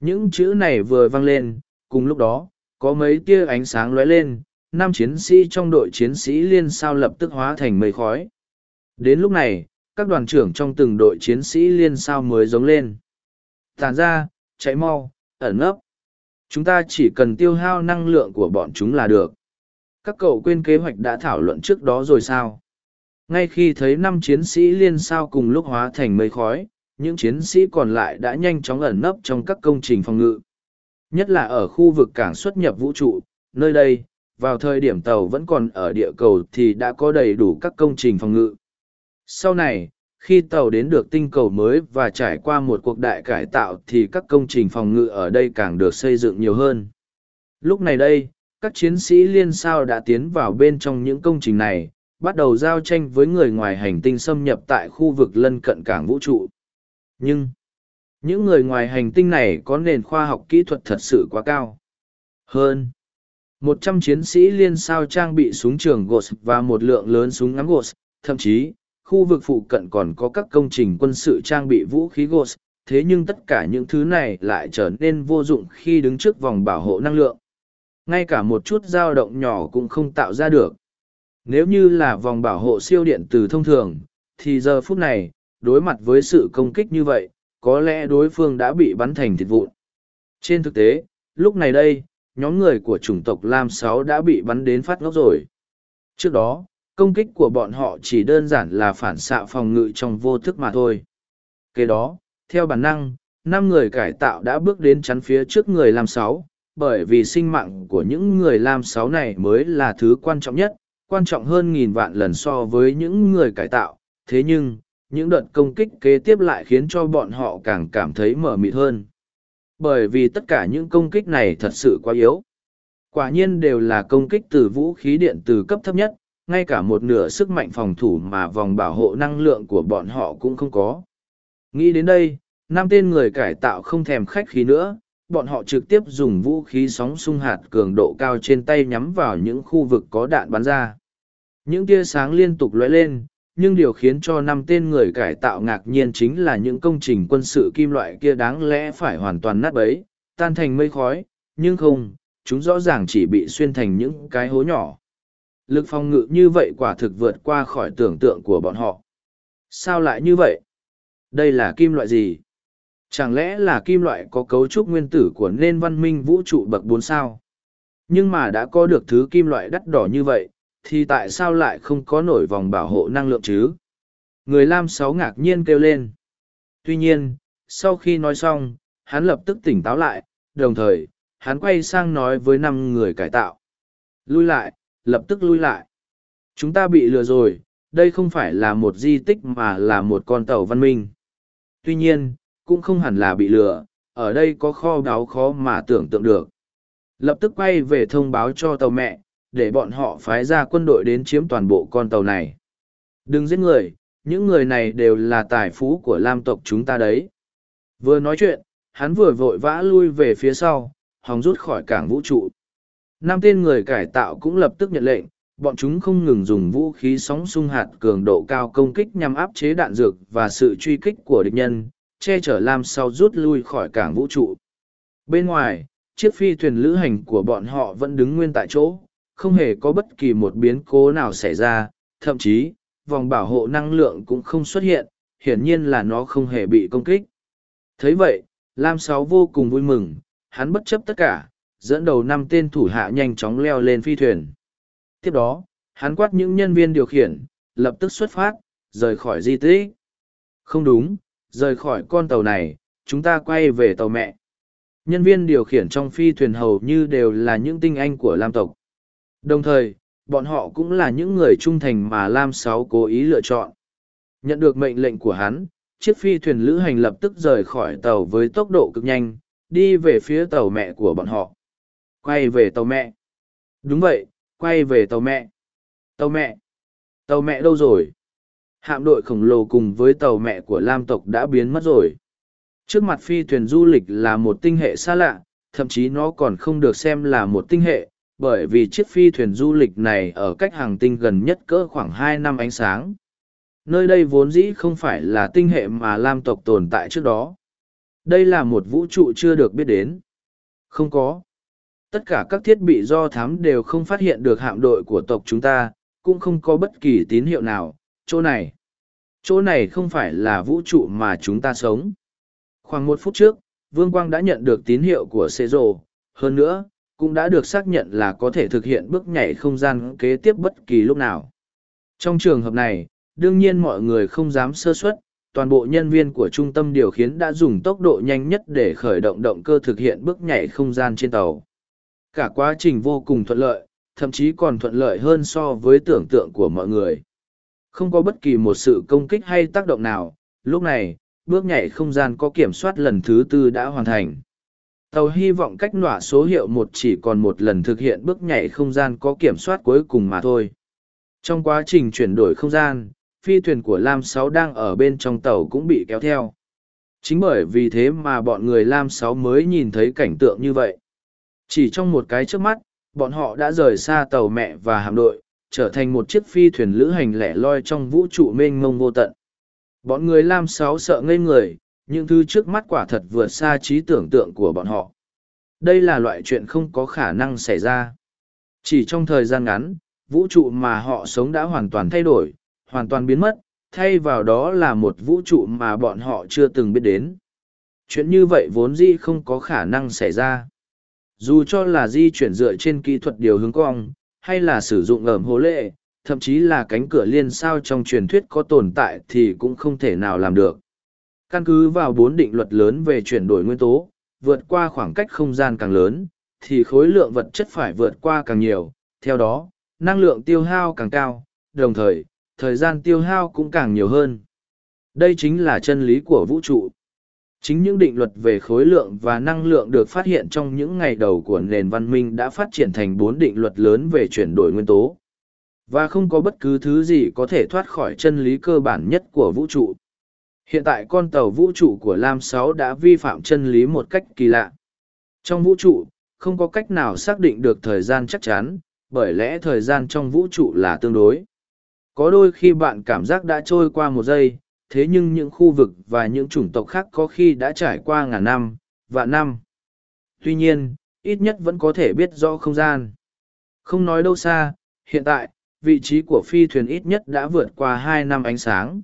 Những chữ này vừa vang lên, cùng lúc đó, có mấy tia ánh sáng lóe lên, năm chiến sĩ trong đội chiến sĩ liên sao lập tức hóa thành mây khói. Đến lúc này, các đoàn trưởng trong từng đội chiến sĩ liên sao mới giống lên. Tàn ra, chạy mau, ẩn ấp. Chúng ta chỉ cần tiêu hao năng lượng của bọn chúng là được. Các cậu quên kế hoạch đã thảo luận trước đó rồi sao? Ngay khi thấy năm chiến sĩ liên sao cùng lúc hóa thành mây khói, những chiến sĩ còn lại đã nhanh chóng ẩn nấp trong các công trình phòng ngự. Nhất là ở khu vực cảng xuất nhập vũ trụ, nơi đây, vào thời điểm tàu vẫn còn ở địa cầu thì đã có đầy đủ các công trình phòng ngự. Sau này, khi tàu đến được tinh cầu mới và trải qua một cuộc đại cải tạo thì các công trình phòng ngự ở đây càng được xây dựng nhiều hơn. Lúc này đây, các chiến sĩ liên sao đã tiến vào bên trong những công trình này, bắt đầu giao tranh với người ngoài hành tinh xâm nhập tại khu vực lân cận cảng vũ trụ. Nhưng, những người ngoài hành tinh này có nền khoa học kỹ thuật thật sự quá cao. Hơn, một trăm chiến sĩ liên sao trang bị súng trường GOS và một lượng lớn súng ngắm GOS, thậm chí, khu vực phụ cận còn có các công trình quân sự trang bị vũ khí GOS, thế nhưng tất cả những thứ này lại trở nên vô dụng khi đứng trước vòng bảo hộ năng lượng. Ngay cả một chút dao động nhỏ cũng không tạo ra được. Nếu như là vòng bảo hộ siêu điện từ thông thường, thì giờ phút này, đối mặt với sự công kích như vậy, có lẽ đối phương đã bị bắn thành thịt vụn. Trên thực tế, lúc này đây, nhóm người của chủng tộc Lam Sáu đã bị bắn đến phát ngốc rồi. Trước đó, công kích của bọn họ chỉ đơn giản là phản xạ phòng ngự trong vô thức mà thôi. Kế đó, theo bản năng, năm người cải tạo đã bước đến chắn phía trước người Lam Sáu, bởi vì sinh mạng của những người Lam Sáu này mới là thứ quan trọng nhất, quan trọng hơn nghìn vạn lần so với những người cải tạo. Thế nhưng, những đợt công kích kế tiếp lại khiến cho bọn họ càng cảm thấy mờ mịt hơn. Bởi vì tất cả những công kích này thật sự quá yếu. Quả nhiên đều là công kích từ vũ khí điện từ cấp thấp nhất, ngay cả một nửa sức mạnh phòng thủ mà vòng bảo hộ năng lượng của bọn họ cũng không có. Nghĩ đến đây, năm tên người cải tạo không thèm khách khí nữa, bọn họ trực tiếp dùng vũ khí sóng xung hạt cường độ cao trên tay nhắm vào những khu vực có đạn bắn ra. Những tia sáng liên tục lóe lên, nhưng điều khiến cho năm tên người cải tạo ngạc nhiên chính là những công trình quân sự kim loại kia đáng lẽ phải hoàn toàn nát bấy, tan thành mây khói, nhưng không, chúng rõ ràng chỉ bị xuyên thành những cái hố nhỏ. Lực phòng ngự như vậy quả thực vượt qua khỏi tưởng tượng của bọn họ. Sao lại như vậy? Đây là kim loại gì? Chẳng lẽ là kim loại có cấu trúc nguyên tử của nên văn minh vũ trụ bậc bốn sao? Nhưng mà đã có được thứ kim loại đắt đỏ như vậy, thì tại sao lại không có nổi vòng bảo hộ năng lượng chứ? Người Lam Sáu ngạc nhiên kêu lên. Tuy nhiên, sau khi nói xong, hắn lập tức tỉnh táo lại, đồng thời, hắn quay sang nói với năm người cải tạo. Lui lại, lập tức lui lại. Chúng ta bị lừa rồi, đây không phải là một di tích mà là một con tàu văn minh. Tuy nhiên, cũng không hẳn là bị lừa, ở đây có kho báu khó mà tưởng tượng được. Lập tức quay về thông báo cho tàu mẹ, để bọn họ phái ra quân đội đến chiếm toàn bộ con tàu này. Đừng giết người, những người này đều là tài phú của lam tộc chúng ta đấy. Vừa nói chuyện, hắn vừa vội vã lui về phía sau, hòng rút khỏi cảng vũ trụ. Năm tên người cải tạo cũng lập tức nhận lệnh, bọn chúng không ngừng dùng vũ khí sóng xung hạt cường độ cao công kích nhằm áp chế đạn dược và sự truy kích của địch nhân, che chở Lam sau rút lui khỏi cảng vũ trụ. Bên ngoài, chiếc phi thuyền lữ hành của bọn họ vẫn đứng nguyên tại chỗ, không hề có bất kỳ một biến cố nào xảy ra, thậm chí, vòng bảo hộ năng lượng cũng không xuất hiện, hiển nhiên là nó không hề bị công kích. thấy vậy, Lam Sáu vô cùng vui mừng, hắn bất chấp tất cả, dẫn đầu năm tên thủ hạ nhanh chóng leo lên phi thuyền. Tiếp đó, hắn quát những nhân viên điều khiển, lập tức xuất phát, rời khỏi di tích. Không đúng, rời khỏi con tàu này, chúng ta quay về tàu mẹ. Nhân viên điều khiển trong phi thuyền hầu như đều là những tinh anh của Lam tộc. Đồng thời, bọn họ cũng là những người trung thành mà Lam Sáu cố ý lựa chọn. Nhận được mệnh lệnh của hắn, chiếc phi thuyền lữ hành lập tức rời khỏi tàu với tốc độ cực nhanh, đi về phía tàu mẹ của bọn họ. Quay về tàu mẹ. Đúng vậy, quay về tàu mẹ. Tàu mẹ. Tàu mẹ đâu rồi? Hạm đội khổng lồ cùng với tàu mẹ của Lam tộc đã biến mất rồi. Trước mặt phi thuyền du lịch là một tinh hệ xa lạ, thậm chí nó còn không được xem là một tinh hệ, bởi vì chiếc phi thuyền du lịch này ở cách hàng tinh gần nhất cỡ khoảng hai năm ánh sáng. Nơi đây vốn dĩ không phải là tinh hệ mà Lam tộc tồn tại trước đó. Đây là một vũ trụ chưa được biết đến. Không có. Tất cả các thiết bị do thám đều không phát hiện được hạm đội của tộc chúng ta, cũng không có bất kỳ tín hiệu nào. Chỗ này. Chỗ này không phải là vũ trụ mà chúng ta sống. Khoảng một phút trước, Vương Quang đã nhận được tín hiệu của Xê Rồ. Hơn nữa, cũng đã được xác nhận là có thể thực hiện bước nhảy không gian kế tiếp bất kỳ lúc nào. Trong trường hợp này, đương nhiên mọi người không dám sơ suất, toàn bộ nhân viên của trung tâm điều khiển đã dùng tốc độ nhanh nhất để khởi động động cơ thực hiện bước nhảy không gian trên tàu. Cả quá trình vô cùng thuận lợi, thậm chí còn thuận lợi hơn so với tưởng tượng của mọi người. Không có bất kỳ một sự công kích hay tác động nào, lúc này, bước nhảy không gian có kiểm soát lần thứ tư đã hoàn thành. Tàu hy vọng cách nọa số hiệu một chỉ còn một lần thực hiện bước nhảy không gian có kiểm soát cuối cùng mà thôi. Trong quá trình chuyển đổi không gian, phi thuyền của Lam Sáu đang ở bên trong tàu cũng bị kéo theo. Chính bởi vì thế mà bọn người Lam Sáu mới nhìn thấy cảnh tượng như vậy. Chỉ trong một cái trước mắt, bọn họ đã rời xa tàu mẹ và hạm đội, trở thành một chiếc phi thuyền lữ hành lẻ loi trong vũ trụ mênh mông vô tận. Bọn người Lam Sáu sợ ngây người, những thứ trước mắt quả thật vượt xa trí tưởng tượng của bọn họ. Đây là loại chuyện không có khả năng xảy ra. Chỉ trong thời gian ngắn, vũ trụ mà họ sống đã hoàn toàn thay đổi, hoàn toàn biến mất, thay vào đó là một vũ trụ mà bọn họ chưa từng biết đến. Chuyện như vậy vốn dĩ không có khả năng xảy ra. Dù cho là di chuyển dựa trên kỹ thuật điều hướng cong, hay là sử dụng ẩm hố lệ, thậm chí là cánh cửa liên sao trong truyền thuyết có tồn tại thì cũng không thể nào làm được. Căn cứ vào bốn định luật lớn về chuyển đổi nguyên tố, vượt qua khoảng cách không gian càng lớn, thì khối lượng vật chất phải vượt qua càng nhiều, theo đó, năng lượng tiêu hao càng cao, đồng thời, thời gian tiêu hao cũng càng nhiều hơn. Đây chính là chân lý của vũ trụ. Chính những định luật về khối lượng và năng lượng được phát hiện trong những ngày đầu của nền văn minh đã phát triển thành bốn định luật lớn về chuyển đổi nguyên tố. Và không có bất cứ thứ gì có thể thoát khỏi chân lý cơ bản nhất của vũ trụ. Hiện tại con tàu vũ trụ của Lam Sáu đã vi phạm chân lý một cách kỳ lạ. Trong vũ trụ, không có cách nào xác định được thời gian chắc chắn, bởi lẽ thời gian trong vũ trụ là tương đối. Có đôi khi bạn cảm giác đã trôi qua một giây, thế nhưng những khu vực và những chủng tộc khác có khi đã trải qua ngàn năm, và năm. Tuy nhiên, ít nhất vẫn có thể biết rõ không gian. Không nói đâu xa, hiện tại, vị trí của phi thuyền ít nhất đã vượt qua hai năm ánh sáng.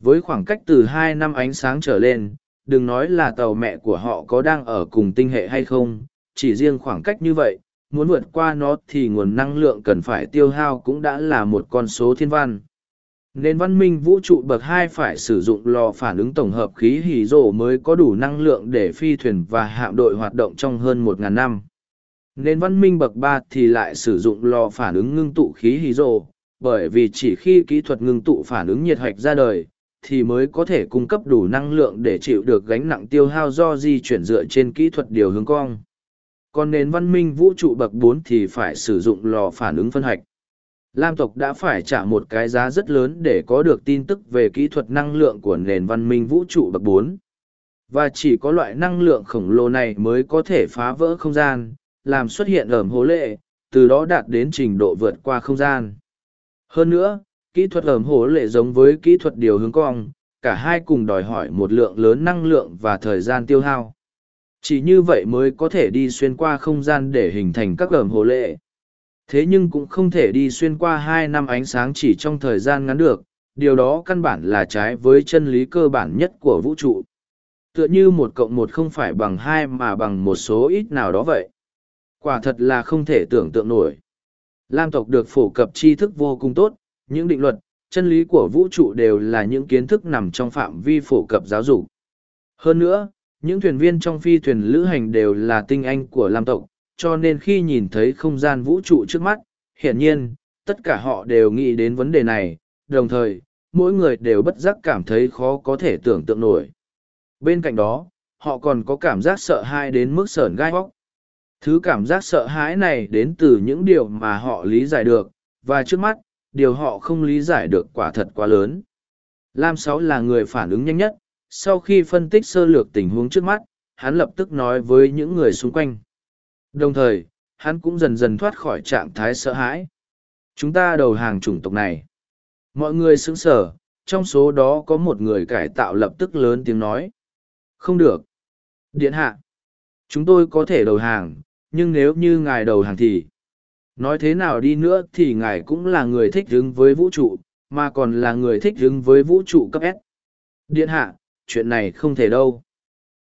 Với khoảng cách từ hai năm ánh sáng trở lên, đừng nói là tàu mẹ của họ có đang ở cùng tinh hệ hay không, chỉ riêng khoảng cách như vậy, muốn vượt qua nó thì nguồn năng lượng cần phải tiêu hao cũng đã là một con số thiên văn. Nền văn minh vũ trụ bậc hai phải sử dụng lò phản ứng tổng hợp khí hỉ rổ mới có đủ năng lượng để phi thuyền và hạm đội hoạt động trong hơn 1.000 năm. Nền văn minh bậc ba thì lại sử dụng lò phản ứng ngưng tụ khí hỉ rổ, bởi vì chỉ khi kỹ thuật ngưng tụ phản ứng nhiệt hạch ra đời, thì mới có thể cung cấp đủ năng lượng để chịu được gánh nặng tiêu hao do di chuyển dựa trên kỹ thuật điều hướng cong. Còn nền văn minh vũ trụ bậc bốn thì phải sử dụng lò phản ứng phân hạch. Lam tộc đã phải trả một cái giá rất lớn để có được tin tức về kỹ thuật năng lượng của nền văn minh vũ trụ bậc bốn. Và chỉ có loại năng lượng khổng lồ này mới có thể phá vỡ không gian, làm xuất hiện ẩm hố lệ, từ đó đạt đến trình độ vượt qua không gian. Hơn nữa, kỹ thuật ẩm hố lệ giống với kỹ thuật điều hướng cong, cả hai cùng đòi hỏi một lượng lớn năng lượng và thời gian tiêu hao. Chỉ như vậy mới có thể đi xuyên qua không gian để hình thành các ẩm hố lệ thế nhưng cũng không thể đi xuyên qua hai năm ánh sáng chỉ trong thời gian ngắn được, điều đó căn bản là trái với chân lý cơ bản nhất của vũ trụ. Tựa như một cộng một không phải bằng hai mà bằng một số ít nào đó vậy. Quả thật là không thể tưởng tượng nổi. Lam tộc được phổ cập tri thức vô cùng tốt, những định luật, chân lý của vũ trụ đều là những kiến thức nằm trong phạm vi phổ cập giáo dục. Hơn nữa, những thuyền viên trong phi thuyền lữ hành đều là tinh anh của lam tộc cho nên khi nhìn thấy không gian vũ trụ trước mắt, hiển nhiên, tất cả họ đều nghĩ đến vấn đề này, đồng thời, mỗi người đều bất giác cảm thấy khó có thể tưởng tượng nổi. Bên cạnh đó, họ còn có cảm giác sợ hãi đến mức sởn gai góc. Thứ cảm giác sợ hãi này đến từ những điều mà họ lý giải được, và trước mắt, điều họ không lý giải được quả thật quá lớn. Lam Sáu là người phản ứng nhanh nhất, sau khi phân tích sơ lược tình huống trước mắt, hắn lập tức nói với những người xung quanh. Đồng thời, hắn cũng dần dần thoát khỏi trạng thái sợ hãi. Chúng ta đầu hàng chủng tộc này. Mọi người sững sờ, trong số đó có một người cải tạo lập tức lớn tiếng nói. Không được. Điện hạ. Chúng tôi có thể đầu hàng, nhưng nếu như ngài đầu hàng thì... Nói thế nào đi nữa thì ngài cũng là người thích đứng với vũ trụ, mà còn là người thích đứng với vũ trụ cấp S. Điện hạ, chuyện này không thể đâu.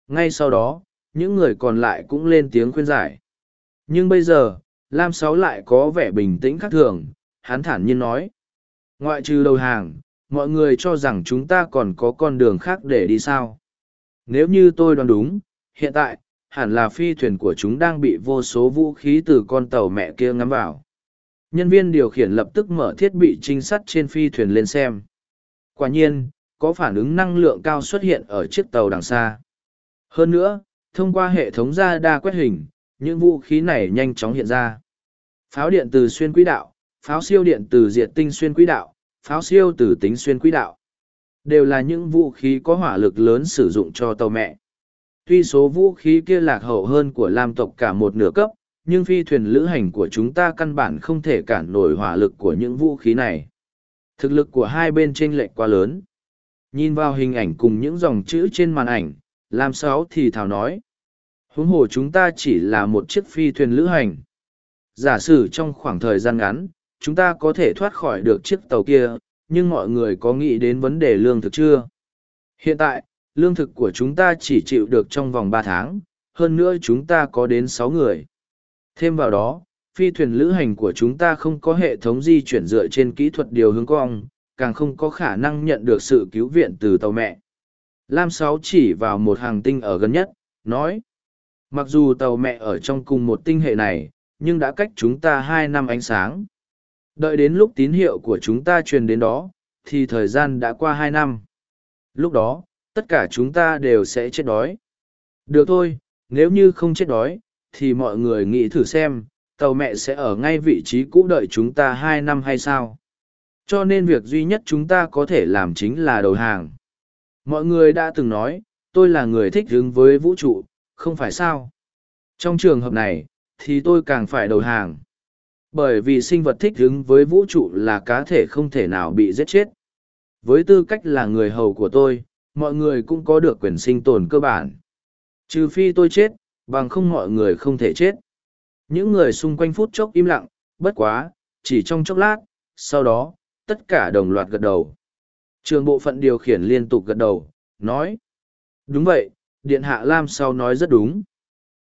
Ngay sau đó, những người còn lại cũng lên tiếng khuyên giải. Nhưng bây giờ, Lam Sáu lại có vẻ bình tĩnh khác thường, hắn thản nhiên nói. Ngoại trừ đầu hàng, mọi người cho rằng chúng ta còn có con đường khác để đi sao. Nếu như tôi đoán đúng, hiện tại, hẳn là phi thuyền của chúng đang bị vô số vũ khí từ con tàu mẹ kia ngắm vào. Nhân viên điều khiển lập tức mở thiết bị trinh sát trên phi thuyền lên xem. Quả nhiên, có phản ứng năng lượng cao xuất hiện ở chiếc tàu đằng xa. Hơn nữa, thông qua hệ thống radar quét hình, những vũ khí này nhanh chóng hiện ra. Pháo điện từ xuyên quỹ đạo, pháo siêu điện từ diệt tinh xuyên quỹ đạo, pháo siêu từ tính xuyên quỹ đạo. Đều là những vũ khí có hỏa lực lớn sử dụng cho tàu mẹ. Tuy số vũ khí kia lạc hậu hơn của Lam tộc cả một nửa cấp, nhưng phi thuyền lữ hành của chúng ta căn bản không thể cản nổi hỏa lực của những vũ khí này. Thực lực của hai bên chênh lệch quá lớn. Nhìn vào hình ảnh cùng những dòng chữ trên màn ảnh, Lam Sáu thì thảo nói, huống hồ chúng ta chỉ là một chiếc phi thuyền lữ hành. Giả sử trong khoảng thời gian ngắn, chúng ta có thể thoát khỏi được chiếc tàu kia, nhưng mọi người có nghĩ đến vấn đề lương thực chưa? Hiện tại, lương thực của chúng ta chỉ chịu được trong vòng ba tháng, hơn nữa chúng ta có đến sáu người. Thêm vào đó, phi thuyền lữ hành của chúng ta không có hệ thống di chuyển dựa trên kỹ thuật điều hướng cong, càng không có khả năng nhận được sự cứu viện từ tàu mẹ. Lam sáu chỉ vào một hàng tinh ở gần nhất, nói Mặc dù tàu mẹ ở trong cùng một tinh hệ này, nhưng đã cách chúng ta hai năm ánh sáng. Đợi đến lúc tín hiệu của chúng ta truyền đến đó, thì thời gian đã qua hai năm. Lúc đó, tất cả chúng ta đều sẽ chết đói. Được thôi, nếu như không chết đói, thì mọi người nghĩ thử xem, tàu mẹ sẽ ở ngay vị trí cũ đợi chúng ta hai năm hay sao. Cho nên việc duy nhất chúng ta có thể làm chính là đầu hàng. Mọi người đã từng nói, tôi là người thích ứng với vũ trụ, không phải sao. Trong trường hợp này, thì tôi càng phải đầu hàng. Bởi vì sinh vật thích ứng với vũ trụ là cá thể không thể nào bị giết chết. Với tư cách là người hầu của tôi, mọi người cũng có được quyền sinh tồn cơ bản. Trừ phi tôi chết, bằng không mọi người không thể chết. Những người xung quanh phút chốc im lặng, bất quá, chỉ trong chốc lát, sau đó, tất cả đồng loạt gật đầu. Trường bộ phận điều khiển liên tục gật đầu, nói. Đúng vậy, Điện Hạ Lam sau nói rất đúng.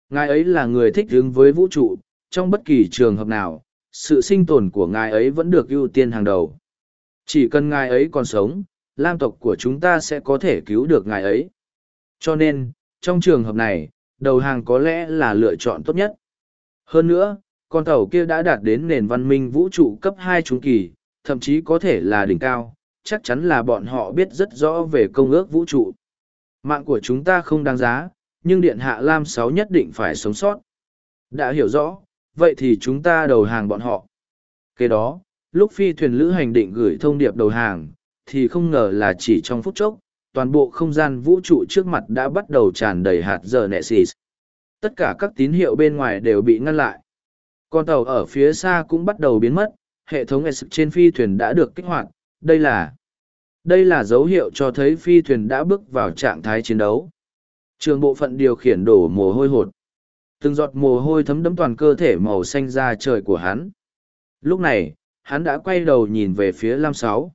Ngài ấy là người thích ứng với vũ trụ, trong bất kỳ trường hợp nào, sự sinh tồn của ngài ấy vẫn được ưu tiên hàng đầu. Chỉ cần ngài ấy còn sống, lam tộc của chúng ta sẽ có thể cứu được ngài ấy. Cho nên, trong trường hợp này, đầu hàng có lẽ là lựa chọn tốt nhất. Hơn nữa, con tàu kia đã đạt đến nền văn minh vũ trụ cấp hai trung kỳ, thậm chí có thể là đỉnh cao, chắc chắn là bọn họ biết rất rõ về công ước vũ trụ. Mạng của chúng ta không đáng giá, nhưng Điện Hạ Lam Sáu nhất định phải sống sót. Đã hiểu rõ, vậy thì chúng ta đầu hàng bọn họ. Kế đó, lúc phi thuyền lữ hành định gửi thông điệp đầu hàng, thì không ngờ là chỉ trong phút chốc, toàn bộ không gian vũ trụ trước mặt đã bắt đầu tràn đầy hạt giờ nẹ xì. Tất cả các tín hiệu bên ngoài đều bị ngăn lại. Con tàu ở phía xa cũng bắt đầu biến mất, hệ thống S trên phi thuyền đã được kích hoạt, đây là đây là dấu hiệu cho thấy phi thuyền đã bước vào trạng thái chiến đấu. Trường bộ phận điều khiển đổ mồ hôi hột. Từng giọt mồ hôi thấm đẫm toàn cơ thể màu xanh da trời của hắn. Lúc này, hắn đã quay đầu nhìn về phía Lam Sáu.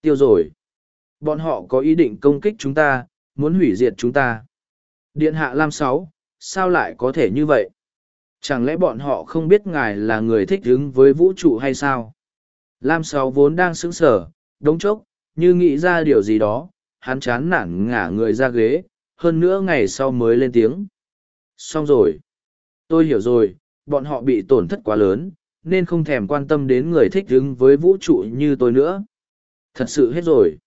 Tiêu rồi. Bọn họ có ý định công kích chúng ta, muốn hủy diệt chúng ta. Điện hạ Lam Sáu, sao lại có thể như vậy? Chẳng lẽ bọn họ không biết ngài là người thích ứng với vũ trụ hay sao? Lam Sáu vốn đang sững sờ, đống chốc, như nghĩ ra điều gì đó, hắn chán nản ngả người ra ghế, hơn nữa ngày sau mới lên tiếng. Xong rồi. Tôi hiểu rồi, bọn họ bị tổn thất quá lớn, nên không thèm quan tâm đến người thích ứng với vũ trụ như tôi nữa. Thật sự hết rồi.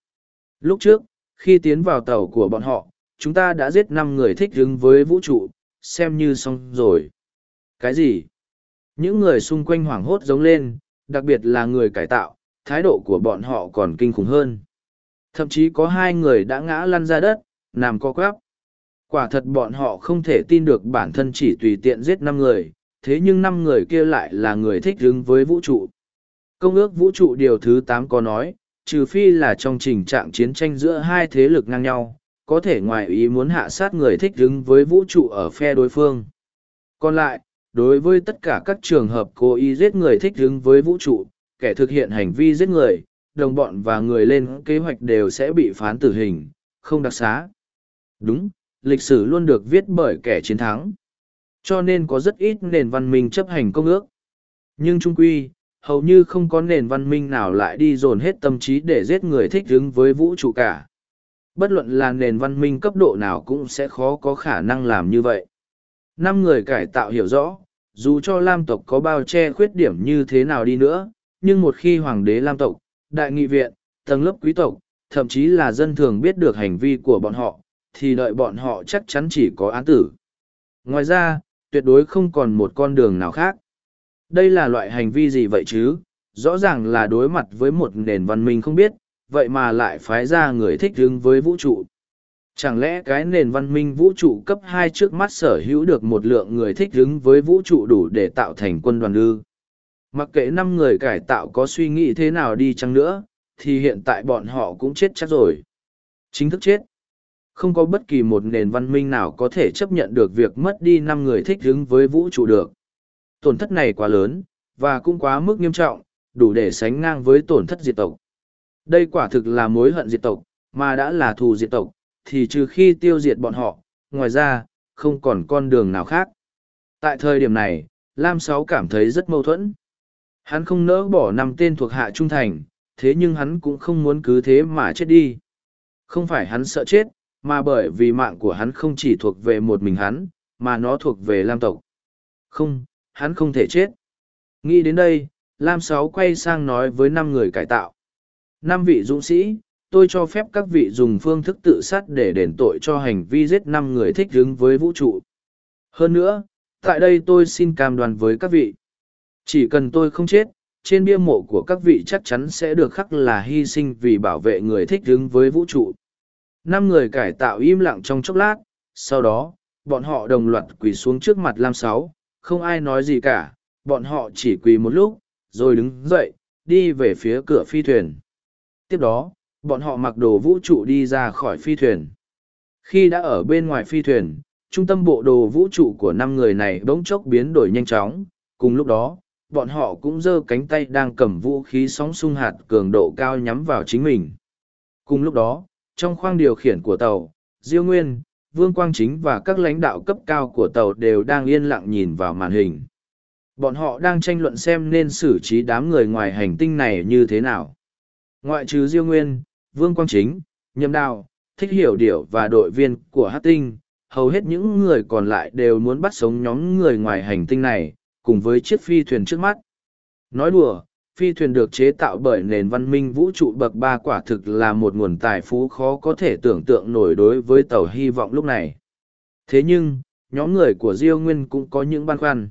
Lúc trước, khi tiến vào tàu của bọn họ, chúng ta đã giết năm người thích ứng với vũ trụ, xem như xong rồi. Cái gì? Những người xung quanh hoảng hốt giống lên, đặc biệt là người cải tạo, thái độ của bọn họ còn kinh khủng hơn. Thậm chí có hai người đã ngã lăn ra đất, nằm co quắp. Quả thật bọn họ không thể tin được bản thân chỉ tùy tiện giết năm người, thế nhưng năm người kia lại là người thích ứng với vũ trụ. Công ước vũ trụ điều thứ tám có nói, trừ phi là trong trình trạng chiến tranh giữa hai thế lực ngang nhau, có thể ngoài ý muốn hạ sát người thích ứng với vũ trụ ở phe đối phương. Còn lại, đối với tất cả các trường hợp cố ý giết người thích ứng với vũ trụ, kẻ thực hiện hành vi giết người, đồng bọn và người lên kế hoạch đều sẽ bị phán tử hình, không đặc xá. Đúng, lịch sử luôn được viết bởi kẻ chiến thắng. Cho nên có rất ít nền văn minh chấp hành công ước. Nhưng trung quy, hầu như không có nền văn minh nào lại đi dồn hết tâm trí để giết người thích ứng với vũ trụ cả. Bất luận là nền văn minh cấp độ nào cũng sẽ khó có khả năng làm như vậy. Năm người cải tạo hiểu rõ, dù cho Lam tộc có bao che khuyết điểm như thế nào đi nữa, nhưng một khi Hoàng đế Lam tộc, Đại nghị viện, tầng lớp quý tộc, thậm chí là dân thường biết được hành vi của bọn họ, thì đợi bọn họ chắc chắn chỉ có án tử. Ngoài ra, tuyệt đối không còn một con đường nào khác. Đây là loại hành vi gì vậy chứ? Rõ ràng là đối mặt với một nền văn minh không biết, vậy mà lại phái ra người thích ứng với vũ trụ. Chẳng lẽ cái nền văn minh vũ trụ cấp hai trước mắt sở hữu được một lượng người thích ứng với vũ trụ đủ để tạo thành quân đoàn ư? Mặc kệ năm người cải tạo có suy nghĩ thế nào đi chăng nữa, thì hiện tại bọn họ cũng chết chắc rồi. Chính thức chết. Không có bất kỳ một nền văn minh nào có thể chấp nhận được việc mất đi năm người thích ứng với vũ trụ được. Tổn thất này quá lớn, và cũng quá mức nghiêm trọng, đủ để sánh ngang với tổn thất diệt tộc. Đây quả thực là mối hận diệt tộc, mà đã là thù diệt tộc, thì trừ khi tiêu diệt bọn họ, ngoài ra, không còn con đường nào khác. Tại thời điểm này, Lam Sáu cảm thấy rất mâu thuẫn. Hắn không nỡ bỏ năm tên thuộc hạ trung thành, thế nhưng hắn cũng không muốn cứ thế mà chết đi. Không phải hắn sợ chết, mà bởi vì mạng của hắn không chỉ thuộc về một mình hắn, mà nó thuộc về Lam tộc. Không, hắn không thể chết. Nghĩ đến đây, Lam Sáu quay sang nói với năm người cải tạo. Năm vị dũng sĩ, tôi cho phép các vị dùng phương thức tự sát để đền tội cho hành vi giết năm người thích ứng với vũ trụ. Hơn nữa, tại đây tôi xin cam đoan với các vị. Chỉ cần tôi không chết, trên bia mộ của các vị chắc chắn sẽ được khắc là hy sinh vì bảo vệ người thích ứng với vũ trụ. Năm người cải tạo im lặng trong chốc lát, sau đó, bọn họ đồng loạt quỳ xuống trước mặt Lam Sáu, không ai nói gì cả, bọn họ chỉ quỳ một lúc, rồi đứng dậy, đi về phía cửa phi thuyền. Tiếp đó, bọn họ mặc đồ vũ trụ đi ra khỏi phi thuyền. Khi đã ở bên ngoài phi thuyền, trung tâm bộ đồ vũ trụ của năm người này bỗng chốc biến đổi nhanh chóng, cùng lúc đó, bọn họ cũng giơ cánh tay đang cầm vũ khí sóng sung hạt cường độ cao nhắm vào chính mình. Cùng lúc đó, trong khoang điều khiển của tàu, Diêu Nguyên, Vương Quang Chính và các lãnh đạo cấp cao của tàu đều đang yên lặng nhìn vào màn hình. Bọn họ đang tranh luận xem nên xử trí đám người ngoài hành tinh này như thế nào. Ngoại trừ Diêu Nguyên, Vương Quang Chính, Nhâm Đào, Thích Hiểu Điểu và đội viên của Hát Tinh, hầu hết những người còn lại đều muốn bắt sống nhóm người ngoài hành tinh này, cùng với chiếc phi thuyền trước mắt. Nói đùa, phi thuyền được chế tạo bởi nền văn minh vũ trụ bậc ba quả thực là một nguồn tài phú khó có thể tưởng tượng nổi đối với tàu hy vọng lúc này. Thế nhưng, nhóm người của Diêu Nguyên cũng có những băn khoăn.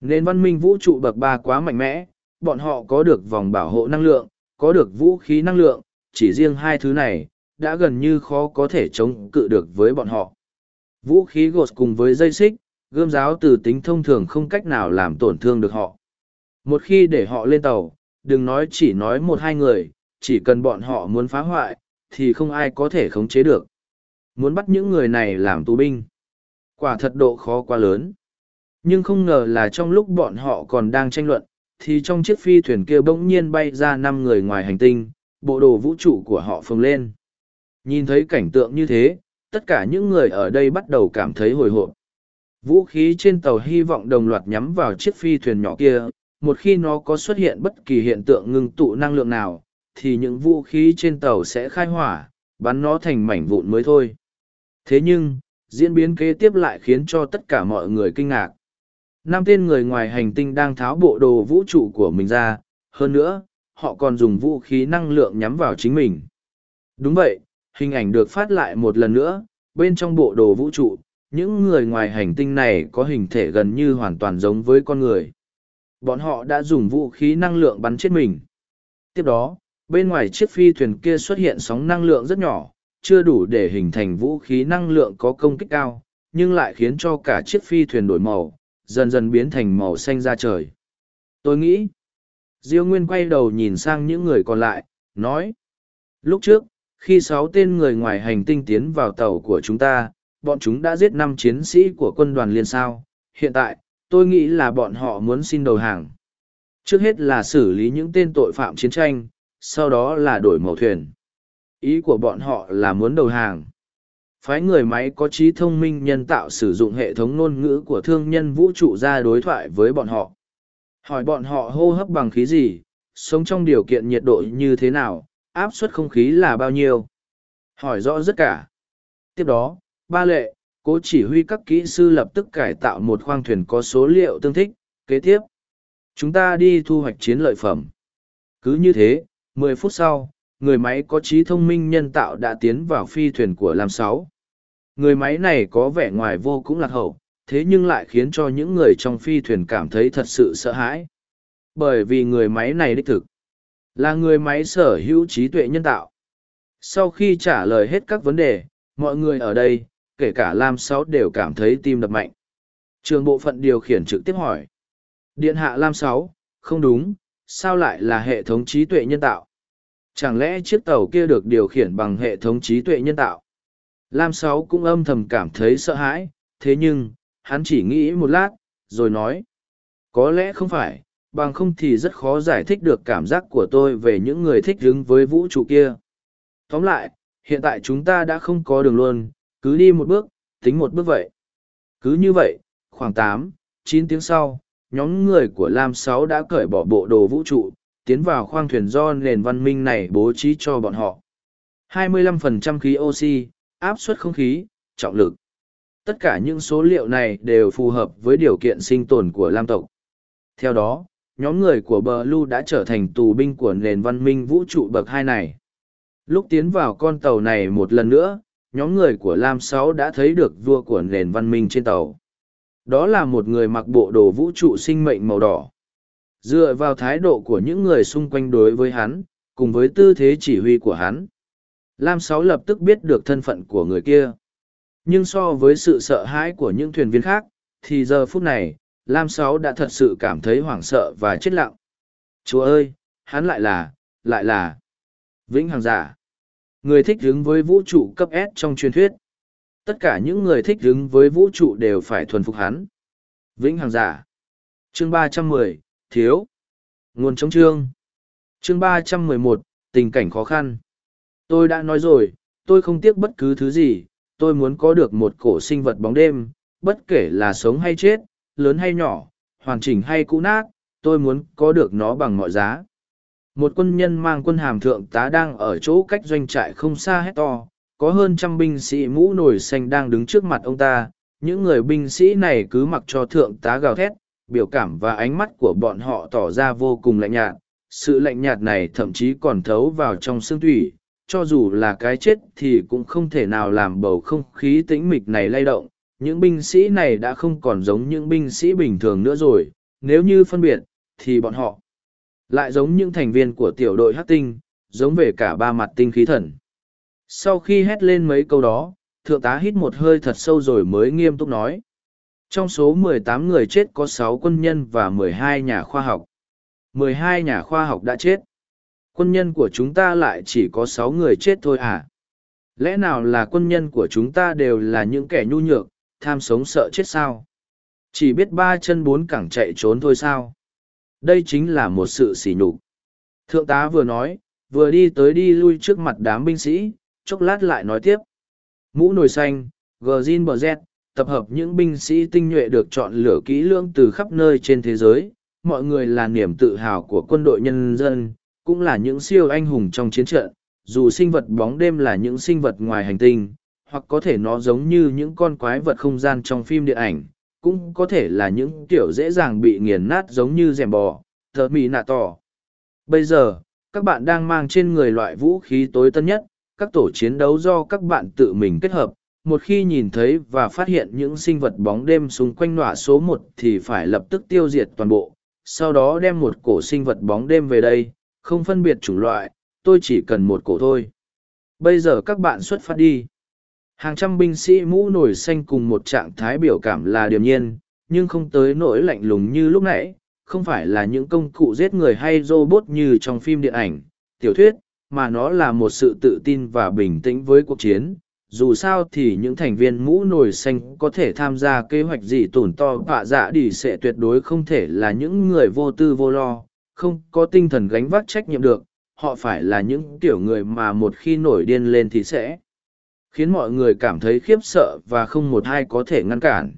Nền văn minh vũ trụ bậc ba quá mạnh mẽ, bọn họ có được vòng bảo hộ năng lượng, có được vũ khí năng lượng, chỉ riêng hai thứ này, đã gần như khó có thể chống cự được với bọn họ. Vũ khí gột cùng với dây xích, gươm giáo từ tính thông thường không cách nào làm tổn thương được họ. Một khi để họ lên tàu, đừng nói chỉ nói một hai người, chỉ cần bọn họ muốn phá hoại, thì không ai có thể khống chế được. Muốn bắt những người này làm tù binh. Quả thật độ khó quá lớn. Nhưng không ngờ là trong lúc bọn họ còn đang tranh luận, thì trong chiếc phi thuyền kia bỗng nhiên bay ra năm người ngoài hành tinh, bộ đồ vũ trụ của họ phồng lên. Nhìn thấy cảnh tượng như thế, tất cả những người ở đây bắt đầu cảm thấy hồi hộp. Vũ khí trên tàu hy vọng đồng loạt nhắm vào chiếc phi thuyền nhỏ kia, một khi nó có xuất hiện bất kỳ hiện tượng ngưng tụ năng lượng nào, thì những vũ khí trên tàu sẽ khai hỏa, bắn nó thành mảnh vụn mới thôi. Thế nhưng, diễn biến kế tiếp lại khiến cho tất cả mọi người kinh ngạc. Năm tên người ngoài hành tinh đang tháo bộ đồ vũ trụ của mình ra, hơn nữa, họ còn dùng vũ khí năng lượng nhắm vào chính mình. Đúng vậy, hình ảnh được phát lại một lần nữa, bên trong bộ đồ vũ trụ, những người ngoài hành tinh này có hình thể gần như hoàn toàn giống với con người. Bọn họ đã dùng vũ khí năng lượng bắn chết mình. Tiếp đó, bên ngoài chiếc phi thuyền kia xuất hiện sóng năng lượng rất nhỏ, chưa đủ để hình thành vũ khí năng lượng có công kích cao, nhưng lại khiến cho cả chiếc phi thuyền đổi màu, dần dần biến thành màu xanh ra trời. Tôi nghĩ, Diêu Nguyên quay đầu nhìn sang những người còn lại, nói. Lúc trước, khi sáu tên người ngoài hành tinh tiến vào tàu của chúng ta, bọn chúng đã giết năm chiến sĩ của quân đoàn liên sao. Hiện tại, tôi nghĩ là bọn họ muốn xin đầu hàng. Trước hết là xử lý những tên tội phạm chiến tranh, sau đó là đổi màu thuyền. Ý của bọn họ là muốn đầu hàng. Phái người máy có trí thông minh nhân tạo sử dụng hệ thống ngôn ngữ của thương nhân vũ trụ ra đối thoại với bọn họ. Hỏi bọn họ hô hấp bằng khí gì, sống trong điều kiện nhiệt độ như thế nào, áp suất không khí là bao nhiêu. Hỏi rõ tất cả. Tiếp đó, ba lệ, cố chỉ huy các kỹ sư lập tức cải tạo một khoang thuyền có số liệu tương thích. Kế tiếp, chúng ta đi thu hoạch chiến lợi phẩm. Cứ như thế, mười phút sau, người máy có trí thông minh nhân tạo đã tiến vào phi thuyền của Lam Sáu. Người máy này có vẻ ngoài vô cùng lạc hậu, thế nhưng lại khiến cho những người trong phi thuyền cảm thấy thật sự sợ hãi. Bởi vì người máy này đích thực là người máy sở hữu trí tuệ nhân tạo. Sau khi trả lời hết các vấn đề, mọi người ở đây, kể cả Lam Sáu đều cảm thấy tim đập mạnh. Trường bộ phận điều khiển trực tiếp hỏi. Điện hạ Lam Sáu, không đúng, sao lại là hệ thống trí tuệ nhân tạo? Chẳng lẽ chiếc tàu kia được điều khiển bằng hệ thống trí tuệ nhân tạo? Lam Sáu cũng âm thầm cảm thấy sợ hãi, thế nhưng, hắn chỉ nghĩ một lát, rồi nói. Có lẽ không phải, bằng không thì rất khó giải thích được cảm giác của tôi về những người thích đứng với vũ trụ kia. Tóm lại, hiện tại chúng ta đã không có đường luôn, cứ đi một bước, tính một bước vậy. Cứ như vậy, khoảng tám, chín tiếng sau, nhóm người của Lam Sáu đã cởi bỏ bộ đồ vũ trụ, tiến vào khoang thuyền do nền văn minh này bố trí cho bọn họ. 25% khí oxy, áp suất không khí, trọng lực. Tất cả những số liệu này đều phù hợp với điều kiện sinh tồn của Lam tộc. Theo đó, nhóm người của bờ lu đã trở thành tù binh của nền văn minh vũ trụ bậc hai này lúc tiến vào con tàu này một lần nữa nhóm người của lam sáu đã thấy được vua của nền văn minh trên tàu đó là một người mặc bộ đồ vũ trụ sinh mệnh màu đỏ dựa vào thái độ của những người xung quanh đối với hắn cùng với tư thế chỉ huy của hắn lam sáu lập tức biết được thân phận của người kia nhưng so với sự sợ hãi của những thuyền viên khác thì giờ phút này Lam Sáu đã thật sự cảm thấy hoảng sợ và chết lặng. Chúa ơi, hắn lại là, lại là Vĩnh Hằng Giả. Người thích hứng với vũ trụ cấp S trong truyền thuyết. Tất cả những người thích hứng với vũ trụ đều phải thuần phục hắn. Vĩnh Hằng Giả. Chương ba trăm mười Thiếu. Nguồn chống chương. Chương ba trăm mười một Tình cảnh khó khăn. Tôi đã nói rồi, tôi không tiếc bất cứ thứ gì, tôi muốn có được một cổ sinh vật bóng đêm, bất kể là sống hay chết, lớn hay nhỏ, hoàn chỉnh hay cũ nát, tôi muốn có được nó bằng mọi giá một quân nhân mang quân hàm thượng tá đang ở chỗ cách doanh trại không xa hét to, có hơn trăm binh sĩ mũ nổi xanh đang đứng trước mặt ông ta. Những người binh sĩ này cứ mặc cho thượng tá gào thét, biểu cảm và ánh mắt của bọn họ tỏ ra vô cùng lạnh nhạt. Sự lạnh nhạt này thậm chí còn thấu vào trong xương thủy cho dù là cái chết thì cũng không thể nào làm bầu không khí tĩnh mịch này lay động. Những binh sĩ này đã không còn giống những binh sĩ bình thường nữa rồi. Nếu như phân biệt, thì bọn họ lại giống những thành viên của tiểu đội hát tinh, giống về cả ba mặt tinh khí thần. Sau khi hét lên mấy câu đó, thượng tá hít một hơi thật sâu rồi mới nghiêm túc nói. Trong số 18 người chết có 6 quân nhân và 12 nhà khoa học. 12 nhà khoa học đã chết. Quân nhân của chúng ta lại chỉ có 6 người chết thôi à? Lẽ nào là quân nhân của chúng ta đều là những kẻ nhu nhược, tham sống sợ chết sao? Chỉ biết ba chân bốn cẳng chạy trốn thôi sao? Đây chính là một sự sỉ nhục. Thượng tá vừa nói, vừa đi tới đi lui trước mặt đám binh sĩ, chốc lát lại nói tiếp. Mũ nồi xanh gờ zin bờ z, tập hợp những binh sĩ tinh nhuệ được chọn lựa kỹ lưỡng từ khắp nơi trên thế giới. Mọi người là niềm tự hào của quân đội nhân dân, cũng là những siêu anh hùng trong chiến trận. Dù sinh vật bóng đêm là những sinh vật ngoài hành tinh, hoặc có thể nó giống như những con quái vật không gian trong phim điện ảnh cũng có thể là những kiểu dễ dàng bị nghiền nát giống như rèm bò thợ mì nạ tỏ. Bây giờ, các bạn đang mang trên người loại vũ khí tối tân nhất, các tổ chiến đấu do các bạn tự mình kết hợp. Một khi nhìn thấy và phát hiện những sinh vật bóng đêm xung quanh nọa số một thì phải lập tức tiêu diệt toàn bộ. Sau đó đem một cổ sinh vật bóng đêm về đây, không phân biệt chủng loại, tôi chỉ cần một cổ thôi. Bây giờ các bạn xuất phát đi hàng trăm binh sĩ mũ nổi xanh cùng một trạng thái biểu cảm là điềm nhiên, nhưng không tới nỗi lạnh lùng như lúc nãy, không phải là những công cụ giết người hay robot như trong phim điện ảnh, tiểu thuyết, mà nó là một sự tự tin và bình tĩnh với cuộc chiến. Dù sao thì những thành viên mũ nổi xanh có thể tham gia kế hoạch gì tổn to vạ dạ đi sẽ tuyệt đối không thể là những người vô tư vô lo, không có tinh thần gánh vác trách nhiệm được, họ phải là những tiểu người mà một khi nổi điên lên thì sẽ khiến mọi người cảm thấy khiếp sợ và không một ai có thể ngăn cản.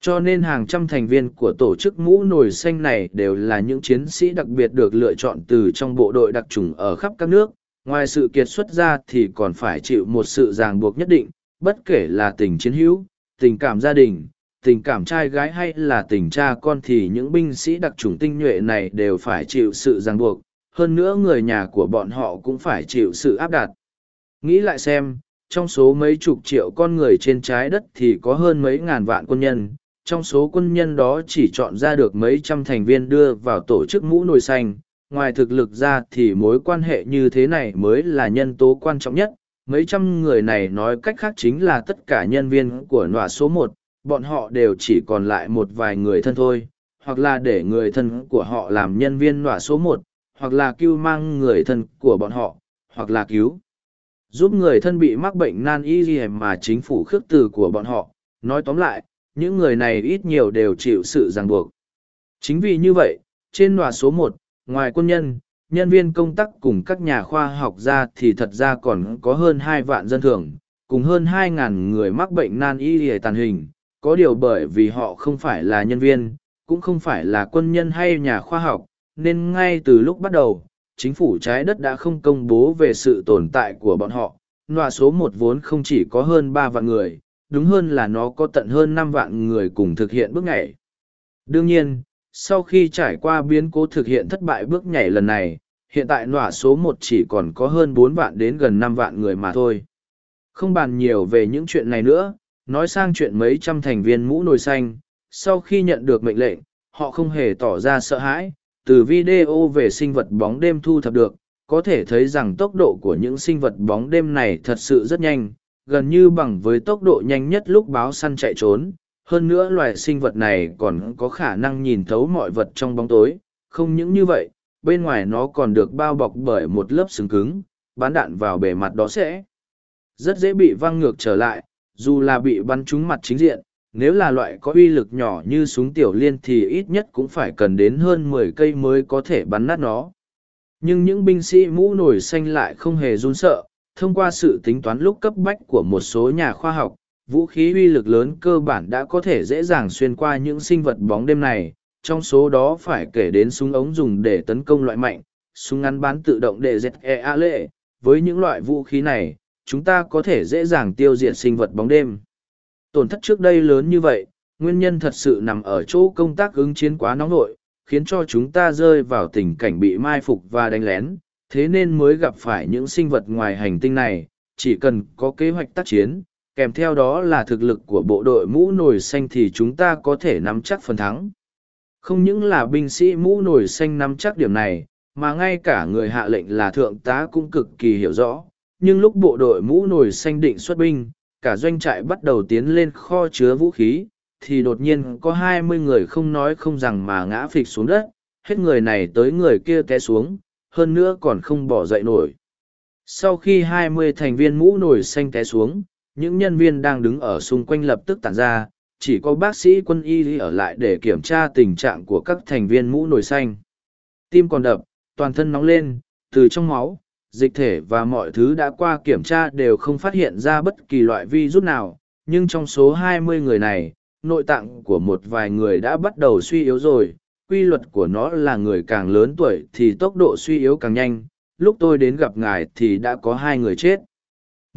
Cho nên hàng trăm thành viên của tổ chức mũ nổi xanh này đều là những chiến sĩ đặc biệt được lựa chọn từ trong bộ đội đặc trùng ở khắp các nước. Ngoài sự kiệt xuất ra thì còn phải chịu một sự ràng buộc nhất định, bất kể là tình chiến hữu, tình cảm gia đình, tình cảm trai gái hay là tình cha con thì những binh sĩ đặc trùng tinh nhuệ này đều phải chịu sự ràng buộc. Hơn nữa người nhà của bọn họ cũng phải chịu sự áp đặt. Nghĩ lại xem trong số mấy chục triệu con người trên trái đất thì có hơn mấy ngàn vạn quân nhân, trong số quân nhân đó chỉ chọn ra được mấy trăm thành viên đưa vào tổ chức mũ nồi xanh. Ngoài thực lực ra thì mối quan hệ như thế này mới là nhân tố quan trọng nhất. Mấy trăm người này nói cách khác chính là tất cả nhân viên của nọa số một, bọn họ đều chỉ còn lại một vài người thân thôi, hoặc là để người thân của họ làm nhân viên nọa số một, hoặc là cứu mang người thân của bọn họ, hoặc là cứu giúp người thân bị mắc bệnh nan y gì mà chính phủ khước từ của bọn họ. Nói tóm lại, những người này ít nhiều đều chịu sự ràng buộc. Chính vì như vậy, trên nòa số một, ngoài quân nhân nhân viên công tác cùng các nhà khoa học ra thì thật ra còn có hơn hai vạn dân thường, cùng hơn hai ngàn người mắc bệnh nan y hề tàn hình. Có điều bởi vì họ không phải là nhân viên, cũng không phải là quân nhân hay nhà khoa học, nên ngay từ lúc bắt đầu chính phủ trái đất đã không công bố về sự tồn tại của bọn họ. Nọa số một vốn không chỉ có hơn ba vạn người, đúng hơn là nó có tận hơn năm vạn người cùng thực hiện bước nhảy. Đương nhiên, sau khi trải qua biến cố thực hiện thất bại bước nhảy lần này, hiện tại nọa số một chỉ còn có hơn bốn vạn đến gần năm vạn người mà thôi. Không bàn nhiều về những chuyện này nữa, nói sang chuyện mấy trăm thành viên mũ nồi xanh, sau khi nhận được mệnh lệnh, họ không hề tỏ ra sợ hãi từ video về sinh vật bóng đêm thu thập được, có thể thấy rằng tốc độ của những sinh vật bóng đêm này thật sự rất nhanh, gần như bằng với tốc độ nhanh nhất lúc báo săn chạy trốn. Hơn nữa loài sinh vật này còn có khả năng nhìn thấu mọi vật trong bóng tối. Không những như vậy, bên ngoài nó còn được bao bọc bởi một lớp sừng cứng, bắn đạn vào bề mặt đó sẽ rất dễ bị văng ngược trở lại, dù là bị bắn trúng mặt chính diện nếu là loại có uy lực nhỏ như súng tiểu liên thì ít nhất cũng phải cần đến hơn mười cây mới có thể bắn nát nó. Nhưng những binh sĩ mũ nổi xanh lại không hề run sợ, thông qua sự tính toán lúc cấp bách của một số nhà khoa học, vũ khí uy lực lớn cơ bản đã có thể dễ dàng xuyên qua những sinh vật bóng đêm này, trong số đó phải kể đến súng ống dùng để tấn công loại mạnh, súng ngắn bán tự động để dẹt e a lệ. Với những loại vũ khí này, chúng ta có thể dễ dàng tiêu diệt sinh vật bóng đêm tổn thất trước đây lớn như vậy nguyên nhân thật sự nằm ở chỗ công tác ứng chiến quá nóng nội, khiến cho chúng ta rơi vào tình cảnh bị mai phục và đánh lén. Thế nên mới gặp phải những sinh vật ngoài hành tinh này chỉ cần có kế hoạch tác chiến kèm theo đó là thực lực của bộ đội mũ nổi xanh thì chúng ta có thể nắm chắc phần thắng. Không những là binh sĩ mũ nổi xanh nắm chắc điểm này mà ngay cả người hạ lệnh là thượng tá cũng cực kỳ hiểu rõ. Nhưng lúc bộ đội mũ nổi xanh định xuất binh cả doanh trại bắt đầu tiến lên kho chứa vũ khí, thì đột nhiên có hai mươi người không nói không rằng mà ngã phịch xuống đất, hết người này tới người kia té xuống, hơn nữa còn không bỏ dậy nổi. Sau khi hai mươi thành viên mũ nổi xanh té xuống, những nhân viên đang đứng ở xung quanh lập tức tản ra, chỉ có bác sĩ quân y ở lại để kiểm tra tình trạng của các thành viên mũ nổi xanh. Tim còn đập, toàn thân nóng lên, từ trong máu dịch thể và mọi thứ đã qua kiểm tra đều không phát hiện ra bất kỳ loại vi rút nào, nhưng trong số 20 người này, nội tạng của một vài người đã bắt đầu suy yếu rồi. Quy luật của nó là người càng lớn tuổi thì tốc độ suy yếu càng nhanh. Lúc tôi đến gặp ngài thì đã có hai người chết.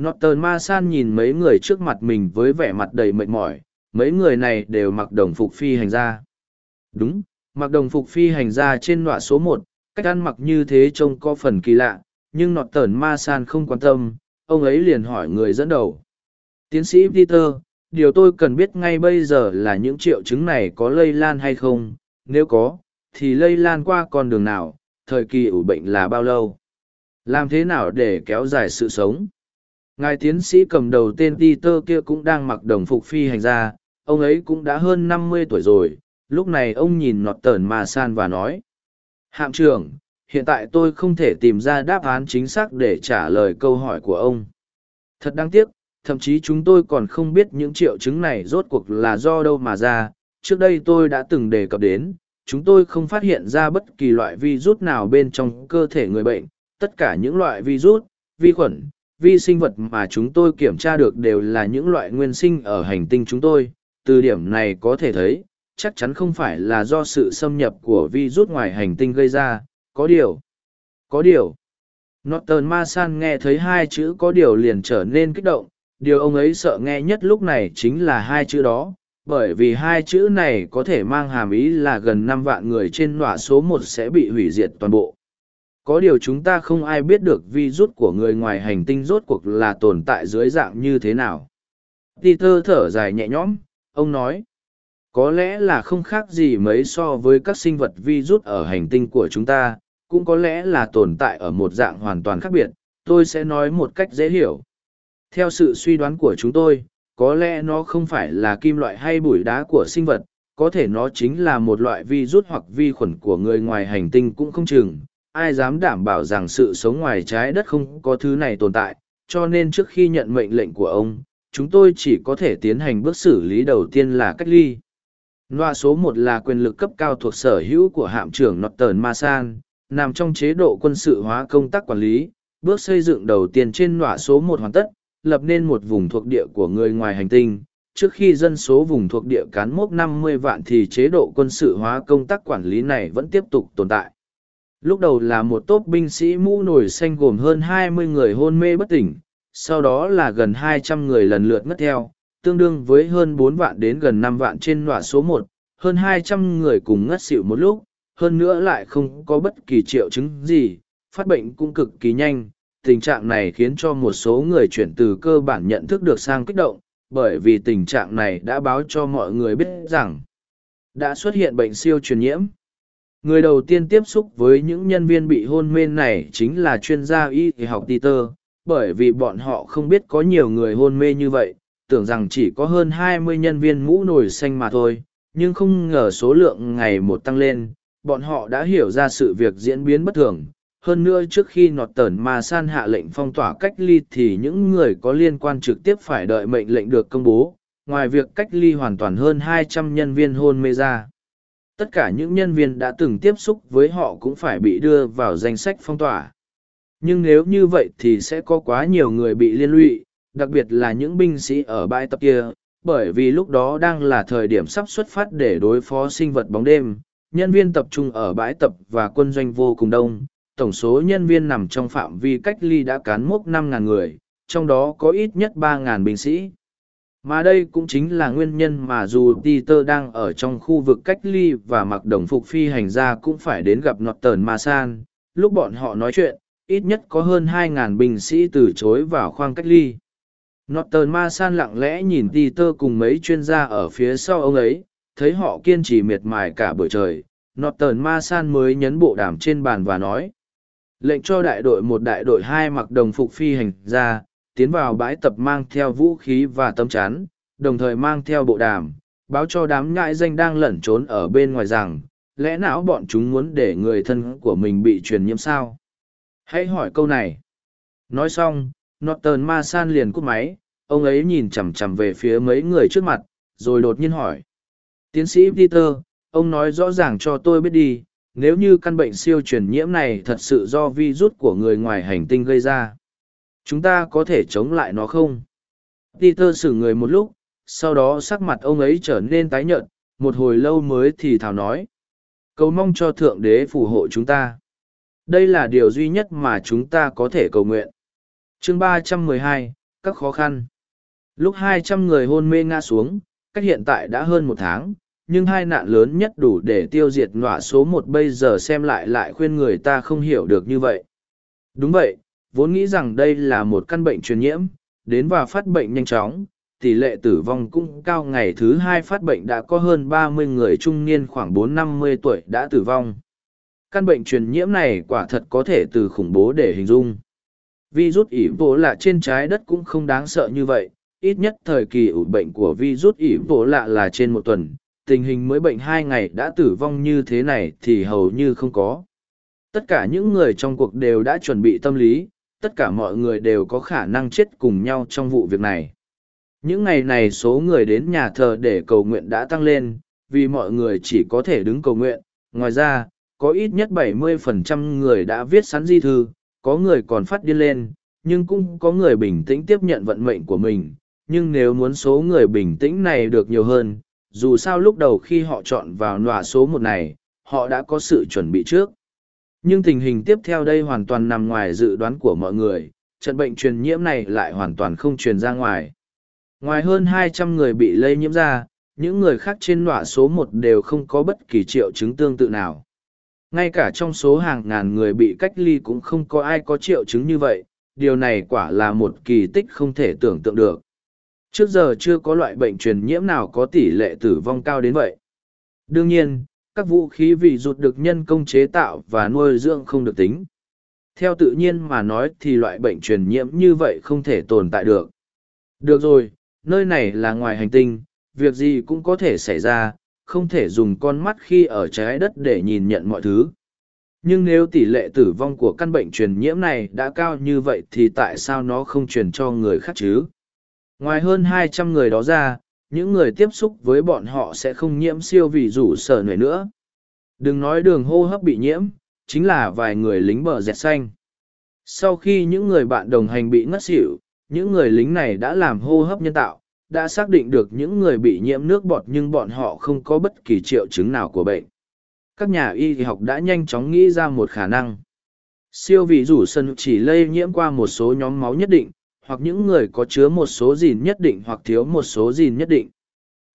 Norton ma san nhìn mấy người trước mặt mình với vẻ mặt đầy mệt mỏi. Mấy người này đều mặc đồng phục phi hành gia. Đúng, mặc đồng phục phi hành gia trên nọa số một. Cách ăn mặc như thế trông có phần kỳ lạ nhưng nọt tờn ma san không quan tâm, ông ấy liền hỏi người dẫn đầu. Tiến sĩ peter, điều tôi cần biết ngay bây giờ là những triệu chứng này có lây lan hay không? Nếu có, thì lây lan qua con đường nào? Thời kỳ ủ bệnh là bao lâu? Làm thế nào để kéo dài sự sống? Ngài tiến sĩ cầm đầu tên peter kia cũng đang mặc đồng phục phi hành gia. Ông ấy cũng đã hơn năm mươi tuổi rồi. Lúc này ông nhìn nọt tờn ma san và nói, hạm trưởng hiện tại tôi không thể tìm ra đáp án chính xác để trả lời câu hỏi của ông. Thật đáng tiếc, thậm chí chúng tôi còn không biết những triệu chứng này rốt cuộc là do đâu mà ra. Trước đây tôi đã từng đề cập đến, chúng tôi không phát hiện ra bất kỳ loại virus nào bên trong cơ thể người bệnh. Tất cả những loại virus, vi khuẩn, vi sinh vật mà chúng tôi kiểm tra được đều là những loại nguyên sinh ở hành tinh chúng tôi. Từ điểm này có thể thấy, chắc chắn không phải là do sự xâm nhập của virus ngoài hành tinh gây ra có điều có điều. Norton ma san nghe thấy hai chữ có điều liền trở nên kích động. Điều ông ấy sợ nghe nhất lúc này chính là hai chữ đó, bởi vì hai chữ này có thể mang hàm ý là gần năm vạn người trên nọa số một sẽ bị hủy diệt toàn bộ. Có điều chúng ta không ai biết được vi rút của người ngoài hành tinh rốt cuộc là tồn tại dưới dạng như thế nào. Peter thở dài nhẹ nhõm, ông nói, có lẽ là không khác gì mấy so với các sinh vật vi rút ở hành tinh của chúng ta cũng có lẽ là tồn tại ở một dạng hoàn toàn khác biệt tôi sẽ nói một cách dễ hiểu. Theo sự suy đoán của chúng tôi có lẽ nó không phải là kim loại hay bụi đá của sinh vật có thể nó chính là một loại vi rút hoặc vi khuẩn của người ngoài hành tinh cũng không chừng. Ai dám đảm bảo rằng sự sống ngoài trái đất không có thứ này tồn tại cho nên trước khi nhận mệnh lệnh của ông chúng tôi chỉ có thể tiến hành bước xử lý đầu tiên là cách ly. Loa số một là quyền lực cấp cao thuộc sở hữu của hạm trưởng Norton Masan, nằm trong chế độ quân sự hóa công tác quản lý. Bước xây dựng đầu tiên trên loa số một hoàn tất, lập nên một vùng thuộc địa của người ngoài hành tinh. Trước khi dân số vùng thuộc địa cán mốc 50 vạn thì chế độ quân sự hóa công tác quản lý này vẫn tiếp tục tồn tại. Lúc đầu là một tốp binh sĩ mũ nổi xanh gồm hơn 20 người hôn mê bất tỉnh, sau đó là gần 200 người lần lượt ngất theo, tương đương với hơn 4 vạn đến gần 5 vạn trên nọa số một hơn hai trăm người cùng ngất xỉu một lúc hơn nữa lại không có bất kỳ triệu chứng gì phát bệnh cũng cực kỳ nhanh. Tình trạng này khiến cho một số người chuyển từ cơ bản nhận thức được sang kích động bởi vì tình trạng này đã báo cho mọi người biết rằng đã xuất hiện bệnh siêu truyền nhiễm. Người đầu tiên tiếp xúc với những nhân viên bị hôn mê này chính là chuyên gia y học Peter, bởi vì bọn họ không biết có nhiều người hôn mê như vậy tưởng rằng chỉ có hơn 20 nhân viên mũ nổi xanh mà thôi, nhưng không ngờ số lượng ngày một tăng lên, bọn họ đã hiểu ra sự việc diễn biến bất thường. Hơn nữa trước khi nọt tờn mà san hạ lệnh phong tỏa cách ly thì những người có liên quan trực tiếp phải đợi mệnh lệnh được công bố, ngoài việc cách ly hoàn toàn hơn 200 nhân viên hôn mê ra. Tất cả những nhân viên đã từng tiếp xúc với họ cũng phải bị đưa vào danh sách phong tỏa. Nhưng nếu như vậy thì sẽ có quá nhiều người bị liên lụy, đặc biệt là những binh sĩ ở bãi tập kia, bởi vì lúc đó đang là thời điểm sắp xuất phát để đối phó sinh vật bóng đêm. Nhân viên tập trung ở bãi tập và quân doanh vô cùng đông, tổng số nhân viên nằm trong phạm vi cách ly đã cán mốc 5.000 người, trong đó có ít nhất 3.000 binh sĩ. Mà đây cũng chính là nguyên nhân mà dù Peter đang ở trong khu vực cách ly và mặc đồng phục phi hành ra cũng phải đến gặp Norton Masan. Lúc bọn họ nói chuyện, ít nhất có hơn 2.000 binh sĩ từ chối vào khoang cách ly. Norton Masan lặng lẽ nhìn Peter cùng mấy chuyên gia ở phía sau ông ấy, thấy họ kiên trì miệt mài cả buổi trời. Noton Ma San mới nhấn bộ đàm trên bàn và nói. Lệnh cho đại đội một đại đội hai mặc đồng phục phi hành ra, tiến vào bãi tập mang theo vũ khí và tấm chắn, đồng thời mang theo bộ đàm, báo cho đám nhãi danh đang lẩn trốn ở bên ngoài rằng, lẽ nào bọn chúng muốn để người thân của mình bị truyền nhiễm sao? Hãy hỏi câu này. Nói xong, Norton Ma San liền cúp máy, ông ấy nhìn chằm chằm về phía mấy người trước mặt, rồi đột nhiên hỏi. Tiến sĩ Peter, ông nói rõ ràng cho tôi biết đi, nếu như căn bệnh siêu truyền nhiễm này thật sự do virus của người ngoài hành tinh gây ra chúng ta có thể chống lại nó không? Peter xử người một lúc sau đó sắc mặt ông ấy trở nên tái nhợt một hồi lâu mới thì thào nói cầu mong cho thượng đế phù hộ chúng ta. Đây là điều duy nhất mà chúng ta có thể cầu nguyện. Chương ba trăm mười hai các khó khăn. Lúc hai trăm người hôn mê ngã xuống cách hiện tại đã hơn một tháng nhưng hai nạn lớn nhất đủ để tiêu diệt nọa số một bây giờ xem lại lại khuyên người ta không hiểu được như vậy đúng vậy vốn nghĩ rằng đây là một căn bệnh truyền nhiễm, đến và phát bệnh nhanh chóng, tỷ lệ tử vong cũng cao ngày thứ hai phát bệnh đã có hơn ba mươi người trung niên khoảng bốn năm mươi tuổi đã tử vong. Căn bệnh truyền nhiễm này quả thật có thể từ khủng bố để hình dung. Virus ỉ bố lạ trên trái đất cũng không đáng sợ như vậy, ít nhất thời kỳ ủ bệnh của virus ỉ bố lạ là trên một tuần, tình hình mới bệnh hai ngày đã tử vong như thế này thì hầu như không có. Tất cả những người trong cuộc đều đã chuẩn bị tâm lý, tất cả mọi người đều có khả năng chết cùng nhau trong vụ việc này. Những ngày này số người đến nhà thờ để cầu nguyện đã tăng lên, vì mọi người chỉ có thể đứng cầu nguyện. Ngoài ra, có ít nhất 70% người đã viết sẵn di thư, có người còn phát điên lên, nhưng cũng có người bình tĩnh tiếp nhận vận mệnh của mình. Nhưng nếu muốn số người bình tĩnh này được nhiều hơn, dù sao lúc đầu khi họ chọn vào nọa số một này, họ đã có sự chuẩn bị trước. Nhưng tình hình tiếp theo đây hoàn toàn nằm ngoài dự đoán của mọi người, trận bệnh truyền nhiễm này lại hoàn toàn không truyền ra ngoài. Ngoài hơn 200 người bị lây nhiễm ra, những người khác trên nọa số một đều không có bất kỳ triệu chứng tương tự nào. Ngay cả trong số hàng ngàn người bị cách ly cũng không có ai có triệu chứng như vậy, điều này quả là một kỳ tích không thể tưởng tượng được. Trước giờ chưa có loại bệnh truyền nhiễm nào có tỷ lệ tử vong cao đến vậy. Đương nhiên, các vũ khí vị rụt được nhân công chế tạo và nuôi dưỡng không được tính. Theo tự nhiên mà nói thì loại bệnh truyền nhiễm như vậy không thể tồn tại được. Được rồi, nơi này là ngoài hành tinh, việc gì cũng có thể xảy ra, không thể dùng con mắt khi ở trái đất để nhìn nhận mọi thứ. Nhưng nếu tỷ lệ tử vong của căn bệnh truyền nhiễm này đã cao như vậy thì tại sao nó không truyền cho người khác chứ? Ngoài hơn 200 người đó ra, những người tiếp xúc với bọn họ sẽ không nhiễm siêu vì rủ sở nổi nữa. Đừng nói đường hô hấp bị nhiễm, chính là vài người lính bờ dẹt xanh. Sau khi những người bạn đồng hành bị ngất xỉu, những người lính này đã làm hô hấp nhân tạo, đã xác định được những người bị nhiễm nước bọt nhưng bọn họ không có bất kỳ triệu chứng nào của bệnh. Các nhà y học đã nhanh chóng nghĩ ra một khả năng. Siêu vị rủ sân chỉ lây nhiễm qua một số nhóm máu nhất định, hoặc những người có chứa một số gìn nhất định hoặc thiếu một số gìn nhất định.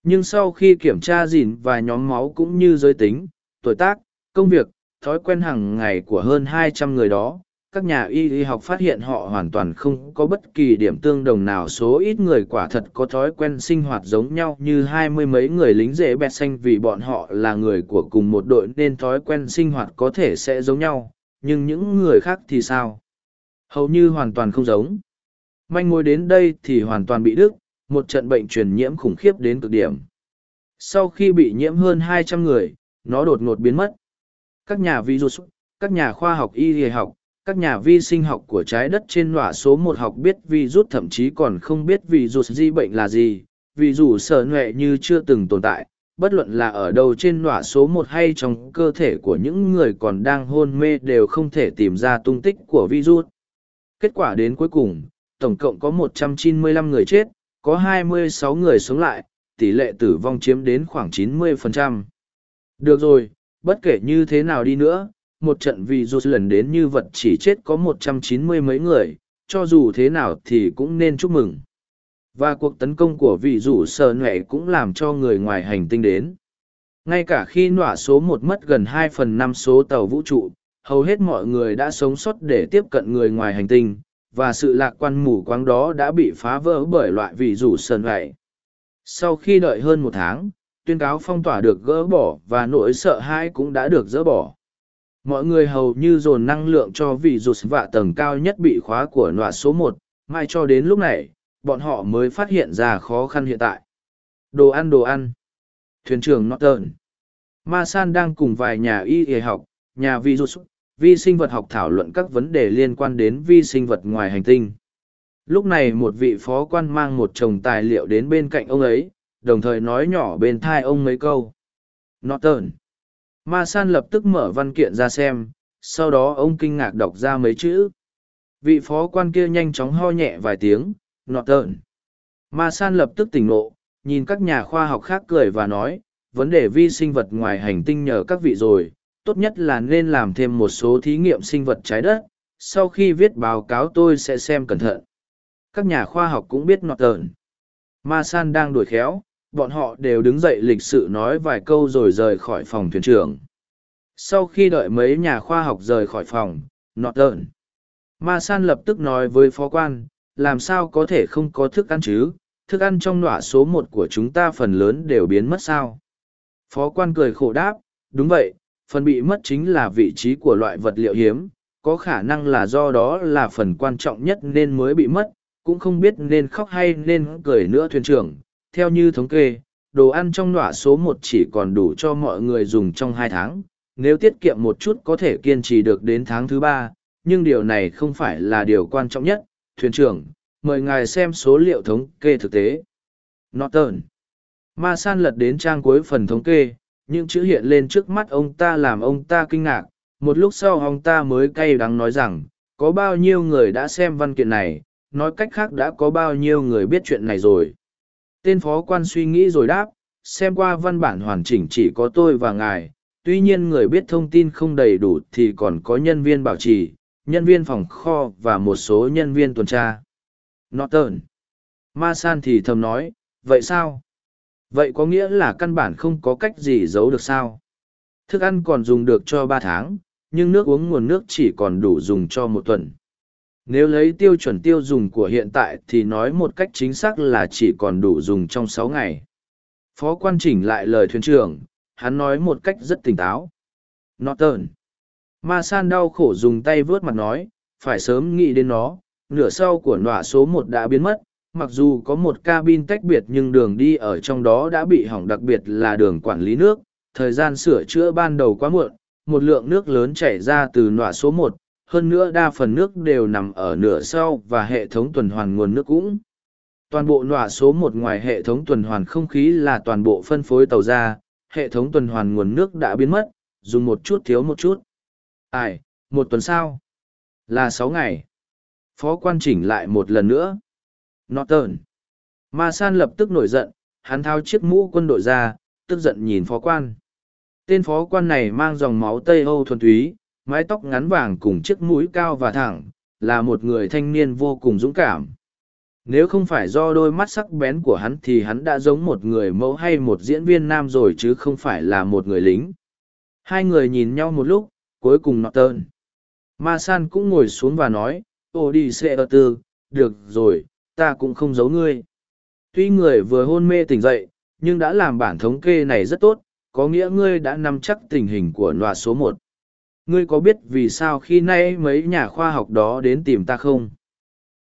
Nhưng sau khi kiểm tra gìn và nhóm máu cũng như giới tính, tuổi tác, công việc, thói quen hàng ngày của hơn 200 người đó, các nhà y y học phát hiện họ hoàn toàn không có bất kỳ điểm tương đồng nào. Số ít người quả thật có thói quen sinh hoạt giống nhau như hai mươi mấy người lính dễ bẹt xanh vì bọn họ là người của cùng một đội nên thói quen sinh hoạt có thể sẽ giống nhau nhưng những người khác thì sao? Hầu như hoàn toàn không giống. Manh mối đến đây thì hoàn toàn bị đứt, một trận bệnh truyền nhiễm khủng khiếp đến cực điểm. Sau khi bị nhiễm hơn 200 người, nó đột ngột biến mất. Các nhà virus, các nhà khoa học y y học, các nhà vi sinh học của trái đất trên nọa số một học biết virus thậm chí còn không biết virus di bệnh là gì, vì dù sở nhuệ như chưa từng tồn tại, bất luận là ở đâu trên nọa số một hay trong cơ thể của những người còn đang hôn mê đều không thể tìm ra tung tích của virus. Kết quả đến cuối cùng, tổng cộng có 195 người chết, có 26 người sống lại, tỷ lệ tử vong chiếm đến khoảng 90%. Được rồi, bất kể như thế nào đi nữa, một trận vì dù lần đến như vật chỉ chết có một trăm chín mươi mấy người, cho dù thế nào thì cũng nên chúc mừng. Và cuộc tấn công của vị rủ sờ nhuệ cũng làm cho người ngoài hành tinh đến. Ngay cả khi nỏa số một mất gần hai phần năm số tàu vũ trụ, hầu hết mọi người đã sống sót để tiếp cận người ngoài hành tinh, và sự lạc quan mù quáng đó đã bị phá vỡ bởi loại vị rủ sơn gậy Sau khi đợi hơn một tháng, tuyên cáo phong tỏa được gỡ bỏ và nỗi sợ hãi cũng đã được dỡ bỏ. Mọi người hầu như dồn năng lượng cho vị rụt vạ tầng cao nhất bị khóa của nọa số một. Mai cho đến lúc này bọn họ mới phát hiện ra khó khăn hiện tại. Đồ ăn đồ ăn. Thuyền trưởng norton. Ma san đang cùng vài nhà y y học nhà virus vi sinh vật học thảo luận các vấn đề liên quan đến vi sinh vật ngoài hành tinh lúc này một vị phó quan mang một chồng tài liệu đến bên cạnh ông ấy đồng thời nói nhỏ bên thai ông mấy câu norton Ma san lập tức mở văn kiện ra xem, sau đó ông kinh ngạc đọc ra mấy chữ. Vị phó quan kia nhanh chóng ho nhẹ vài tiếng, nọt. Ma san lập tức tỉnh ngộ, nhìn các nhà khoa học khác cười và nói, vấn đề vi sinh vật ngoài hành tinh nhờ các vị rồi, tốt nhất là nên làm thêm một số thí nghiệm sinh vật trái đất, sau khi viết báo cáo tôi sẽ xem cẩn thận. Các nhà khoa học cũng biết nọt tờn. Ma san đang đuổi khéo, bọn họ đều đứng dậy lịch sự nói vài câu rồi rời khỏi phòng thuyền trưởng. Sau khi đợi mấy nhà khoa học rời khỏi phòng nọt tờn. Ma san lập tức nói với phó quan làm sao có thể không có thức ăn chứ? Thức ăn trong nọa số một của chúng ta phần lớn đều biến mất sao? Phó quan cười khổ đáp đúng vậy phần bị mất chính là vị trí của loại vật liệu hiếm có khả năng là do đó là phần quan trọng nhất nên mới bị mất cũng không biết nên khóc hay nên cười nữa thuyền trưởng theo như thống kê, đồ ăn trong nọa số một chỉ còn đủ cho mọi người dùng trong hai tháng. Nếu tiết kiệm một chút có thể kiên trì được đến tháng thứ ba, nhưng điều này không phải là điều quan trọng nhất. Thuyền trưởng, mời ngài xem số liệu thống kê thực tế. Norton. Ma san lật đến trang cuối phần thống kê, những chữ hiện lên trước mắt ông ta làm ông ta kinh ngạc. Một lúc sau ông ta mới cay đắng nói rằng, có bao nhiêu người đã xem văn kiện này, nói cách khác đã có bao nhiêu người biết chuyện này rồi. Tên phó quan suy nghĩ rồi đáp, xem qua văn bản hoàn chỉnh chỉ có tôi và ngài, tuy nhiên người biết thông tin không đầy đủ thì còn có nhân viên bảo trì, nhân viên phòng kho và một số nhân viên tuần tra. Norton. Ma San thì thầm nói, vậy sao? Vậy có nghĩa là căn bản không có cách gì giấu được sao? Thức ăn còn dùng được cho ba tháng, nhưng nước uống nguồn nước chỉ còn đủ dùng cho một tuần. Nếu lấy tiêu chuẩn tiêu dùng của hiện tại thì nói một cách chính xác là chỉ còn đủ dùng trong sáu ngày. Phó quan chỉnh lại lời thuyền trưởng, hắn nói một cách rất tỉnh táo. Norton. Ma san đau khổ dùng tay vớt mặt nói, phải sớm nghĩ đến nó, nửa sau của nọa số một đã biến mất, mặc dù có một cabin tách biệt nhưng đường đi ở trong đó đã bị hỏng đặc biệt là đường quản lý nước, thời gian sửa chữa ban đầu quá muộn, một lượng nước lớn chảy ra từ nọa số một, hơn nữa đa phần nước đều nằm ở nửa sau và hệ thống tuần hoàn nguồn nước cũng. Toàn bộ nọa số một ngoài hệ thống tuần hoàn không khí là toàn bộ phân phối tàu ra, hệ thống tuần hoàn nguồn nước đã biến mất, dùng một chút thiếu một chút. Ai, một tuần sau? Là sáu ngày. Phó quan chỉnh lại một lần nữa. Norton. Ma San lập tức nổi giận, hắn thao chiếc mũ quân đội ra, tức giận nhìn phó quan. Tên phó quan này mang dòng máu Tây Âu thuần túy, mái tóc ngắn vàng cùng chiếc mũi cao và thẳng, là một người thanh niên vô cùng dũng cảm. Nếu không phải do đôi mắt sắc bén của hắn thì hắn đã giống một người mẫu hay một diễn viên nam rồi chứ không phải là một người lính. Hai người nhìn nhau một lúc, cuối cùng nọ tơn. Ma San cũng ngồi xuống và nói, ô đi xe ở tư, được rồi, ta cũng không giấu ngươi. Tuy người vừa hôn mê tỉnh dậy, nhưng đã làm bản thống kê này rất tốt, có nghĩa ngươi đã nắm chắc tình hình của loa số một. Ngươi có biết vì sao khi nay mấy nhà khoa học đó đến tìm ta không?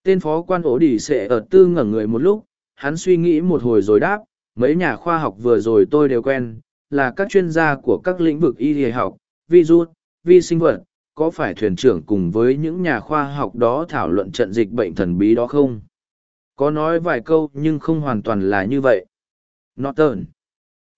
Tên phó quan ổ đỉ sẽ ở tư ngẩn người một lúc hắn suy nghĩ một hồi rồi đáp mấy nhà khoa học vừa rồi tôi đều quen là các chuyên gia của các lĩnh vực y y học virus vi sinh vật có phải thuyền trưởng cùng với những nhà khoa học đó thảo luận trận dịch bệnh thần bí đó không? Có nói vài câu nhưng không hoàn toàn là như vậy. Norton.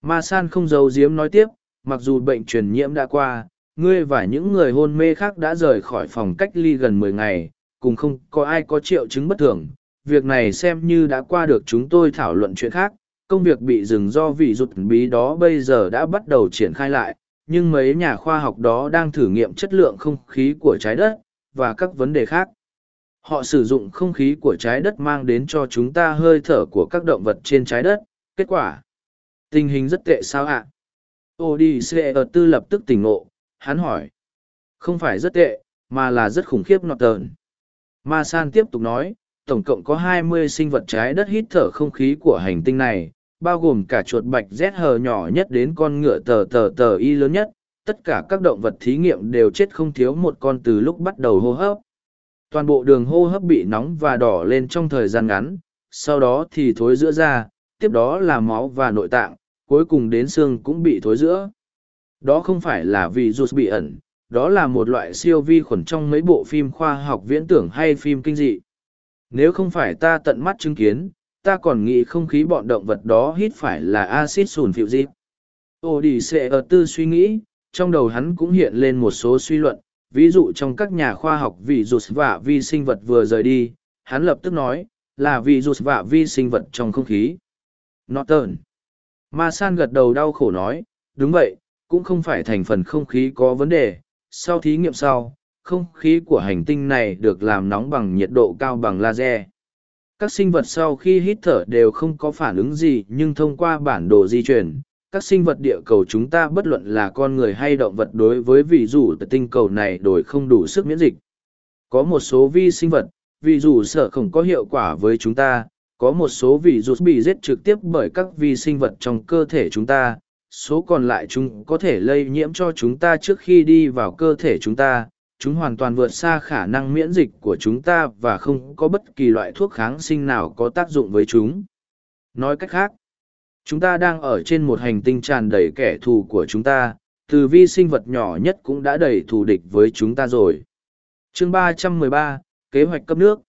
Ma san không giấu giếm nói tiếp, mặc dù bệnh truyền nhiễm đã qua, ngươi và những người hôn mê khác đã rời khỏi phòng cách ly gần mười ngày, cùng không có ai có triệu chứng bất thường. Việc này xem như đã qua được chúng tôi thảo luận chuyện khác, công việc bị dừng do vị rụt bí đó bây giờ đã bắt đầu triển khai lại, nhưng mấy nhà khoa học đó đang thử nghiệm chất lượng không khí của trái đất và các vấn đề khác họ sử dụng không khí của trái đất mang đến cho chúng ta hơi thở của các động vật trên trái đất. Kết quả? Tình hình rất tệ sao ạ? À? odyssey ở tư lập tức tỉnh ngộ. Hắn hỏi. Không phải rất tệ, mà là rất khủng khiếp nọt tờn. Ma san tiếp tục nói, tổng cộng có 20 sinh vật trái đất hít thở không khí của hành tinh này, bao gồm cả chuột bạch rét hờ nhỏ nhất đến con ngựa tờ tờ tờ y lớn nhất. Tất cả các động vật thí nghiệm đều chết không thiếu một con từ lúc bắt đầu hô hấp toàn bộ đường hô hấp bị nóng và đỏ lên trong thời gian ngắn, sau đó thì thối giữa da, tiếp đó là máu và nội tạng, cuối cùng đến xương cũng bị thối giữa. Đó không phải là vì rụt bị ẩn, đó là một loại siêu vi khuẩn trong mấy bộ phim khoa học viễn tưởng hay phim kinh dị. Nếu không phải ta tận mắt chứng kiến, ta còn nghĩ không khí bọn động vật đó hít phải là acid sùn phiệu dịp ô đi xệ ở tư suy nghĩ, trong đầu hắn cũng hiện lên một số suy luận ví dụ trong các nhà khoa học vì rụt và vi sinh vật vừa rời đi, hắn lập tức nói là vì rụt và vi sinh vật trong không khí. Norton. Ma san gật đầu đau khổ nói, đúng vậy, cũng không phải thành phần không khí có vấn đề. Sau thí nghiệm sau, không khí của hành tinh này được làm nóng bằng nhiệt độ cao bằng laser. Các sinh vật sau khi hít thở đều không có phản ứng gì nhưng thông qua bản đồ di chuyển các sinh vật địa cầu chúng ta bất luận là con người hay động vật đối với ví dụ tinh cầu này đổi không đủ sức miễn dịch. Có một số vi sinh vật ví dụ sợ không có hiệu quả với chúng ta, có một số ví dụ bị giết trực tiếp bởi các vi sinh vật trong cơ thể chúng ta, số còn lại chúng có thể lây nhiễm cho chúng ta trước khi đi vào cơ thể chúng ta, chúng hoàn toàn vượt xa khả năng miễn dịch của chúng ta và không có bất kỳ loại thuốc kháng sinh nào có tác dụng với chúng. Nói cách khác chúng ta đang ở trên một hành tinh tràn đầy kẻ thù của chúng ta, từ vi sinh vật nhỏ nhất cũng đã đầy thù địch với chúng ta rồi. Chương ba trăm mười ba, kế hoạch cấp nước.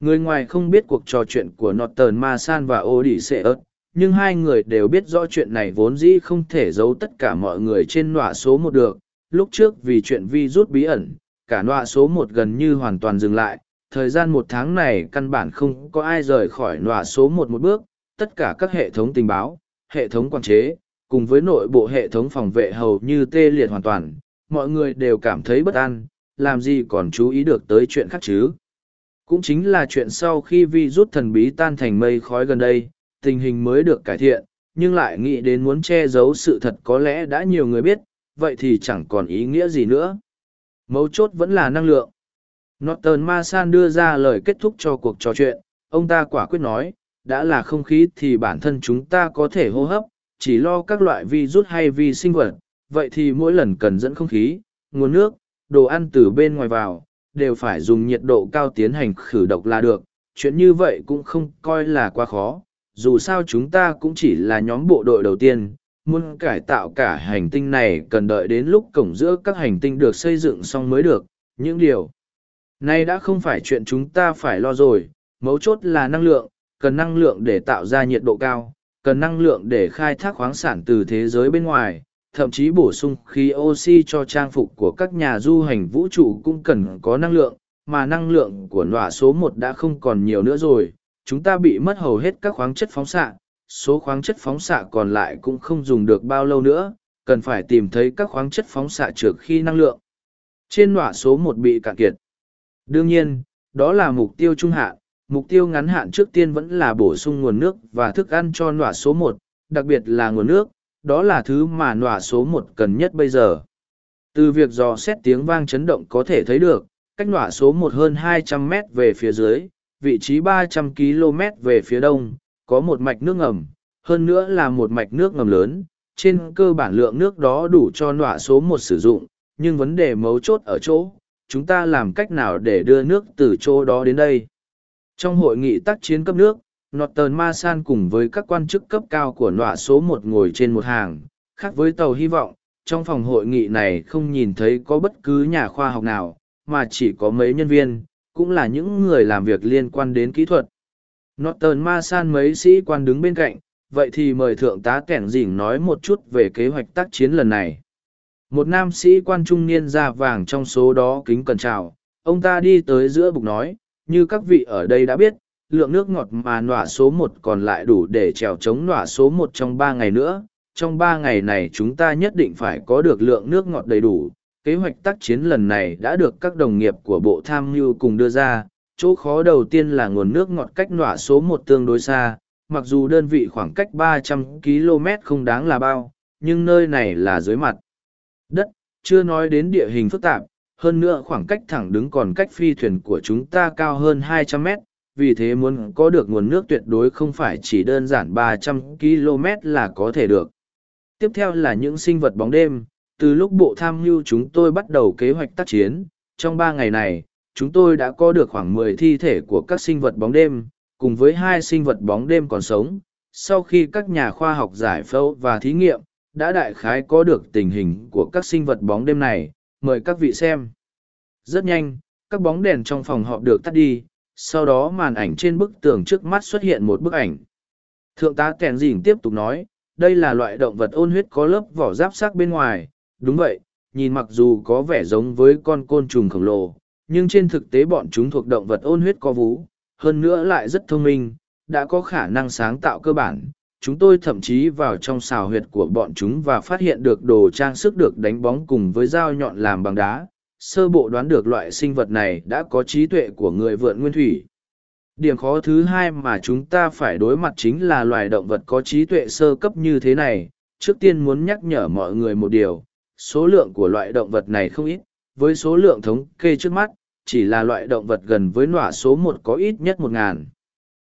Người ngoài không biết cuộc trò chuyện của norton masan và odysseus, nhưng hai người đều biết rõ chuyện này vốn dĩ không thể giấu tất cả mọi người trên nọa số một được. Lúc trước vì chuyện vi rút bí ẩn, cả nọa số một gần như hoàn toàn dừng lại. Thời gian một tháng này căn bản không có ai rời khỏi nọa số một một bước tất cả các hệ thống tình báo hệ thống quản chế cùng với nội bộ hệ thống phòng vệ hầu như tê liệt hoàn toàn mọi người đều cảm thấy bất an làm gì còn chú ý được tới chuyện khác chứ cũng chính là chuyện sau khi vi rút thần bí tan thành mây khói gần đây tình hình mới được cải thiện, nhưng lại nghĩ đến muốn che giấu sự thật có lẽ đã nhiều người biết, vậy thì chẳng còn ý nghĩa gì nữa. Mấu chốt vẫn là năng lượng. Norton Masan đưa ra lời kết thúc cho cuộc trò chuyện, ông ta quả quyết nói, đã là không khí thì bản thân chúng ta có thể hô hấp, chỉ lo các loại virus hay vi sinh vật, vậy thì mỗi lần cần dẫn không khí, nguồn nước, đồ ăn từ bên ngoài vào, đều phải dùng nhiệt độ cao tiến hành khử độc là được, chuyện như vậy cũng không coi là quá khó, dù sao chúng ta cũng chỉ là nhóm bộ đội đầu tiên muốn cải tạo cả hành tinh này cần đợi đến lúc cổng giữa các hành tinh được xây dựng xong mới được. Những điều này đã không phải chuyện chúng ta phải lo rồi. Mấu chốt là năng lượng cần năng lượng để tạo ra nhiệt độ cao, cần năng lượng để khai thác khoáng sản từ thế giới bên ngoài, thậm chí bổ sung khí oxy cho trang phục của các nhà du hành vũ trụ cũng cần có năng lượng, mà năng lượng của nọa số một đã không còn nhiều nữa rồi, chúng ta bị mất hầu hết các khoáng chất phóng xạ, số khoáng chất phóng xạ còn lại cũng không dùng được bao lâu nữa, cần phải tìm thấy các khoáng chất phóng xạ trước khi năng lượng. Trên nọa số một bị cạn kiệt. Đương nhiên, đó là mục tiêu trung hạn mục tiêu ngắn hạn trước tiên vẫn là bổ sung nguồn nước và thức ăn cho nọa số một đặc biệt là nguồn nước đó là thứ mà nọa số một cần nhất bây giờ từ việc dò xét tiếng vang chấn động có thể thấy được cách nọa số một hơn 200 mét về phía dưới vị trí 300 km về phía đông, có một mạch nước ngầm, hơn nữa là một mạch nước ngầm lớn, trên cơ bản lượng nước đó đủ cho nọa số một sử dụng, nhưng vấn đề mấu chốt ở chỗ, chúng ta làm cách nào để đưa nước từ chỗ đó đến đây. Trong hội nghị tác chiến cấp nước, Norton Masan cùng với các quan chức cấp cao của nọa số một ngồi trên một hàng, khác với tàu hy vọng, trong phòng hội nghị này không nhìn thấy có bất cứ nhà khoa học nào, mà chỉ có mấy nhân viên, cũng là những người làm việc liên quan đến kỹ thuật. Norton Ma San mấy sĩ quan đứng bên cạnh, vậy thì mời thượng tá kẻn dỉnh nói một chút về kế hoạch tác chiến lần này. Một nam sĩ quan trung niên da vàng trong số đó kính cẩn chào, ông ta đi tới giữa bục nói, như các vị ở đây đã biết, lượng nước ngọt mà nọa số một còn lại đủ để trèo chống nọa số một trong ba ngày nữa, trong ba ngày này chúng ta nhất định phải có được lượng nước ngọt đầy đủ. Kế hoạch tác chiến lần này đã được các đồng nghiệp của Bộ Tham mưu cùng đưa ra. Chỗ khó đầu tiên là nguồn nước ngọt cách nọa số một tương đối xa, mặc dù đơn vị khoảng cách 300 km không đáng là bao, nhưng nơi này là dưới mặt đất, chưa nói đến địa hình phức tạp, hơn nữa khoảng cách thẳng đứng còn cách phi thuyền của chúng ta cao hơn 200 mét, vì thế muốn có được nguồn nước tuyệt đối không phải chỉ đơn giản 300 km là có thể được. Tiếp theo là những sinh vật bóng đêm, từ lúc bộ tham mưu chúng tôi bắt đầu kế hoạch tác chiến, trong ba ngày này, chúng tôi đã có được khoảng 10 thi thể của các sinh vật bóng đêm, cùng với hai sinh vật bóng đêm còn sống. Sau khi các nhà khoa học giải phẫu và thí nghiệm, đã đại khái có được tình hình của các sinh vật bóng đêm này, mời các vị xem. Rất nhanh, các bóng đèn trong phòng họp được tắt đi, sau đó màn ảnh trên bức tường trước mắt xuất hiện một bức ảnh. Thượng tá Kèn Dình tiếp tục nói, đây là loại động vật ôn huyết có lớp vỏ giáp sắc bên ngoài, đúng vậy, nhìn mặc dù có vẻ giống với con côn trùng khổng lồ, nhưng trên thực tế bọn chúng thuộc động vật ôn huyết có vú, hơn nữa lại rất thông minh, đã có khả năng sáng tạo cơ bản. Chúng tôi thậm chí vào trong xào huyệt của bọn chúng và phát hiện được đồ trang sức được đánh bóng cùng với dao nhọn làm bằng đá. Sơ bộ đoán được loại sinh vật này đã có trí tuệ của người vượn nguyên thủy. Điểm khó thứ hai mà chúng ta phải đối mặt chính là loài động vật có trí tuệ sơ cấp như thế này. Trước tiên muốn nhắc nhở mọi người một điều, số lượng của loại động vật này không ít, với số lượng thống kê trước mắt, chỉ là loại động vật gần với nọa số một có ít nhất một ngàn.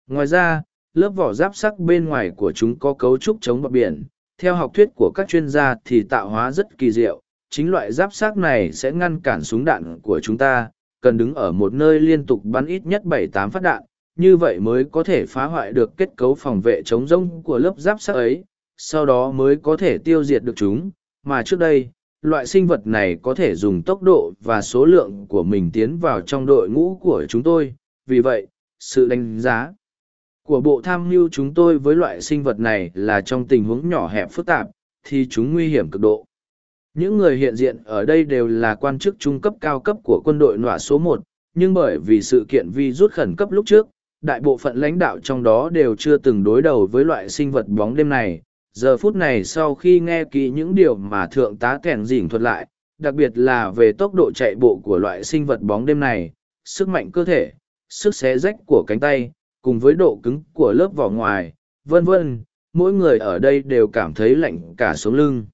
Ngoài ra, lớp vỏ giáp sắc bên ngoài của chúng có cấu trúc chống bọc biển. Theo học thuyết của các chuyên gia thì tạo hóa rất kỳ diệu, chính loại giáp sắc này sẽ ngăn cản súng đạn của chúng ta, cần đứng ở một nơi liên tục bắn ít nhất bảy tám phát đạn, như vậy mới có thể phá hoại được kết cấu phòng vệ chống rông của lớp giáp sắc ấy, sau đó mới có thể tiêu diệt được chúng. Mà trước đây, loại sinh vật này có thể dùng tốc độ và số lượng của mình tiến vào trong đội ngũ của chúng tôi vì vậy sự đánh giá của bộ tham mưu chúng tôi với loại sinh vật này là trong tình huống nhỏ hẹp phức tạp, thì chúng nguy hiểm cực độ. Những người hiện diện ở đây đều là quan chức trung cấp cao cấp của quân đội nọa số một, nhưng bởi vì sự kiện vi rút khẩn cấp lúc trước, đại bộ phận lãnh đạo trong đó đều chưa từng đối đầu với loại sinh vật bóng đêm này. Giờ phút này sau khi nghe kỹ những điều mà thượng tá kẻn dỉn thuật lại, đặc biệt là về tốc độ chạy bộ của loại sinh vật bóng đêm này, sức mạnh cơ thể, sức xé rách của cánh tay cùng với độ cứng của lớp vỏ ngoài, vân vân, mỗi người ở đây đều cảm thấy lạnh cả sống lưng.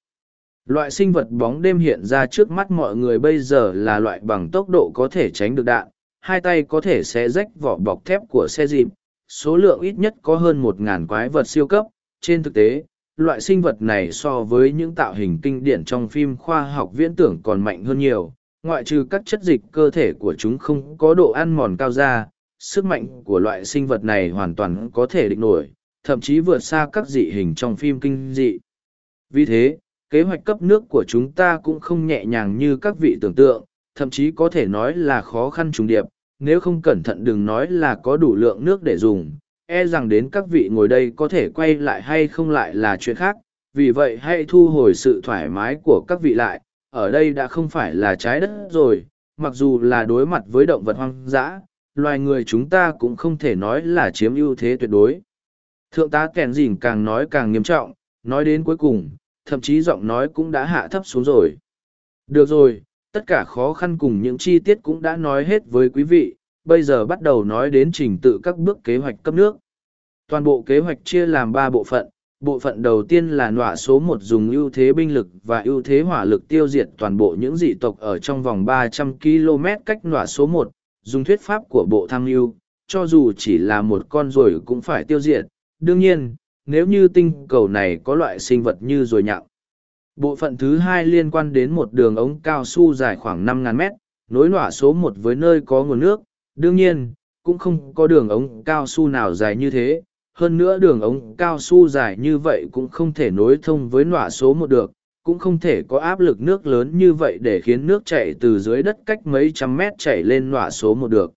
Loại sinh vật bóng đêm hiện ra trước mắt mọi người bây giờ là loại bằng tốc độ có thể tránh được đạn, hai tay có thể xé rách vỏ bọc thép của xe dịp, số lượng ít nhất có hơn một ngàn quái vật siêu cấp. Trên thực tế, loại sinh vật này so với những tạo hình kinh điển trong phim khoa học viễn tưởng còn mạnh hơn nhiều, ngoại trừ các chất dịch cơ thể của chúng không có độ ăn mòn cao ra sức mạnh của loại sinh vật này hoàn toàn có thể địch nổi, thậm chí vượt xa các dị hình trong phim kinh dị. Vì thế, kế hoạch cấp nước của chúng ta cũng không nhẹ nhàng như các vị tưởng tượng, thậm chí có thể nói là khó khăn trùng điệp, nếu không cẩn thận đừng nói là có đủ lượng nước để dùng e rằng đến các vị ngồi đây có thể quay lại hay không lại là chuyện khác. Vì vậy hãy thu hồi sự thoải mái của các vị lại, ở đây đã không phải là trái đất rồi, mặc dù là đối mặt với động vật hoang dã loài người chúng ta cũng không thể nói là chiếm ưu thế tuyệt đối thượng tá kèn dìn càng nói càng nghiêm trọng nói đến cuối cùng thậm chí giọng nói cũng đã hạ thấp xuống rồi được rồi tất cả khó khăn cùng những chi tiết cũng đã nói hết với quý vị bây giờ bắt đầu nói đến trình tự các bước kế hoạch cấp nước. Toàn bộ kế hoạch chia làm ba bộ phận. Bộ phận đầu tiên là nọa số một dùng ưu thế binh lực và ưu thế hỏa lực tiêu diệt toàn bộ những dị tộc ở trong vòng 300 km cách nọa số một, dùng thuyết pháp của bộ tham mưu, cho dù chỉ là một con ruồi cũng phải tiêu diệt. Đương nhiên, nếu như tinh cầu này có loại sinh vật như ruồi nhặng. Bộ phận thứ hai liên quan đến một đường ống cao su dài khoảng 5.000 mét, nối nọa số một với nơi có nguồn nước, Đương nhiên, cũng không có đường ống cao su nào dài như thế. Hơn nữa đường ống cao su dài như vậy cũng không thể nối thông với nọa số một được, cũng không thể có áp lực nước lớn như vậy để khiến nước chảy từ dưới đất cách mấy trăm mét chảy lên nọa số một được.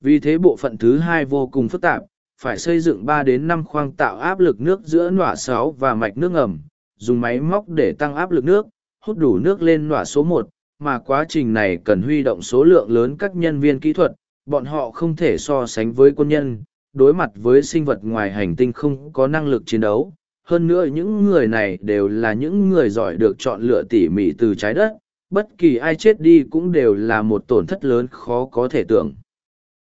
Vì thế bộ phận thứ hai vô cùng phức tạp, phải xây dựng ba đến năm khoang tạo áp lực nước giữa nọa sáu và mạch nước ngầm, dùng máy móc để tăng áp lực nước, hút đủ nước lên nọa số một, mà quá trình này cần huy động số lượng lớn các nhân viên kỹ thuật, bọn họ không thể so sánh với quân nhân, đối mặt với sinh vật ngoài hành tinh không có năng lực chiến đấu hơn nữa những người này đều là những người giỏi được chọn lựa tỉ mỉ từ trái đất, bất kỳ ai chết đi cũng đều là một tổn thất lớn khó có thể tưởng.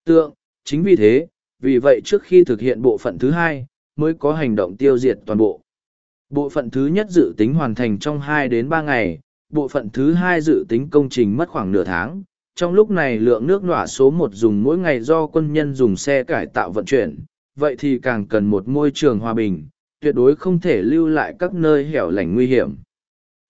Tượng, chính vì thế, vì vậy trước khi thực hiện bộ phận thứ hai, mới có hành động tiêu diệt toàn bộ. Bộ phận thứ nhất dự tính hoàn thành trong hai đến ba ngày, bộ phận thứ hai dự tính công trình mất khoảng nửa tháng. Trong lúc này lượng nước nọa số một dùng mỗi ngày do quân nhân dùng xe cải tạo vận chuyển, vậy thì càng cần một môi trường hòa bình, tuyệt đối không thể lưu lại các nơi hẻo lánh nguy hiểm.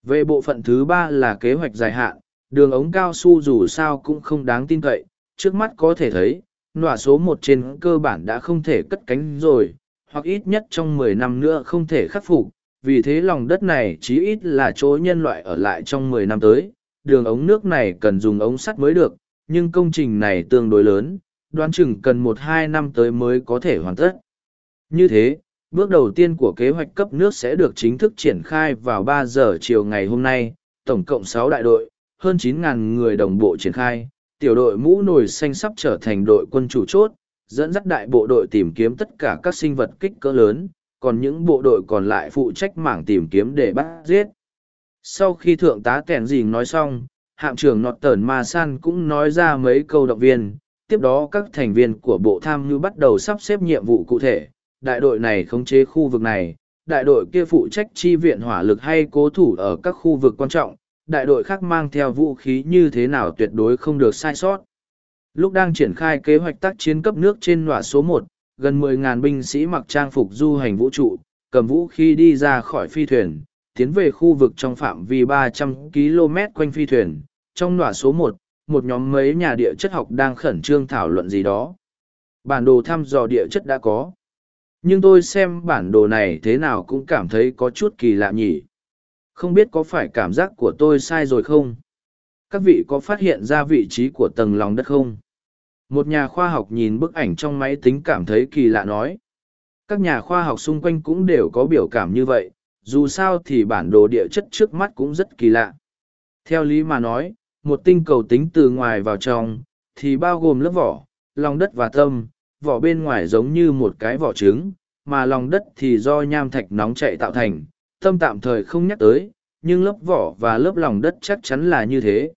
Về bộ phận thứ ba là kế hoạch dài hạn, đường ống cao su dù sao cũng không đáng tin cậy, trước mắt có thể thấy, nọa số một trên cơ bản đã không thể cất cánh rồi, hoặc ít nhất trong mười năm nữa không thể khắc phục, vì thế lòng đất này chí ít là chỗ nhân loại ở lại trong mười năm tới, đường ống nước này cần dùng ống sắt mới được, nhưng công trình này tương đối lớn, đoán chừng cần một hai năm tới mới có thể hoàn tất. Như thế, bước đầu tiên của kế hoạch cấp nước sẽ được chính thức triển khai vào ba giờ chiều ngày hôm nay, tổng cộng sáu đại đội, hơn chín ngàn người đồng bộ triển khai, tiểu đội mũ nồi xanh sắp trở thành đội quân chủ chốt, dẫn dắt đại bộ đội tìm kiếm tất cả các sinh vật kích cỡ lớn, còn những bộ đội còn lại phụ trách mảng tìm kiếm để bắt giết. Sau khi thượng tá kèn dình nói xong, hạm trưởng nọt tờn ma san cũng nói ra mấy câu động viên, tiếp đó các thành viên của bộ tham mưu bắt đầu sắp xếp nhiệm vụ cụ thể, đại đội này khống chế khu vực này, đại đội kia phụ trách chi viện hỏa lực hay cố thủ ở các khu vực quan trọng, đại đội khác mang theo vũ khí như thế nào tuyệt đối không được sai sót. Lúc đang triển khai kế hoạch tác chiến cấp nước trên nọa số một, gần 10.000 binh sĩ mặc trang phục du hành vũ trụ, cầm vũ khí đi ra khỏi phi thuyền, tiến về khu vực trong phạm vi 300 km quanh phi thuyền. Trong nọa số một, một nhóm mấy nhà địa chất học đang khẩn trương thảo luận gì đó. Bản đồ thăm dò địa chất đã có. Nhưng tôi xem bản đồ này thế nào cũng cảm thấy có chút kỳ lạ nhỉ. Không biết có phải cảm giác của tôi sai rồi không? Các vị có phát hiện ra vị trí của tầng lòng đất không? Một nhà khoa học nhìn bức ảnh trong máy tính cảm thấy kỳ lạ nói. Các nhà khoa học xung quanh cũng đều có biểu cảm như vậy, dù sao thì bản đồ địa chất trước mắt cũng rất kỳ lạ. Theo lý mà nói, một tinh cầu tính từ ngoài vào trong, thì bao gồm lớp vỏ, lòng đất và tâm, vỏ bên ngoài giống như một cái vỏ trứng, mà lòng đất thì do nham thạch nóng chạy tạo thành, tâm tạm thời không nhắc tới, nhưng lớp vỏ và lớp lòng đất chắc chắn là như thế.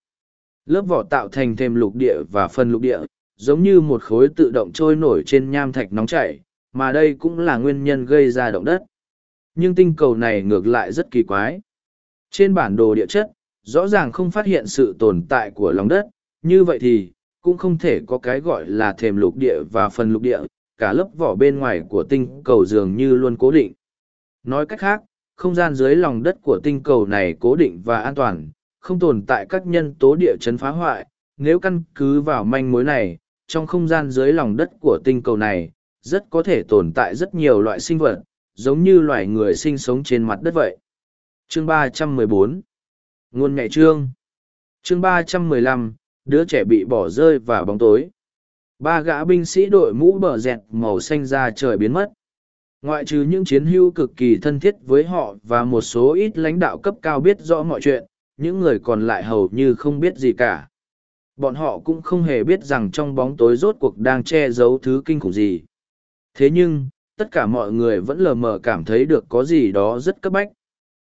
Lớp vỏ tạo thành thêm lục địa và phần lục địa, giống như một khối tự động trôi nổi trên nham thạch nóng chảy, mà đây cũng là nguyên nhân gây ra động đất. Nhưng tinh cầu này ngược lại rất kỳ quái. Trên bản đồ địa chất, rõ ràng không phát hiện sự tồn tại của lòng đất, như vậy thì, cũng không thể có cái gọi là thềm lục địa và phần lục địa, cả lớp vỏ bên ngoài của tinh cầu dường như luôn cố định. Nói cách khác, không gian dưới lòng đất của tinh cầu này cố định và an toàn, không tồn tại các nhân tố địa chấn phá hoại. Nếu căn cứ vào manh mối này, trong không gian dưới lòng đất của tinh cầu này, rất có thể tồn tại rất nhiều loại sinh vật, giống như loài người sinh sống trên mặt đất vậy. Chương 314 Nguồn mẹ trương Chương 315 Đứa trẻ bị bỏ rơi vào bóng tối. Ba gã binh sĩ đội mũ bờ dẹt màu xanh ra trời biến mất. Ngoại trừ những chiến hưu cực kỳ thân thiết với họ và một số ít lãnh đạo cấp cao biết rõ mọi chuyện, những người còn lại hầu như không biết gì cả. Bọn họ cũng không hề biết rằng trong bóng tối rốt cuộc đang che giấu thứ kinh khủng gì. Thế nhưng, tất cả mọi người vẫn lờ mờ cảm thấy được có gì đó rất cấp bách.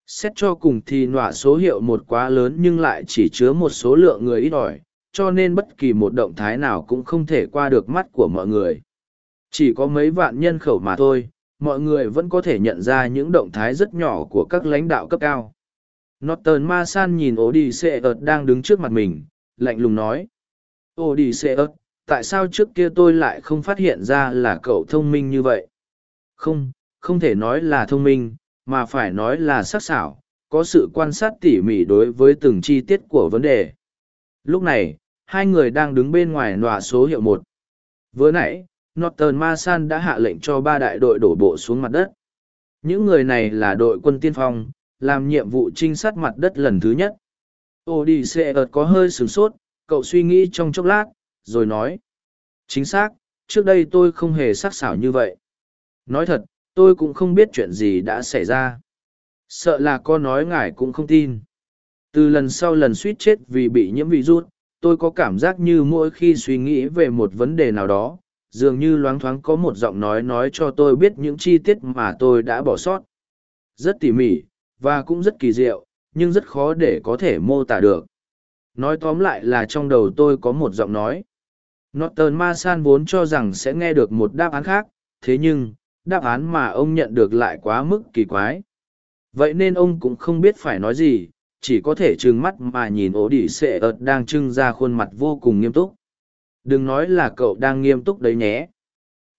Xét cho cùng thì nọa số hiệu một quá lớn nhưng lại chỉ chứa một số lượng người ít ỏi, cho nên bất kỳ một động thái nào cũng không thể qua được mắt của mọi người. Chỉ có mấy vạn nhân khẩu mà thôi, mọi người vẫn có thể nhận ra những động thái rất nhỏ của các lãnh đạo cấp cao. Norton Masan nhìn Odysseus đang đứng trước mặt mình, lạnh lùng nói. Odysseus, tại sao trước kia tôi lại không phát hiện ra là cậu thông minh như vậy? Không, không thể nói là thông minh, mà phải nói là sắc sảo, có sự quan sát tỉ mỉ đối với từng chi tiết của vấn đề. Lúc này, hai người đang đứng bên ngoài nọa số hiệu một. Vừa nãy, Norton Masan đã hạ lệnh cho ba đại đội đổ bộ xuống mặt đất. Những người này là đội quân tiên phong, làm nhiệm vụ trinh sát mặt đất lần thứ nhất. Odysseus có hơi sửng sốt, cậu suy nghĩ trong chốc lát, rồi nói. Chính xác, trước đây tôi không hề sắc sảo như vậy. Nói thật, tôi cũng không biết chuyện gì đã xảy ra. Sợ là con nói ngài cũng không tin. Từ lần sau lần suýt chết vì bị nhiễm virus, tôi có cảm giác như mỗi khi suy nghĩ về một vấn đề nào đó, dường như loáng thoáng có một giọng nói nói cho tôi biết những chi tiết mà tôi đã bỏ sót. rất tỉ mỉ, và cũng rất kỳ diệu, nhưng rất khó để có thể mô tả được. Nói tóm lại là trong đầu tôi có một giọng nói. Norton Masan vốn cho rằng sẽ nghe được một đáp án khác, thế nhưng, đáp án mà ông nhận được lại quá mức kỳ quái. Vậy nên ông cũng không biết phải nói gì, chỉ có thể trừng mắt mà nhìn ố đỉ sệ ợt đang trưng ra khuôn mặt vô cùng nghiêm túc. Đừng nói là cậu đang nghiêm túc đấy nhé.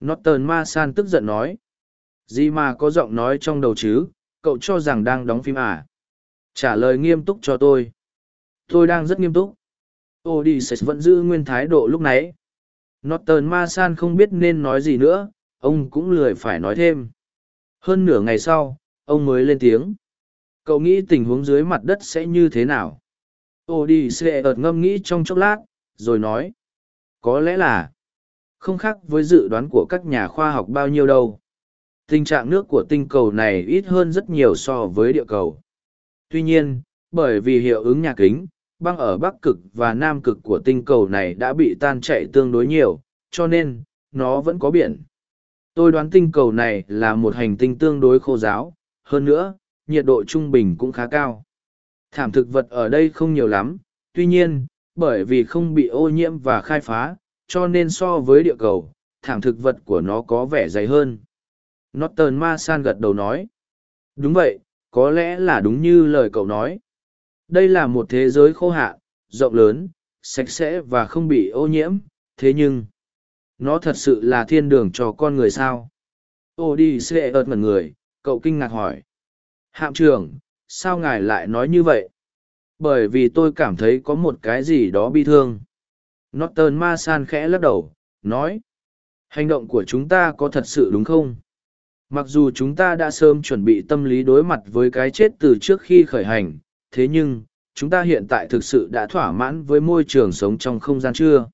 Norton Masan tức giận nói. Gì mà có giọng nói trong đầu chứ, cậu cho rằng đang đóng phim à? Trả lời nghiêm túc cho tôi. Tôi đang rất nghiêm túc. Odysseus vẫn giữ nguyên thái độ lúc nãy. Norton Masan không biết nên nói gì nữa, ông cũng lười phải nói thêm. Hơn nửa ngày sau, ông mới lên tiếng. Cậu nghĩ tình huống dưới mặt đất sẽ như thế nào? Odysseus ngâm nghĩ trong chốc lát, rồi nói. Có lẽ là không khác với dự đoán của các nhà khoa học bao nhiêu đâu. Tình trạng nước của tinh cầu này ít hơn rất nhiều so với địa cầu. Tuy nhiên, bởi vì hiệu ứng nhà kính, băng ở bắc cực và nam cực của tinh cầu này đã bị tan chạy tương đối nhiều, cho nên, nó vẫn có biển. Tôi đoán tinh cầu này là một hành tinh tương đối khô giáo, hơn nữa, nhiệt độ trung bình cũng khá cao. Thảm thực vật ở đây không nhiều lắm, tuy nhiên, bởi vì không bị ô nhiễm và khai phá, cho nên so với địa cầu, thảm thực vật của nó có vẻ dày hơn. Norton Masan gật đầu nói. Đúng vậy, có lẽ là đúng như lời cậu nói. Đây là một thế giới khô hạn, rộng lớn, sạch sẽ và không bị ô nhiễm, thế nhưng, nó thật sự là thiên đường cho con người sao? Ô đi xệ ợt mật người, cậu kinh ngạc hỏi. Hạm trưởng, sao ngài lại nói như vậy? Bởi vì tôi cảm thấy có một cái gì đó bi thương. Norton Ma San khẽ lắc đầu, nói. Hành động của chúng ta có thật sự đúng không? Mặc dù chúng ta đã sớm chuẩn bị tâm lý đối mặt với cái chết từ trước khi khởi hành, thế nhưng, chúng ta hiện tại thực sự đã thỏa mãn với môi trường sống trong không gian chưa?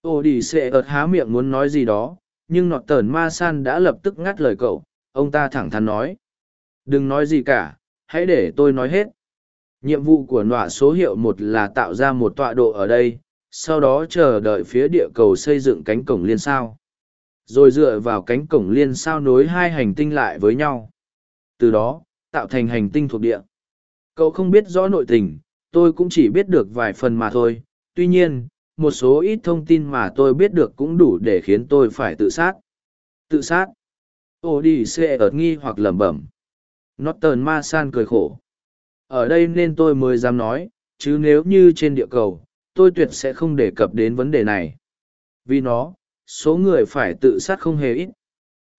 Ô đi xệ ợt há miệng muốn nói gì đó, nhưng nọt tờn ma san đã lập tức ngắt lời cậu, ông ta thẳng thắn nói. Đừng nói gì cả, hãy để tôi nói hết. Nhiệm vụ của nọa số hiệu một là tạo ra một tọa độ ở đây, sau đó chờ đợi phía địa cầu xây dựng cánh cổng liên sao. Rồi dựa vào cánh cổng liên sao nối hai hành tinh lại với nhau. Từ đó, tạo thành hành tinh thuộc địa. Cậu không biết rõ nội tình, tôi cũng chỉ biết được vài phần mà thôi. Tuy nhiên, một số ít thông tin mà tôi biết được cũng đủ để khiến tôi phải tự sát. Tự sát? Ô đi xe ợt nghi hoặc lẩm bẩm. Norton Ma San cười khổ. Ở đây nên tôi mới dám nói, chứ nếu như trên địa cầu, tôi tuyệt sẽ không đề cập đến vấn đề này. Vì nó, số người phải tự sát không hề ít.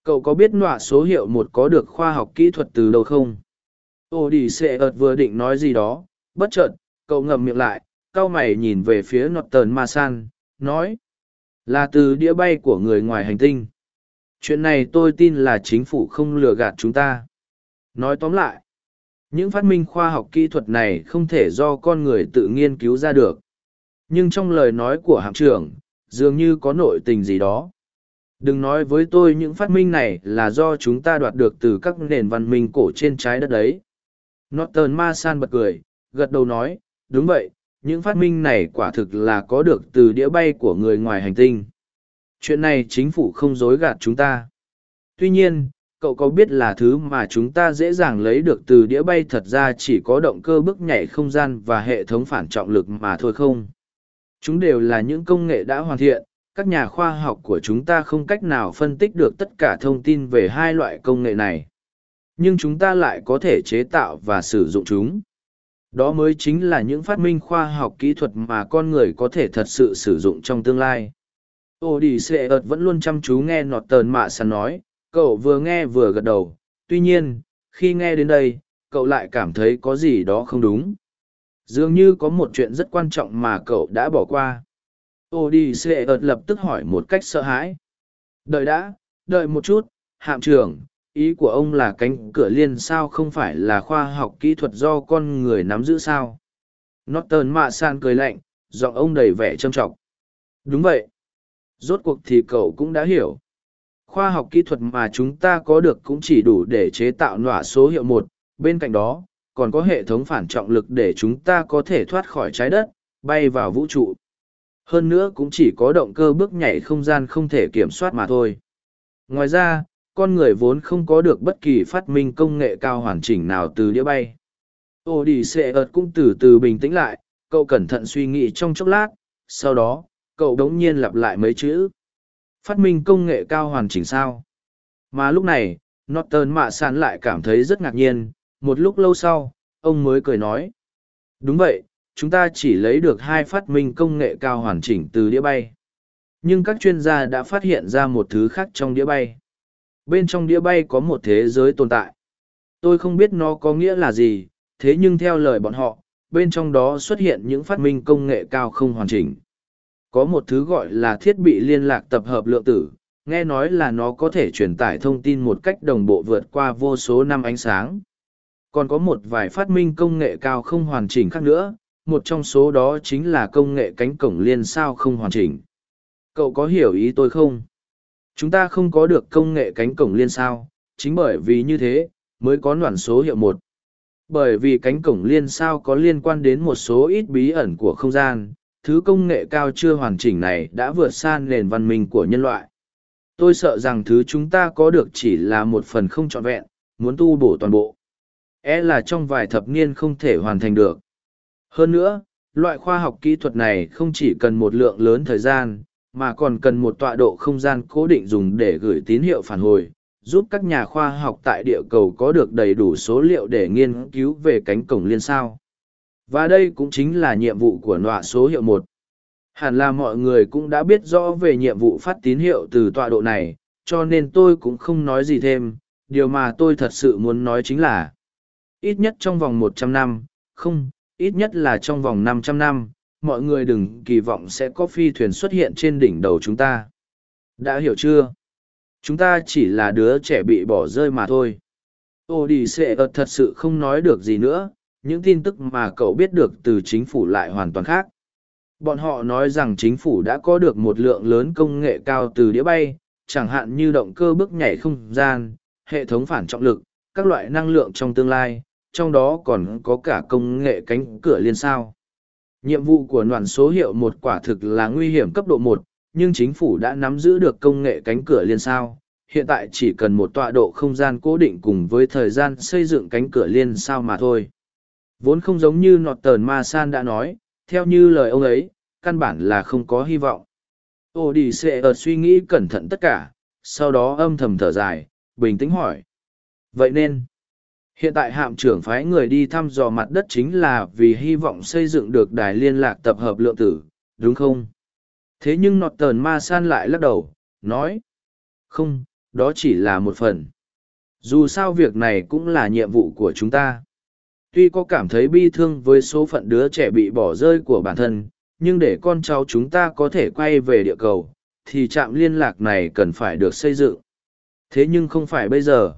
Cậu có biết nọa số hiệu một có được khoa học kỹ thuật từ đâu không? Ô đi xệ ợt vừa định nói gì đó, bất chợt, cậu ngậm miệng lại, cau mày nhìn về phía Norton Masan, nói. Là từ đĩa bay của người ngoài hành tinh. Chuyện này tôi tin là chính phủ không lừa gạt chúng ta. Nói tóm lại, những phát minh khoa học kỹ thuật này không thể do con người tự nghiên cứu ra được. Nhưng trong lời nói của hạm trưởng, dường như có nội tình gì đó. Đừng nói với tôi những phát minh này là do chúng ta đoạt được từ các nền văn minh cổ trên trái đất đấy. Norton Masan bật cười, gật đầu nói, đúng vậy, những phát minh này quả thực là có được từ đĩa bay của người ngoài hành tinh. Chuyện này chính phủ không dối gạt chúng ta. Tuy nhiên, cậu có biết là thứ mà chúng ta dễ dàng lấy được từ đĩa bay thật ra chỉ có động cơ bước nhảy không gian và hệ thống phản trọng lực mà thôi không? Chúng đều là những công nghệ đã hoàn thiện, các nhà khoa học của chúng ta không cách nào phân tích được tất cả thông tin về hai loại công nghệ này. Nhưng chúng ta lại có thể chế tạo và sử dụng chúng. Đó mới chính là những phát minh khoa học kỹ thuật mà con người có thể thật sự sử dụng trong tương lai. Odyssey ợt vẫn luôn chăm chú nghe nọt tờn mạ sàn nói cậu vừa nghe vừa gật đầu. Tuy nhiên, khi nghe đến đây, cậu lại cảm thấy có gì đó không đúng. Dường như có một chuyện rất quan trọng mà cậu đã bỏ qua. Ô đi xê ợt lập tức hỏi một cách sợ hãi. Đợi đã, đợi một chút, hạm trưởng, ý của ông là cánh cửa liên sao không phải là khoa học kỹ thuật do con người nắm giữ sao? Norton mạ san cười lạnh, giọng ông đầy vẻ trâm trọng. Đúng vậy. Rốt cuộc thì cậu cũng đã hiểu khoa học kỹ thuật mà chúng ta có được cũng chỉ đủ để chế tạo nọa số hiệu một bên cạnh đó còn có hệ thống phản trọng lực để chúng ta có thể thoát khỏi trái đất bay vào vũ trụ hơn nữa cũng chỉ có động cơ bước nhảy không gian không thể kiểm soát mà thôi ngoài ra con người vốn không có được bất kỳ phát minh công nghệ cao hoàn chỉnh nào từ đĩa bay. Ô đi xệ ợt cũng từ từ bình tĩnh lại, cậu cẩn thận suy nghĩ trong chốc lát, sau đó, cậu đống nhiên lặp lại mấy chữ. Phát minh công nghệ cao hoàn chỉnh sao? Mà lúc này, Norton mạ sàn lại cảm thấy rất ngạc nhiên, một lúc lâu sau, ông mới cười nói. Đúng vậy, chúng ta chỉ lấy được hai phát minh công nghệ cao hoàn chỉnh từ đĩa bay. Nhưng các chuyên gia đã phát hiện ra một thứ khác trong đĩa bay. Bên trong đĩa bay có một thế giới tồn tại. Tôi không biết nó có nghĩa là gì, thế nhưng theo lời bọn họ, bên trong đó xuất hiện những phát minh công nghệ cao không hoàn chỉnh. Có một thứ gọi là thiết bị liên lạc tập hợp lượng tử, nghe nói là nó có thể truyền tải thông tin một cách đồng bộ vượt qua vô số năm ánh sáng. Còn có một vài phát minh công nghệ cao không hoàn chỉnh khác nữa, một trong số đó chính là công nghệ cánh cổng liên sao không hoàn chỉnh. Cậu có hiểu ý tôi không? Chúng ta không có được công nghệ cánh cổng liên sao, chính bởi vì như thế, mới có loạn số hiệu một. Bởi vì cánh cổng liên sao có liên quan đến một số ít bí ẩn của không gian, thứ công nghệ cao chưa hoàn chỉnh này đã vượt xa nền văn minh của nhân loại. Tôi sợ rằng thứ chúng ta có được chỉ là một phần không trọn vẹn, muốn tu bổ toàn bộ. E là trong vài thập niên không thể hoàn thành được. Hơn nữa, loại khoa học kỹ thuật này không chỉ cần một lượng lớn thời gian, mà còn cần một tọa độ không gian cố định dùng để gửi tín hiệu phản hồi, giúp các nhà khoa học tại địa cầu có được đầy đủ số liệu để nghiên cứu về cánh cổng liên sao. Và đây cũng chính là nhiệm vụ của nọa số hiệu một. Hẳn là mọi người cũng đã biết rõ về nhiệm vụ phát tín hiệu từ tọa độ này, cho nên tôi cũng không nói gì thêm. Điều mà tôi thật sự muốn nói chính là, ít nhất trong vòng một trăm năm, không, ít nhất là trong vòng năm trăm năm, mọi người đừng kỳ vọng sẽ có phi thuyền xuất hiện trên đỉnh đầu chúng ta. Đã hiểu chưa? Chúng ta chỉ là đứa trẻ bị bỏ rơi mà thôi. Ô đi xệ ợt thật sự không nói được gì nữa, những tin tức mà cậu biết được từ chính phủ lại hoàn toàn khác. Bọn họ nói rằng chính phủ đã có được một lượng lớn công nghệ cao từ đĩa bay, chẳng hạn như động cơ bước nhảy không gian, hệ thống phản trọng lực, các loại năng lượng trong tương lai, trong đó còn có cả công nghệ cánh cửa liên sao. Nhiệm vụ của đoàn số hiệu một quả thực là nguy hiểm cấp độ một, nhưng chính phủ đã nắm giữ được công nghệ cánh cửa liên sao. Hiện tại chỉ cần một tọa độ không gian cố định cùng với thời gian xây dựng cánh cửa liên sao mà thôi. Vốn không giống như nọt tờn ma san đã nói, theo như lời ông ấy, căn bản là không có hy vọng. Ô đi xệ ở suy nghĩ cẩn thận tất cả, sau đó âm thầm thở dài, bình tĩnh hỏi. Vậy nên, hiện tại hạm trưởng phái người đi thăm dò mặt đất chính là vì hy vọng xây dựng được đài liên lạc tập hợp lượng tử, đúng không? Thế nhưng nọt tờn ma san lại lắc đầu, nói. Không, đó chỉ là một phần. Dù sao việc này cũng là nhiệm vụ của chúng ta. Tuy có cảm thấy bi thương với số phận đứa trẻ bị bỏ rơi của bản thân, nhưng để con cháu chúng ta có thể quay về địa cầu, thì trạm liên lạc này cần phải được xây dựng. Thế nhưng không phải bây giờ.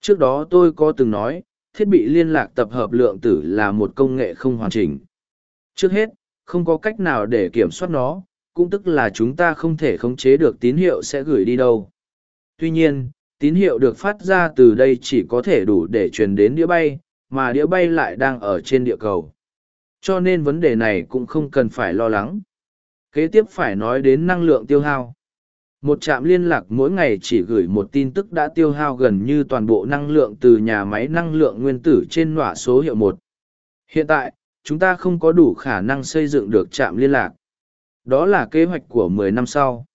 Trước đó tôi có từng nói, thiết bị liên lạc tập hợp lượng tử là một công nghệ không hoàn chỉnh. Trước hết, không có cách nào để kiểm soát nó, cũng tức là chúng ta không thể khống chế được tín hiệu sẽ gửi đi đâu. Tuy nhiên, tín hiệu được phát ra từ đây chỉ có thể đủ để truyền đến đĩa bay, mà đĩa bay lại đang ở trên địa cầu. Cho nên vấn đề này cũng không cần phải lo lắng. Kế tiếp phải nói đến năng lượng tiêu hao. Một trạm liên lạc mỗi ngày chỉ gửi một tin tức đã tiêu hao gần như toàn bộ năng lượng từ nhà máy năng lượng nguyên tử trên nỏa số hiệu một. Hiện tại, chúng ta không có đủ khả năng xây dựng được trạm liên lạc. Đó là kế hoạch của mười năm sau.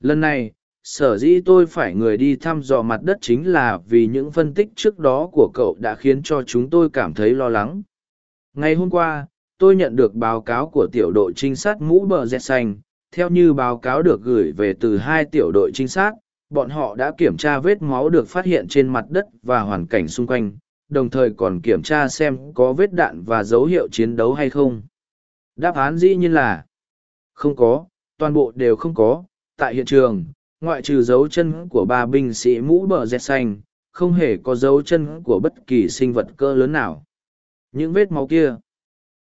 Lần này, sở dĩ tôi phải người đi thăm dò mặt đất chính là vì những phân tích trước đó của cậu đã khiến cho chúng tôi cảm thấy lo lắng. Ngày hôm qua, tôi nhận được báo cáo của tiểu đội trinh sát mũ bờ dẹt xanh. Theo như báo cáo được gửi về từ hai tiểu đội trinh sát bọn họ đã kiểm tra vết máu được phát hiện trên mặt đất và hoàn cảnh xung quanh đồng thời còn kiểm tra xem có vết đạn và dấu hiệu chiến đấu hay không. Đáp án dĩ nhiên là không có toàn bộ đều không có. Tại hiện trường ngoại trừ dấu chân của ba binh sĩ mũ bờ dẹt xanh, không hề có dấu chân của bất kỳ sinh vật cơ lớn nào. Những vết máu kia,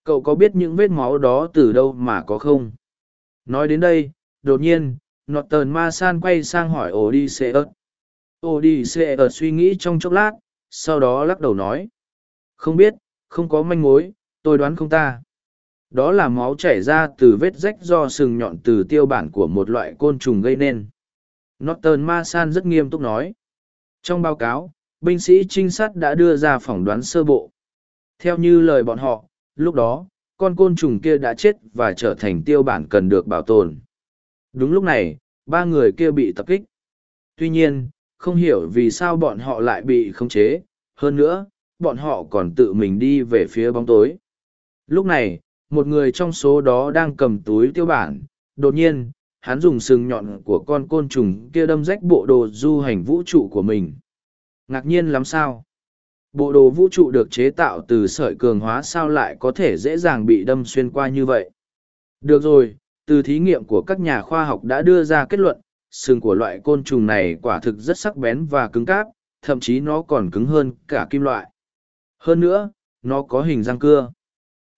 cậu có biết những vết máu đó từ đâu mà có không? Nói đến đây, đột nhiên nọt tờn ma san quay sang hỏi ổ đi xê ớt ổ đi xê ớt suy nghĩ trong chốc lát, sau đó lắc đầu nói. Không biết, không có manh mối, tôi đoán không ta. Đó là máu chảy ra từ vết rách do sừng nhọn từ tiêu bản của một loại côn trùng gây nên norton ma san rất nghiêm túc nói Trong báo cáo, binh sĩ trinh sát đã đưa ra phỏng đoán sơ bộ. Theo như lời bọn họ, lúc đó, con côn trùng kia đã chết và trở thành tiêu bản cần được bảo tồn. Đúng lúc này, ba người kia bị tập kích. Tuy nhiên, không hiểu vì sao bọn họ lại bị khống chế, hơn nữa, bọn họ còn tự mình đi về phía bóng tối. Lúc này, một người trong số đó đang cầm túi tiêu bản, đột nhiên, hắn dùng sừng nhọn của con côn trùng kia đâm rách bộ đồ du hành vũ trụ của mình. Ngạc nhiên lắm sao? Bộ đồ vũ trụ được chế tạo từ sợi cường hóa sao lại có thể dễ dàng bị đâm xuyên qua như vậy? Được rồi, từ thí nghiệm của các nhà khoa học đã đưa ra kết luận, sừng của loại côn trùng này quả thực rất sắc bén và cứng cáp, thậm chí nó còn cứng hơn cả kim loại. Hơn nữa, nó có hình răng cưa.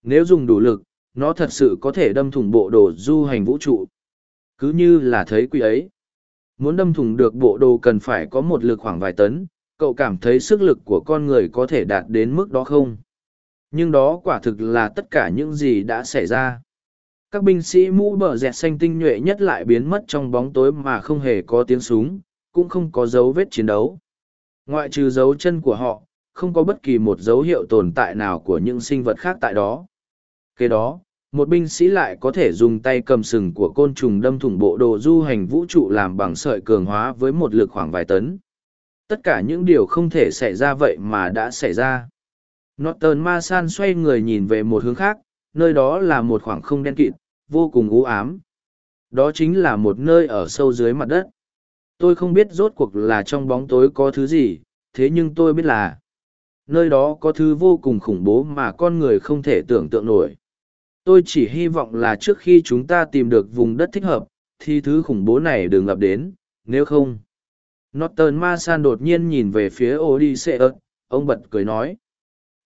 Nếu dùng đủ lực, nó thật sự có thể đâm thủng bộ đồ du hành vũ trụ. Cứ như là thấy quỷ ấy. Muốn đâm thủng được bộ đồ cần phải có một lực khoảng vài tấn, cậu cảm thấy sức lực của con người có thể đạt đến mức đó không? Nhưng đó quả thực là tất cả những gì đã xảy ra. Các binh sĩ mũ bờ dẹt xanh tinh nhuệ nhất lại biến mất trong bóng tối mà không hề có tiếng súng, cũng không có dấu vết chiến đấu. Ngoại trừ dấu chân của họ, không có bất kỳ một dấu hiệu tồn tại nào của những sinh vật khác tại đó. Kế đó, một binh sĩ lại có thể dùng tay cầm sừng của côn trùng đâm thủng bộ đồ du hành vũ trụ làm bằng sợi cường hóa với một lực khoảng vài tấn. Tất cả những điều không thể xảy ra vậy mà đã xảy ra. Norton Masan xoay người nhìn về một hướng khác, nơi đó là một khoảng không đen kịt, vô cùng u ám. Đó chính là một nơi ở sâu dưới mặt đất. Tôi không biết rốt cuộc là trong bóng tối có thứ gì, thế nhưng tôi biết là nơi đó có thứ vô cùng khủng bố mà con người không thể tưởng tượng nổi. Tôi chỉ hy vọng là trước khi chúng ta tìm được vùng đất thích hợp, thì thứ khủng bố này đừng ngập đến, nếu không. Norton Masan đột nhiên nhìn về phía Odysseus, ông bật cười nói.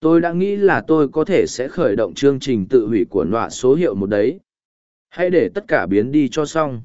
Tôi đã nghĩ là tôi có thể sẽ khởi động chương trình tự hủy của nọa số hiệu một đấy. Hãy để tất cả biến đi cho xong.